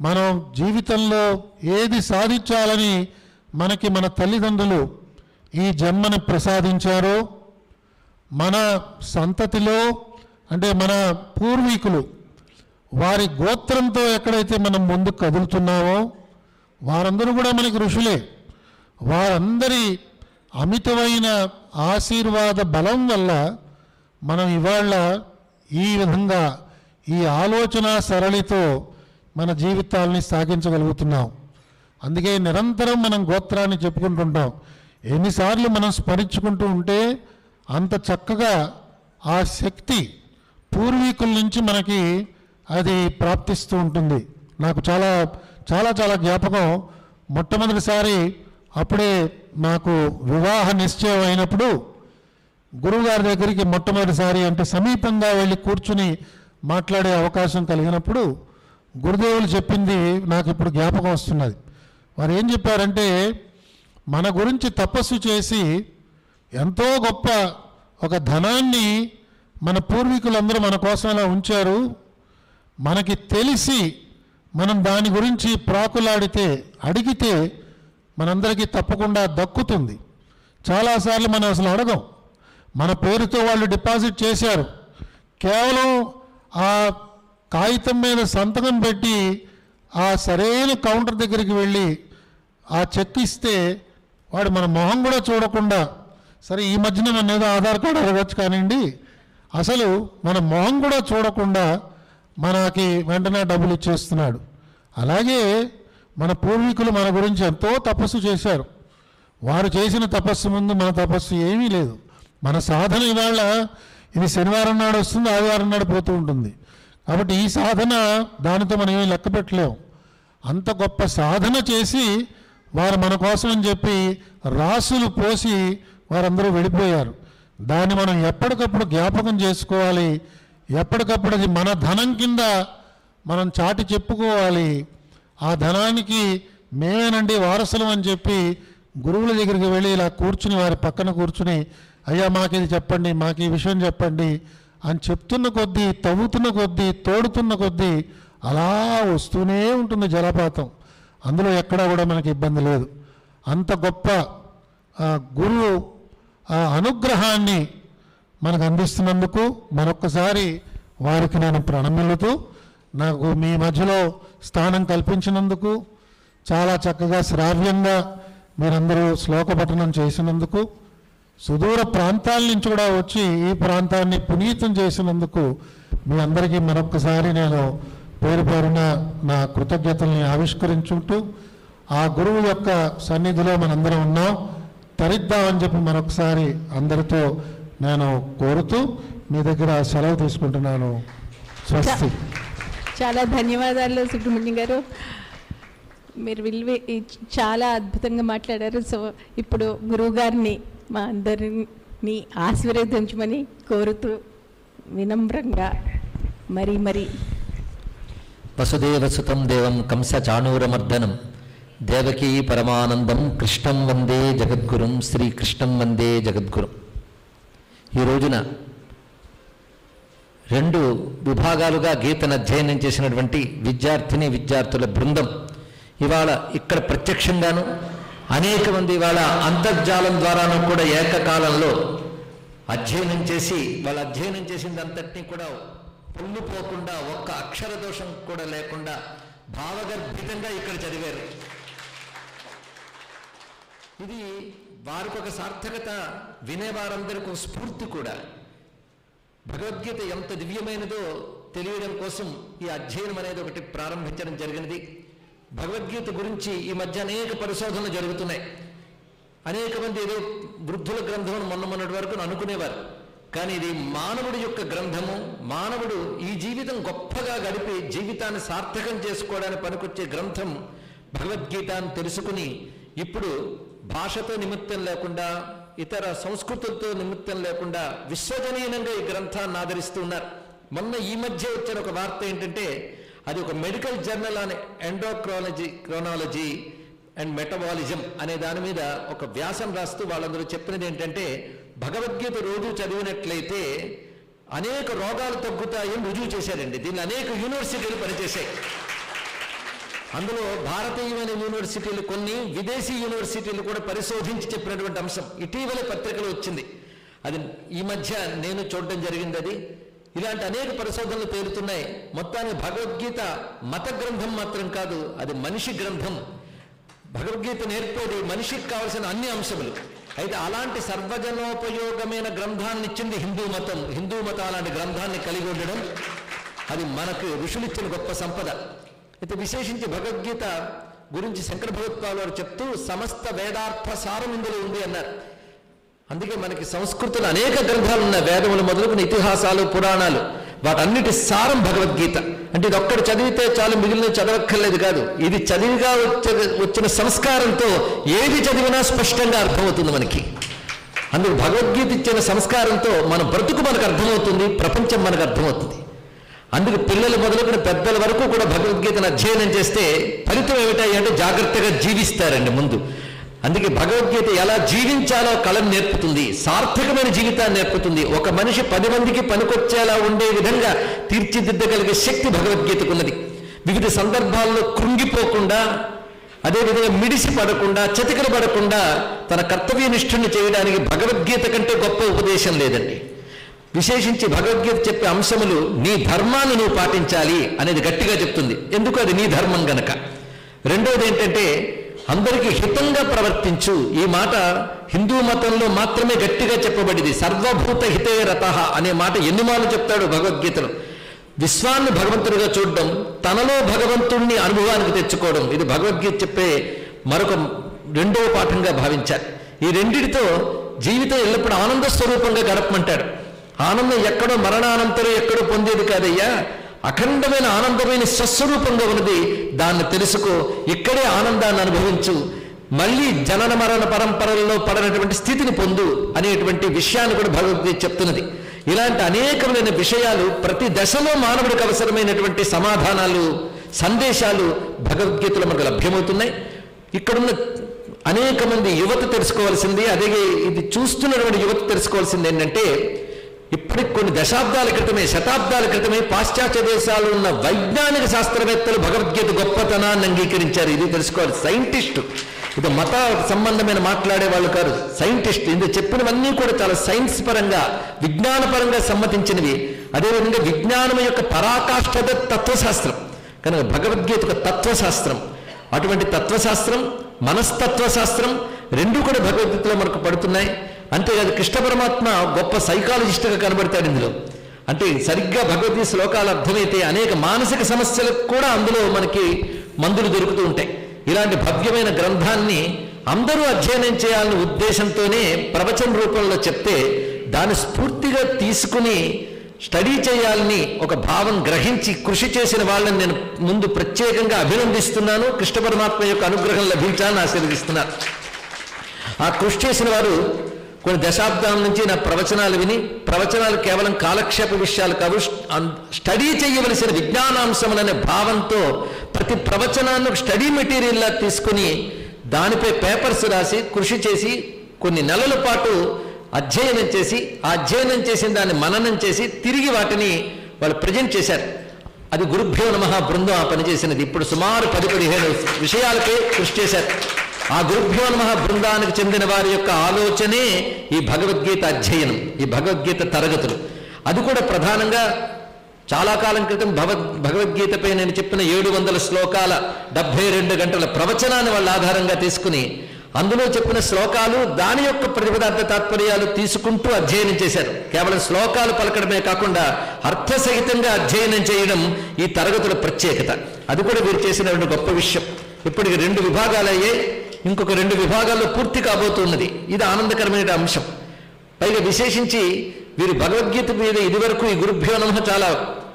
మనం జీవితంలో ఏది సాధించాలని మనకి మన తల్లిదండ్రులు ఈ జన్మను ప్రసాదించారో మన సంతతిలో అంటే మన పూర్వీకులు వారి గోత్రంతో ఎక్కడైతే మనం ముందుకు కదులుతున్నామో వారందరూ కూడా మనకి ఋషులే. వారందరి అమితమైన ఆశీర్వాద బలం వల్ల మనం ఇవాళ ఈ విధంగా ఈ ఆలోచన సరళితో మన జీవితాల్ని సాగించగలుగుతున్నాం. అందుకే నిరంతరం మనం గోత్రాన్ని చెప్పుకుంటుంటాం. ఎన్నిసార్లు మనం స్మరించుకుంటూ ఉంటే అంత చక్కగా ఆ శక్తి పూర్వీకుల నుంచి మనకి అది ప్రాప్తిస్తూ ఉంటుంది. నాకు చాలా చాలా చాలా జ్ఞాపకం. మొట్టమొదటిసారి అప్పుడే నాకు వివాహ నిశ్చయం అయినప్పుడు గురువుగారి దగ్గరికి మొట్టమొదటిసారి అంటే సమీపంగా వెళ్ళి కూర్చుని మాట్లాడే అవకాశం కలిగినప్పుడు గురుదేవులు చెప్పింది నాకు ఇప్పుడు జ్ఞాపకం వస్తున్నది. వారు ఏం చెప్పారంటే మన గురించి తపస్సు చేసి ఎంతో గొప్ప ఒక ధనాన్ని మన పూర్వీకులందరూ మన కోసం అలా ఉంచారు. మనకి తెలిసి మనం దాని గురించి ప్రాకులాడితే అడిగితే మనందరికీ తప్పకుండా దక్కుతుంది. చాలాసార్లు మనం అసలు అడగం. మన పేరుతో వాళ్ళు డిపాజిట్ చేశారు. కేవలం ఆ కాగితం మీద సంతకం పెట్టి ఆ సరైన కౌంటర్ దగ్గరికి వెళ్ళి ఆ చెక్ ఇస్తే వాడు మన మొహం కూడా చూడకుండా సరే ఈ మధ్యన మన ఏదో ఆధార్ కార్డు అడగచ్చు కానివ్వండి. అసలు మన మొహం కూడా చూడకుండా మనకి వెంటనే డబ్బులు ఇచ్చేస్తున్నాడు. అలాగే మన పూర్వీకులు మన గురించి ఎంతో తపస్సు చేశారు. వారు చేసిన తపస్సు ముందు మన తపస్సు ఏమీ లేదు. మన సాధన ఇవాళ ఇది శనివారం నాడు వస్తుంది ఆదివారం నాడు పోతూ ఉంటుంది. కాబట్టి ఈ సాధన దానితో మనం ఏమీ లెక్క పెట్టలేము అంత గొప్ప సాధన చేసి వారు మన కోసం అని చెప్పి రాసులు పోసి వారందరూ వెళ్ళిపోయారు దాన్ని మనం ఎప్పటికప్పుడు జ్ఞాపకం చేసుకోవాలి. ఎప్పటికప్పుడు అది మన ధనం కింద మనం చాటి చెప్పుకోవాలి. ఆ ధనానికి మేమేనండి వారసులం అని చెప్పి గురువుల దగ్గరికి వెళ్ళి ఇలా కూర్చుని వారి పక్కన కూర్చుని అయ్యా మాకు ఇది చెప్పండి మాకు ఈ విషయం చెప్పండి అని చెప్తున్న కొద్దీ తవ్వుతున్న కొద్దీ తోడుతున్న కొద్దీ అలా వస్తూనే ఉంటుంది జలపాతం. అందులో ఎక్కడా కూడా మనకి ఇబ్బంది లేదు. అంత గొప్ప గురువు అనుగ్రహాన్ని మనకు అందిస్తున్నందుకు మరొక్కసారి వారికి నేను ప్రణమిల్లుతూ నాకు మీ మధ్యలో స్థానం కల్పించినందుకు చాలా చక్కగా శ్రావ్యంగా మీరందరూ శ్లోక పఠనం చేసినందుకు సుదూర ప్రాంతాల నుంచి కూడా వచ్చి ఈ ప్రాంతాన్ని పునీతం చేసినందుకు మీ అందరికీ మరొకసారి నేను పేరు పేరున నా కృతజ్ఞతల్ని ఆవిష్కరించుకుంటూ ఆ గురువు యొక్క సన్నిధిలో మనందరం ఉన్నాం. తరిద్దామని చెప్పి మరొకసారి అందరితో నేను కోరుతూ మీ దగ్గర సెలవు తీసుకుంటున్నాను. స్వస్తి. చాలా ధన్యవాదాలు సుబ్రహ్మణ్యం గారు. మీరు విలువ చాలా అద్భుతంగా మాట్లాడారు. సో ఇప్పుడు గురువు గారిని మా అందరిని ఆశీర్వదించమని కోరుతూ వినమ్రంగా మరి మరి. వసుదేవసుతం దేవం కంస చాణూరమర్దనం. దేవకీ పరమానందం కృష్ణం వందే జగద్గురుం శ్రీకృష్ణం వందే జగద్గురుం. ఈ రోజున రెండు విభాగాలుగా గీతను అధ్యయనం చేసినటువంటి విద్యార్థిని విద్యార్థుల బృందం ఇవాళ ఇక్కడ ప్రత్యక్షంగాను అనేక మంది ఇవాళ అంతర్జాలం ద్వారాను కూడా ఏకకాలంలో అధ్యయనం చేసి వాళ్ళు అధ్యయనం చేసిందంతటినీ కూడా పొల్లిపోకుండా ఒక్క అక్షర దోషం కూడా లేకుండా భావగర్భితంగా ఇక్కడ చదివారు. ఇది వారికి ఒక సార్థకత వినేవారందరికీ ఒక స్ఫూర్తి కూడా. భగవద్గీత ఎంత దివ్యమైనదో తెలియడం కోసం ఈ అధ్యయనం అనేది ఒకటి ప్రారంభించడం జరిగినది. భగవద్గీత గురించి ఈ మధ్య అనేక పరిశోధనలు జరుగుతున్నాయి. అనేక మంది ఏదో వృద్ధుల గ్రంథం మొన్న మొన్నటి వరకు అనుకునేవారు. కానీ ఇది మానవుడి యొక్క గ్రంథము మానవుడు ఈ జీవితం గొప్పగా గడిపి జీవితాన్ని సార్థకం చేసుకోవడానికి పనికొచ్చే గ్రంథం భగవద్గీత అని తెలుసుకుని ఇప్పుడు భాషతో నిమిత్తం లేకుండా ఇతర సంస్కృతులతో నిమిత్తం లేకుండా విశ్వజనీయంగా ఈ గ్రంథాన్ని ఆదరిస్తూ ఉన్నారు మొన్న ఈ మధ్య వచ్చిన ఒక వార్త ఏంటంటే అది ఒక మెడికల్ జర్నల్ అనే ఎండోక్రాలజీ క్రోనాలజీ అండ్ మెటబాలిజం అనే దాని మీద ఒక వ్యాసం రాస్తూ వాళ్ళందరూ చెప్పినది ఏంటంటే భగవద్గీత రోజు చదివినట్లయితే అనేక రోగాలు తగ్గుతాయని రుజువు చేశారండి. దీన్ని అనేక యూనివర్సిటీలు పనిచేశాయి. అందులో భారతీయమైన యూనివర్సిటీలు కొన్ని విదేశీ యూనివర్సిటీలు కూడా పరిశోధించి చెప్పినటువంటి అంశం. ఇటీవల పత్రికలో వచ్చింది. అది ఈ మధ్య నేను చూడడం జరిగింది అది. ఇలాంటి అనేక పరిశోధనలు పేరుతున్నాయి మొత్తాన్ని భగవద్గీత మత గ్రంథం మాత్రం కాదు అది మనిషి గ్రంథం. భగవద్గీత నేర్పేది మనిషికి కావలసిన అన్ని అంశములు. అయితే అలాంటి సర్వజనోపయోగమైన గ్రంథాన్ని ఇచ్చింది హిందూ మతం. హిందూ మతం అలాంటి గ్రంథాన్ని కలిగి ఉండడం అది మనకు ఋషులిచ్చిన గొప్ప సంపద. అయితే విశేషించి భగవద్గీత గురించి శంకర భగవత్పాల్ వారు చెప్తూ సమస్త వేదార్థ సారం ఇందులో ఉంది అన్నారు. అందుకే మనకి సంస్కృతిలో అనేక గ్రంథాలు ఉన్నాయి. వేదములు మొదలుకున్న ఇతిహాసాలు పురాణాలు. వాటన్నిటి సారం భగవద్గీత. అంటే ఇది ఒక్కటి చదివితే చాలు మిగిలిన చదవక్కర్లేదు కాదు. ఇది చదివిగా వచ్చే వచ్చిన సంస్కారంతో ఏది చదివినా స్పష్టంగా అర్థమవుతుంది మనకి. అందుకు భగవద్గీత ఇచ్చిన సంస్కారంతో మన బ్రతుకు మనకు అర్థమవుతుంది ప్రపంచం మనకు అర్థమవుతుంది. అందుకే పిల్లలు మొదలుకొని పెద్దల వరకు కూడా భగవద్గీతను అధ్యయనం చేస్తే ఫలితం ఏమిటాయి అంటే జాగ్రత్తగా జీవిస్తారండి ముందు. అందుకే భగవద్గీత ఎలా జీవించాలో కళను నేర్పుతుంది సార్థకమైన జీవితాన్ని నేర్పుతుంది. ఒక మనిషి పది మందికి పనికొచ్చేలా ఉండే విధంగా తీర్చిదిద్దగలిగే శక్తి భగవద్గీతకున్నది వివిధ సందర్భాల్లో కృంగిపోకుండా అదేవిధంగా మిడిసి పడకుండా చతికలు పడకుండా తన కర్తవ్య నిష్ఠుని చేయడానికి భగవద్గీత కంటే గొప్ప ఉపదేశం లేదండి. విశేషించి భగవద్గీత చెప్పే అంశములు నీ ధర్మాన్ని నువ్వు పాటించాలి అనేది గట్టిగా చెప్తుంది. ఎందుకు అది నీ ధర్మం గనక? రెండవది ఏంటంటే అందరికీ హితంగా ప్రవర్తించు. ఈ మాట హిందూ మతంలో మాత్రమే గట్టిగా చెప్పబడింది. సర్వభూత హితే రత అనే మాట ఎన్నిమాలు చెప్తాడు భగవద్గీతలో. విశ్వాన్ని భగవంతుడిగా చూడడం తనలో భగవంతుణ్ణి అనుభవానికి తెచ్చుకోవడం ఇది భగవద్గీత చెప్పే మరొక రెండవ పాఠంగా భావించారు. ఈ రెండిటితో జీవితం ఎల్లప్పుడూ ఆనంద స్వరూపంగా గడపమంటాడు. ఆనందం ఎక్కడో మరణానంతరం ఎక్కడో పొందేది కాదయ్యా. అఖండమైన ఆనందమైన స్వస్వరూపంగా ఉన్నది. దాన్ని తెలుసుకో ఇక్కడే ఆనందాన్ని అనుభవించు. మళ్ళీ జనన మరణ పరంపరల్లో పడనటువంటి స్థితిని పొందు అనేటువంటి విషయాన్ని కూడా భగవద్గీత చెప్తున్నది. ఇలాంటి అనేకమైన విషయాలు ప్రతి దశలో మానవుడికి అవసరమైనటువంటి సమాధానాలు సందేశాలు భగవద్గీతలో మనకు లభ్యమవుతున్నాయి. ఇక్కడున్న అనేక మంది యువత తెలుసుకోవాల్సింది అదే ఇది చూస్తున్నటువంటి యువత తెలుసుకోవాల్సింది ఏంటంటే ఇప్పటికి కొన్ని దశాబ్దాల క్రితమే శతాబ్దాల క్రితమే పాశ్చాత్య దేశాలు ఉన్న వైజ్ఞానిక శాస్త్రవేత్తలు భగవద్గీత గొప్పతనాన్ని అంగీకరించారు. ఇది తెలుసుకోవాలి. సైంటిస్టు. ఇది మత సంబంధమైన మాట్లాడే వాళ్ళు కాదు సైంటిస్ట్. ఇది చెప్పినవన్నీ కూడా చాలా సైన్స్ పరంగా విజ్ఞాన పరంగా సమ్మతించినవి. అదేవిధంగా విజ్ఞానం యొక్క పరాకాష్ఠత తత్వశాస్త్రం. కనుక భగవద్గీత ఒక తత్వశాస్త్రం. అటువంటి తత్వశాస్త్రం మనస్తత్వశాస్త్రం రెండు కూడా భగవద్గీతలో మనకు పడుతున్నాయి. అంతేకాదు కృష్ణ పరమాత్మ గొప్ప సైకాలజిస్ట్గా కనబడతాడు ఇందులో. అంటే సరిగ్గా భగవద్గీత శ్లోకాలు అర్థమైతే అనేక మానసిక సమస్యలకు కూడా అందులో మనకి మందులు దొరుకుతూ ఉంటాయి. ఇలాంటి భవ్యమైన గ్రంథాన్ని అందరూ అధ్యయనం చేయాలనే ఉద్దేశంతోనే ప్రవచన రూపంలో చెప్తే దాన్ని స్ఫూర్తిగా తీసుకుని స్టడీ చేయాలని ఒక భావం గ్రహించి కృషి చేసిన వాళ్ళని నేను ముందు ప్రత్యేకంగా అభినందిస్తున్నాను. కృష్ణ పరమాత్మ యొక్క అనుగ్రహం లభించాలని ఆశీర్వదిస్తున్నాను ఆ కృషి చేసిన వారు కొన్ని దశాబ్దాల నుంచి నా ప్రవచనాలు విని ప్రవచనాలు కేవలం కాలక్షేప విషయాలు కావు స్టడీ చేయవలసిన విజ్ఞానాంశములనే భావంతో ప్రతి ప్రవచనాన్ని స్టడీ మెటీరియల్లా తీసుకుని దానిపై పేపర్స్ రాసి కృషి చేసి కొన్ని నెలల పాటు అధ్యయనం చేసి ఆ అధ్యయనం చేసిన దాన్ని మననం చేసి తిరిగి వాటిని వాళ్ళు ప్రజెంట్ చేశారు. అది గురుభ్యో నమ బృందం ఆ పనిచేసినది. ఇప్పుడు సుమారు పది పదిహేను విషయాలపై కృషి చేశారు. ఆ గురుభ్యో నమ బృందానికి చెందిన వారి యొక్క ఆలోచనే ఈ భగవద్గీత అధ్యయనం ఈ భగవద్గీత తరగతులు. అది కూడా ప్రధానంగా చాలా కాలం క్రితం భగవద్ భగవద్గీతపై నేను చెప్పిన ఏడు వందల శ్లోకాల డెబ్బై రెండు గంటల ప్రవచనాన్ని వాళ్ళ ఆధారంగా తీసుకుని అందులో చెప్పిన శ్లోకాలు దాని యొక్క ప్రతిపదార్థ తాత్పర్యాలు తీసుకుంటూ అధ్యయనం చేశారు. కేవలం శ్లోకాలు పలకడమే కాకుండా అర్థసహితంగా అధ్యయనం చేయడం ఈ తరగతుల ప్రత్యేకత. అది కూడా వీరు రెండు గొప్ప విషయం. ఇప్పటికి రెండు విభాగాలయ్యే ఇంకొక రెండు విభాగాల్లో పూర్తి కాబోతున్నది. ఇది ఆనందకరమైన అంశం. పైగా విశేషించి వీరు భగవద్గీత మీద ఇదివరకు ఈ గురుభ్యో నమ చాలా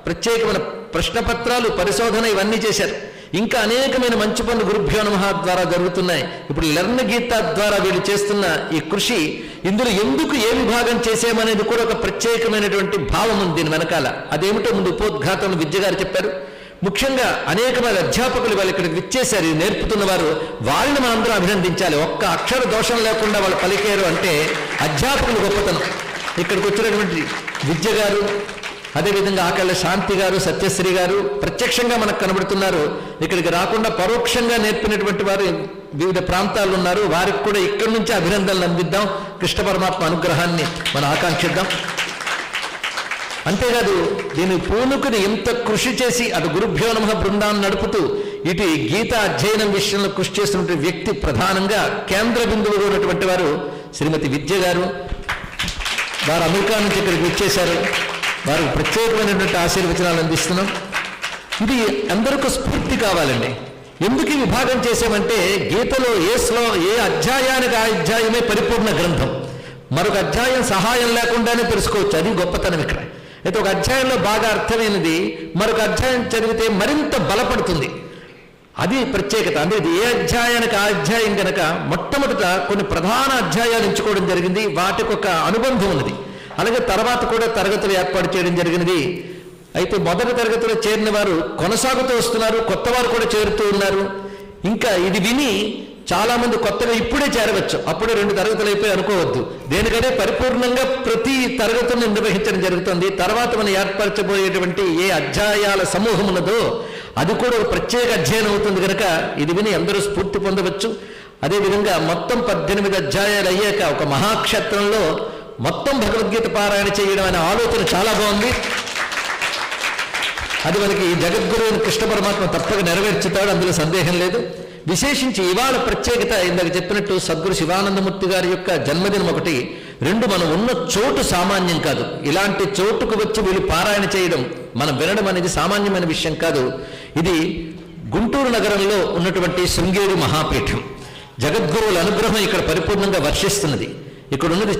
ప్రత్యేకమైన ప్రశ్నపత్రాలు పరిశోధన ఇవన్నీ చేశారు. ఇంకా అనేకమైన మంచి పనులు గురుభ్యో నమ ద్వారా జరుగుతున్నాయి. ఇప్పుడు లర్న్ గీత ద్వారా వీళ్ళు చేస్తున్న ఈ కృషి ఇందులో ఎందుకు ఏ విభాగం చేసామనేది కూడా ఒక ప్రత్యేకమైనటువంటి భావం ఉంది దీని వెనకాల. అదేమిటో ముందు ఉపోద్ఘాతం విద్య గారు చెప్పారు. ముఖ్యంగా అనేక మంది అధ్యాపకులు వాళ్ళు ఇక్కడికి విచ్చేశారు ఇది నేర్పుతున్న వారు. వారిని మనందరం అభినందించాలి. ఒక్క అక్షర దోషం లేకుండా వాళ్ళు పలికారు అంటే అధ్యాపకులు గొప్పతనం. ఇక్కడికి వచ్చినటువంటి విద్య గారు అదేవిధంగా ఆకళ్ళ శాంతి గారు సత్యశ్రీ గారు ప్రత్యక్షంగా మనకు కనబడుతున్నారు. ఇక్కడికి రాకుండా పరోక్షంగా నేర్పినటువంటి వారు వివిధ ప్రాంతాలు ఉన్నారు. వారికి కూడా ఇక్కడి నుంచి అభినందనలు అందిద్దాం. కృష్ణ పరమాత్మ అనుగ్రహాన్ని మనం ఆకాంక్షిద్దాం. అంతేకాదు దీని పూనుకుని ఎంత కృషి చేసి అటు గురుభ్యో నమ బృందాన్ని నడుపుతూ ఇటు గీత అధ్యయనం విషయంలో కృషి చేస్తున్నటువంటి వ్యక్తి ప్రధానంగా కేంద్ర బిందువులు ఉన్నటువంటి వారు శ్రీమతి విద్య గారు. వారు అమెరికా నుంచి ఇక్కడికి వచ్చేశారు. వారు ప్రత్యేకమైనటువంటి ఆశీర్వచనాలు అందిస్తున్నాం. ఇది అందరికీ స్ఫూర్తి కావాలండి. ఎందుకు ఈ విభాగం చేసామంటే గీతలో ఏ శ్లో ఏ అధ్యాయానికి ఆ అధ్యాయమే పరిపూర్ణ గ్రంథం. మరొక అధ్యాయం సహాయం లేకుండానే తెలుసుకోవచ్చు. అది గొప్పతనం ఇక్కడ. అయితే ఒక అధ్యాయంలో బాగా అర్థమైనది మరొక అధ్యాయం చదివితే మరింత బలపడుతుంది. అది ప్రత్యేకత. అంటే ఇది ఏ అధ్యాయానికి ఆ అధ్యాయం కనుక మొట్టమొదట కొన్ని ప్రధాన అధ్యాయాలు ఎంచుకోవడం జరిగింది వాటికి ఒక అనుబంధం ఉన్నది. అలాగే తర్వాత కూడా తరగతులు ఏర్పాటు చేయడం జరిగినది. అయితే మొదటి తరగతిలో చేరిన వారు కొనసాగుతూ వస్తున్నారు కొత్త వారు కూడా చేరుతూ ఉన్నారు. ఇంకా ఇది విని చాలా మంది కొత్తగా ఇప్పుడే చేరవచ్చు. అప్పుడే రెండు తరగతులు అయిపోయి అనుకోవద్దు. దేనికంటే పరిపూర్ణంగా ప్రతి తరగతులను నిర్వహించడం జరుగుతుంది. తర్వాత మనం ఏర్పరచబోయేటువంటి ఏ అధ్యాయాల సమూహం ఉన్నదో అది కూడా ఒక ప్రత్యేక అధ్యయనం అవుతుంది కనుక ఇది విని అందరూ స్ఫూర్తి పొందవచ్చు. అదేవిధంగా మొత్తం పద్దెనిమిది అధ్యాయాలు అయ్యాక ఒక మహాక్షేత్రంలో మొత్తం భగవద్గీత పారాయణ చేయడం అనే ఆలోచన చాలా బాగుంది. అది మనకి జగద్గురువుని కృష్ణ పరమాత్మ తప్పక నెరవేర్చుతాడు అందులో సందేహం లేదు. విశేషించి ఇవాళ ప్రత్యేకత ఇందాక చెప్పినట్టు సద్గురు శివానందమూర్తి గారి యొక్క జన్మదినం ఒకటి. రెండు మనం ఉన్న చోటు సామాన్యం కాదు. ఇలాంటి చోటుకు వచ్చి వీళ్ళు పారాయణ చేయడం మనం వినడం అనేది సామాన్యమైన విషయం కాదు. ఇది గుంటూరు నగరంలో ఉన్నటువంటి శృంగేరి మహాపీఠం. జగద్గురువుల అనుగ్రహం ఇక్కడ పరిపూర్ణంగా వర్షిస్తున్నది. ఇక్కడ ఉన్నది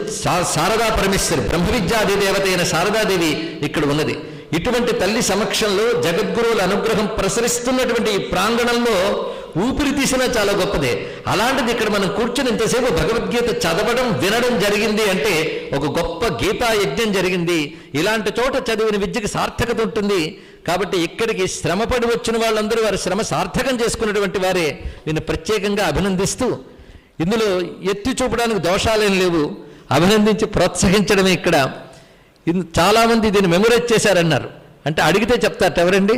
శారదా పరమేశ్వరి బ్రహ్మ విద్యాది దేవత అయిన శారదాదేవి ఇక్కడ ఉన్నది. ఇటువంటి తల్లి సమక్షంలో జగద్గురువుల అనుగ్రహం ప్రసరిస్తున్నటువంటి ఈ ప్రాంగణంలో ఊపిరి తీసినా చాలా గొప్పదే. అలాంటిది ఇక్కడ మనం కూర్చొని ఇంతసేపు భగవద్గీత చదవడం వినడం జరిగింది అంటే ఒక గొప్ప గీతా యజ్ఞం జరిగింది. ఇలాంటి చోట చదివిన విద్యకి సార్థకత ఉంటుంది. కాబట్టి ఇక్కడికి శ్రమపడి వచ్చిన వాళ్ళందరూ వారి శ్రమ సార్థకం చేసుకున్నటువంటి వారే. నేను ప్రత్యేకంగా అభినందిస్తూ ఇందులో ఎత్తి చూపడానికి దోషాలేం లేవు. అభినందించి ప్రోత్సహించడమే ఇక్కడ. చాలామంది దీన్ని మెమొరైజ్ చేశారన్నారు. అంటే అడిగితే చెప్తారట ఎవరండి?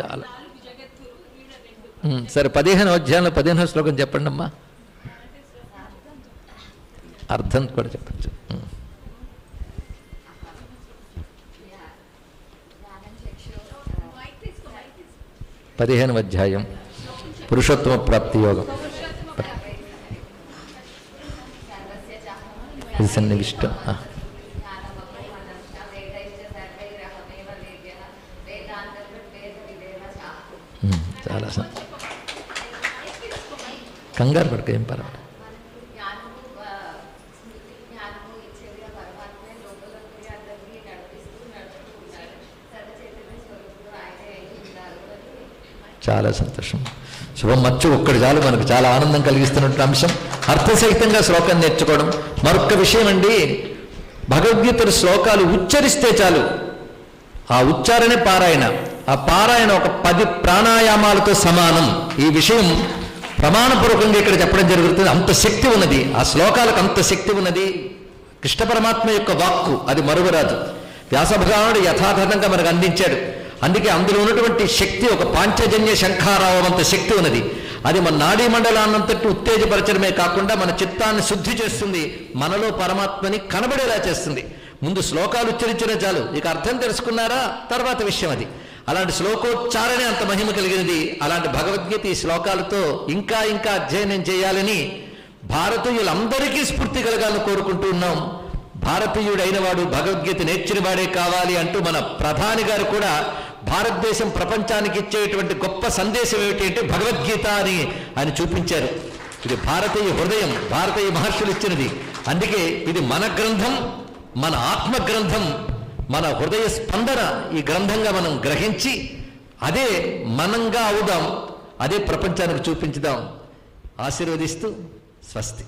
చాలా. సరే పదిహేను అధ్యాయంలో పదిహేను శ్లోకం చెప్పండి అమ్మా అర్థం కూడా చెప్పచ్చు. పదిహేను అధ్యాయం పురుషోత్తమ ప్రాప్తి యోగం. ఇది సన్నివిష్టం. చాలా కంగారు పడక ఏం పర్వాలేదు. చాలా సంతోషం. శుభం మచ్చు ఒక్కడు చాలు మనకు చాలా ఆనందం కలిగిస్తున్నటువంటి అంశం. అర్థసహితంగా శ్లోకం నేర్చుకోవడం మరొక విషయం అండి భగవద్గీతలు శ్లోకాలు ఉచ్చరిస్తే చాలు. ఆ ఉచ్చారణే పారాయణ. ఆ పారాయణ ఒక పది ప్రాణాయామాలతో సమానం. ఈ విషయం ప్రమాణపూర్వకంగా ఇక్కడ చెప్పడం జరుగుతుంది. అంత శక్తి ఉన్నది. ఆ శ్లోకాలకు అంత శక్తి ఉన్నది. కృష్ణ పరమాత్మ యొక్క వాక్కు అది మరువరాదు. వ్యాసభగవానుడు యథాతథంగా మనకు అందించాడు. అందుకే అందులో ఉన్నటువంటి శక్తి ఒక పాంచజన్య శంఖారావం అంత శక్తి ఉన్నది. అది మన నాడీ మండలాన్నంతటి ఉత్తేజపరచడమే కాకుండా మన చిత్తాన్ని శుద్ధి చేస్తుంది. మనలో పరమాత్మని కనబడేలా చేస్తుంది. ముందు శ్లోకాలు ఉచ్చరించిన చాలు. ఇక అర్థం తెలుసుకున్నారా? తర్వాత విషయం అది. అలాంటి శ్లోకోచ్చారణే అంత మహిమ కలిగినది. అలాంటి భగవద్గీత ఈ శ్లోకాలతో ఇంకా ఇంకా అధ్యయనం చేయాలని భారతీయులందరికీ స్ఫూర్తి కలగాలని కోరుకుంటూ ఉన్నాం. భారతీయుడైన వాడు భగవద్గీత నేర్చిన వాడే కావాలి అంటూ మన ప్రధాని గారు కూడా భారతదేశం ప్రపంచానికి ఇచ్చేటువంటి గొప్ప సందేశం ఏమిటి అంటే భగవద్గీత అని ఆయన చూపించారు. ఇది భారతీయ హృదయం భారతీయ మహర్షులు ఇచ్చినది. అందుకే ఇది మన గ్రంథం మన ఆత్మ గ్రంథం మన హృదయ స్పందన ఈ గ్రంథంగా మనం గ్రహించి అదే మనంగా అవుదాం అదే ప్రపంచానికి చూపించుదాం. ఆశీర్వదిస్తూ స్వస్తి.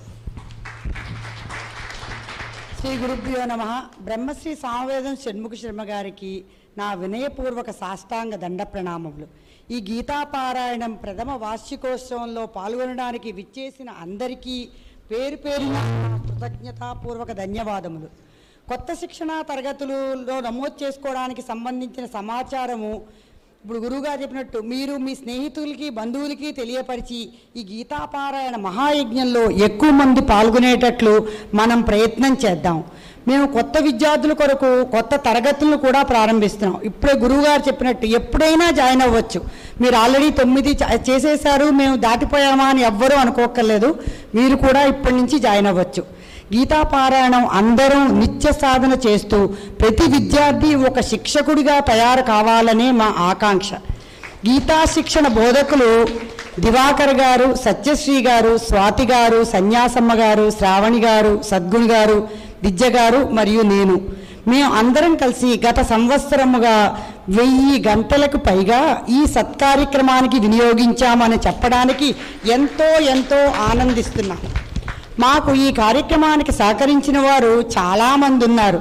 శ్రీ గురుభ్యో నమ. బ్రహ్మశ్రీ సామవేదం షణ్ముఖ శర్మ గారికి నా వినయపూర్వక సాష్టాంగ దండ ప్రణామములు. ఈ గీతాపారాయణం ప్రథమ వార్షికోత్సవంలో పాల్గొనడానికి విచ్చేసిన అందరికీ పేరు పేరున నా కృతజ్ఞతాపూర్వక ధన్యవాదములు. కొత్త శిక్షణా తరగతులలో నమోదు చేసుకోవడానికి సంబంధించిన సమాచారము. ఇప్పుడు గురువుగారు చెప్పినట్టు మీరు మీ స్నేహితులకి బంధువులకి తెలియపరిచి ఈ గీతాపారాయణ మహాయజ్ఞంలో ఎక్కువ మంది పాల్గొనేటట్లు మనం ప్రయత్నం చేద్దాం. మేము కొత్త విద్యార్థుల కొరకు కొత్త తరగతులను కూడా ప్రారంభిస్తున్నాం. ఇప్పుడే గురువుగారు చెప్పినట్టు ఎప్పుడైనా జాయిన్ అవ్వచ్చు. మీరు ఆల్రెడీ తొమ్మిది చ- చేసేశారు మేము దాటిపోయామా అని ఎవ్వరూ అనుకోక్కర్లేదు. మీరు కూడా ఇప్పటి నుంచి జాయిన్ అవ్వచ్చు. గీతాపారాయణం అందరం నిత్య సాధన చేస్తూ ప్రతి విద్యార్థి ఒక శిక్షకుడిగా తయారు కావాలనే మా ఆకాంక్ష. గీతా శిక్షణ బోధకులు దివాకర్ గారు సత్యశ్రీ గారు స్వాతి గారు సన్యాసమ్మ గారు శ్రావణి గారు సద్గుణి గారు దిజ్జ గారు మరియు నేను. మేము అందరం కలిసి గత సంవత్సరముగా వెయ్యి గంటలకు పైగా ఈ సత్కార్యక్రమానికి వినియోగించామని చెప్పడానికి ఎంతో ఎంతో ఆనందిస్తున్నాం. మాకు ఈ కార్యక్రమానికి సహకరించిన వారు చాలామంది ఉన్నారు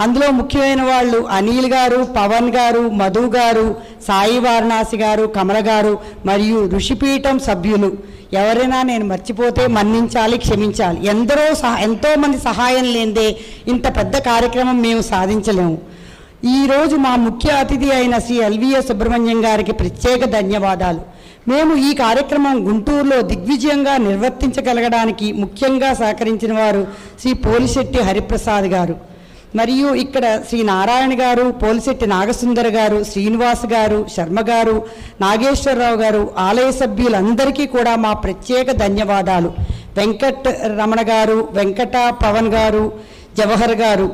అందులో ముఖ్యమైన వాళ్ళు అనిల్ గారు పవన్ గారు మధు గారు సాయి వారణాసి గారు కమల గారు మరియు ఋషిపీఠం సభ్యులు. ఎవరైనా నేను మర్చిపోతే మన్నించాలి క్షమించాలి. ఎందరో సహా ఎంతోమంది సహాయం లేదే ఇంత పెద్ద కార్యక్రమం మేము సాధించలేము. ఈరోజు మా ముఖ్య అతిథి అయిన శ్రీ ఎల్విఎస్ సుబ్రహ్మణ్యం గారికి ప్రత్యేక ధన్యవాదాలు. మేము ఈ కార్యక్రమం గుంటూరులో దిగ్విజయంగా నిర్వర్తించగలగడానికి ముఖ్యంగా సహకరించిన వారు శ్రీ పోలిశెట్టి హరిప్రసాద్ గారు. మరియు ఇక్కడ శ్రీ నారాయణ గారు పోలిశెట్టి నాగసుందర్ గారు శ్రీనివాస్ గారు శర్మ గారు నాగేశ్వరరావు గారు ఆలయ సభ్యులందరికీ కూడా మా ప్రత్యేక ధన్యవాదాలు. వెంకట్ రమణ గారు వెంకట పవన్ గారు జవహర్ గారు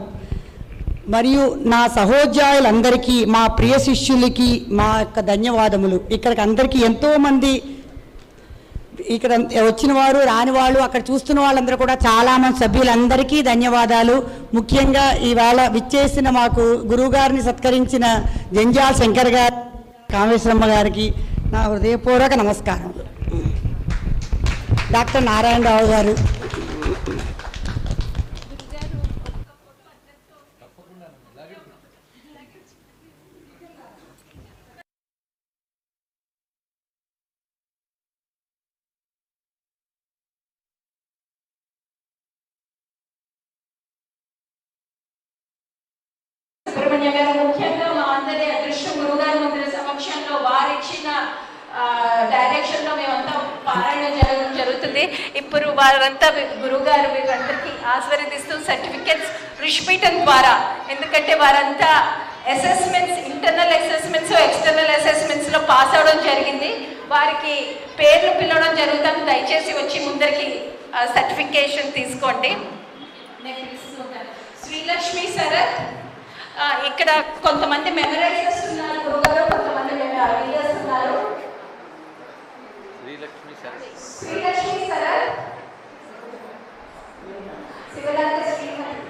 మరియు నా సహోద్యాయులందరికీ మా ప్రియ శిష్యులకి మా యొక్క ధన్యవాదములు. ఇక్కడికి అందరికీ ఎంతోమంది ఇక్కడ వచ్చిన వారు రాని వాళ్ళు అక్కడ చూస్తున్న వాళ్ళందరూ కూడా చాలా మంది సభ్యులందరికీ ధన్యవాదాలు. ముఖ్యంగా ఈవేళ విచ్చేసిన మాకు గురువుగారిని సత్కరించిన జంజాల్ శంకర్ గారు కామేశ్వరమ్మ గారికి నా హృదయపూర్వక నమస్కారం. డాక్టర్ నారాయణరావు గారు సుబ్రహ్మణ్య గారు ముఖ్యంగా మా అందరి అదృష్టం గురుగారి మందిర సమక్షంలో వారు ఇచ్చిన డైరెక్షన్లో మేమంతా పారాయణం జరగడం జరుగుతుంది ఇప్పుడు వారంతా గురుగారు వీరందరికీ ఆశీర్వదిస్తూ ఋషిపీఠం ద్వారా. ఎందుకంటే వారంతా అసెస్మెంట్స్ ఇంటర్నల్ అసెస్మెంట్స్ ఎక్స్టర్నల్ అసెస్మెంట్స్లో పాస్ అవడం జరిగింది. వారికి పేర్లు పిలవడం జరుగుతాం దయచేసి వచ్చి ముందరికి సర్టిఫికేషన్ తీసుకోండి. శ్రీలక్ష్మి శరత్ ఆ, ఇక్కడ కొంతమంది మెమరైజర్స్ ఉన్నారు కొంతమంది ఉన్నారు. శ్రీలక్ష్మి శరత్ శివరాత్రి చావలి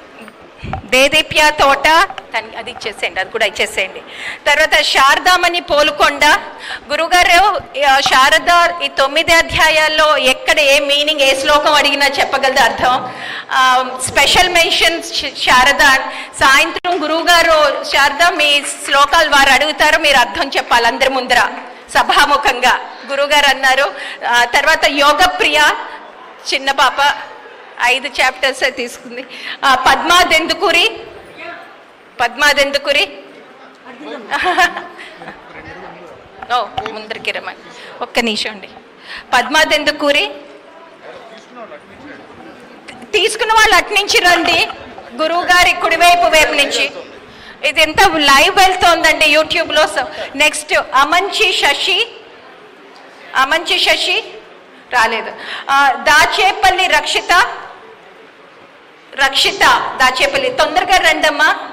దేదీప్య తోట అది ఇచ్చేసేయండి అది కూడా ఇచ్చేసేయండి. తర్వాత శారదామణి పోలుకొండ. గురుగారు శారద ఈ తొమ్మిది అధ్యాయాల్లో ఎక్కడ ఏ మీనింగ్ ఏ శ్లోకం అడిగినా చెప్పగలదు అర్థం. Special mention Sharada. సాయంత్రం గురువుగారు శారద మీ శ్లోకాలు వారు అడుగుతారు మీరు అర్థం చెప్పాలి అందరి ముందర సభాముఖంగా. గురుగారు అన్నారు. తర్వాత యోగప్రియ చిన్న పాప. ఐదు చాప్టర్స్ తీసుకుంది. ఆ, పద్మాదెందుకురి? పద్మాదెందుకురి? ఓ ముందరికి రమ్మని. ఒక్క నిమిషం అండి పద్మాదెందుకూరి? తీసుకున్న వాళ్ళు అట్నుంచి రండి. గురువు గారి కుడివైపు వైపు నుంచి. ఇది ఎంత లైవ్ వెళ్తోందండి యూట్యూబ్లో నెక్స్ట్ అమంచి శశి. అమంచి శశి? రాలేదు. దాచేపల్లి రక్షిత. రక్షిత దాచేపల్లి. తొందరగా రండమ్మా.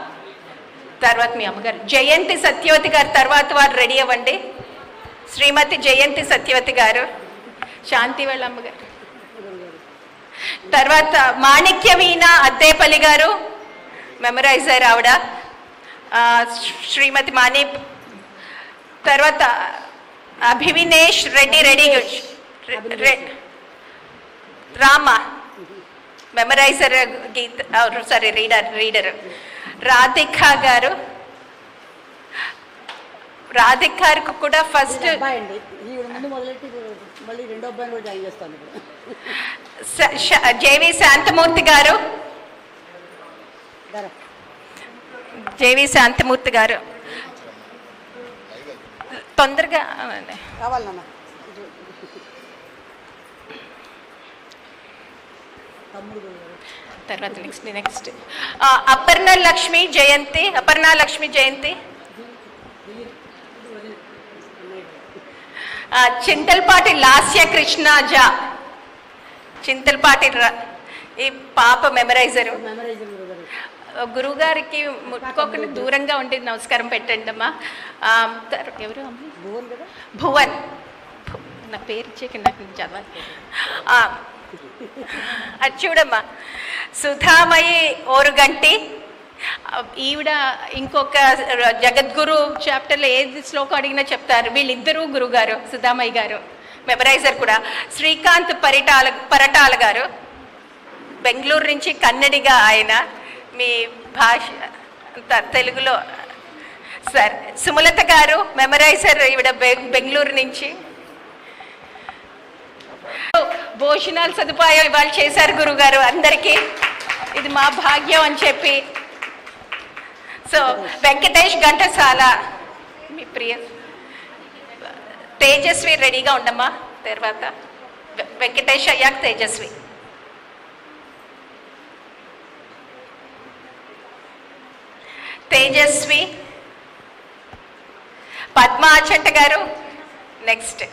తర్వాత మీ అమ్మగారు. జయంతి సత్యవతి గారు తర్వాత వారు రెడీ అవ్వండి. శ్రీమతి జయంతి సత్యవతి గారు. శాంతి వాళ్ళ అమ్మగారు. తర్వాత మాణిక్య వీణ అద్దేపల్లి గారు. మెమరైజర్ ఆవిడ. శ్రీమతి మాణి తర్వాత అభివినేష్ రెడ్డి రెడ్డి రె- Rama. Memoriser Geetha sorry reader reader Radhika గారు. రాధిక గారికి కూడా ఫస్ట్ జేవి శాంతమూర్తి గారు. జేవి శాంతమూర్తి గారు. తొందరగా కావాలి నాన్న ఇటు. తమ్ముడు కూడా. తర్వాత నెక్స్ట్ నెక్స్ట్ అపర్ణ లక్ష్మి జయంతి అపర్ణ లక్ష్మి జయంతి. చింతలపాటి లాస్య కృష్ణ జా చింతలపాటి ఈ పాప మెమరైజరు గురుగారికి ముట్టుకోకుండా దూరంగా ఉండి నమస్కారం పెట్టండి అమ్మా. ఎవరు భువన్ నా పేరు ఇచ్చేకి నాకు చదవాలి. అది చూడమ్మా. సుధామయి ఓరుగంటి ఈవిడ ఇంకొక జగద్గురు చాప్టర్లో ఏది శ్లోకం అడిగినా చెప్తారు. వీళ్ళిద్దరూ గురుగారు సుధామయ్య గారు. మెమరైజర్ కూడా. శ్రీకాంత్ పరిటాల పరటాల గారు. బెంగళూరు నుంచి కన్నడిగా ఆయన మీ భాష తెలుగులో సార్ సుమలత గారు మెమరైజర్ ఈవిడ బె- బెంగళూరు నుంచి. భోజనాలు సదుపాయం ఇవాళ చేశారు గురుగారు అందరికీ. ఇది మా భాగ్యం అని చెప్పి. సో వెంకటేష్ ఘంటసాల మీ ప్రియ తేజస్వి రెడీగా ఉండమ్మా. తర్వాత వెంకటేష్ అయ్యాక తేజస్వి. తేజస్వి పద్మ ఆచంట గారు నెక్స్ట్.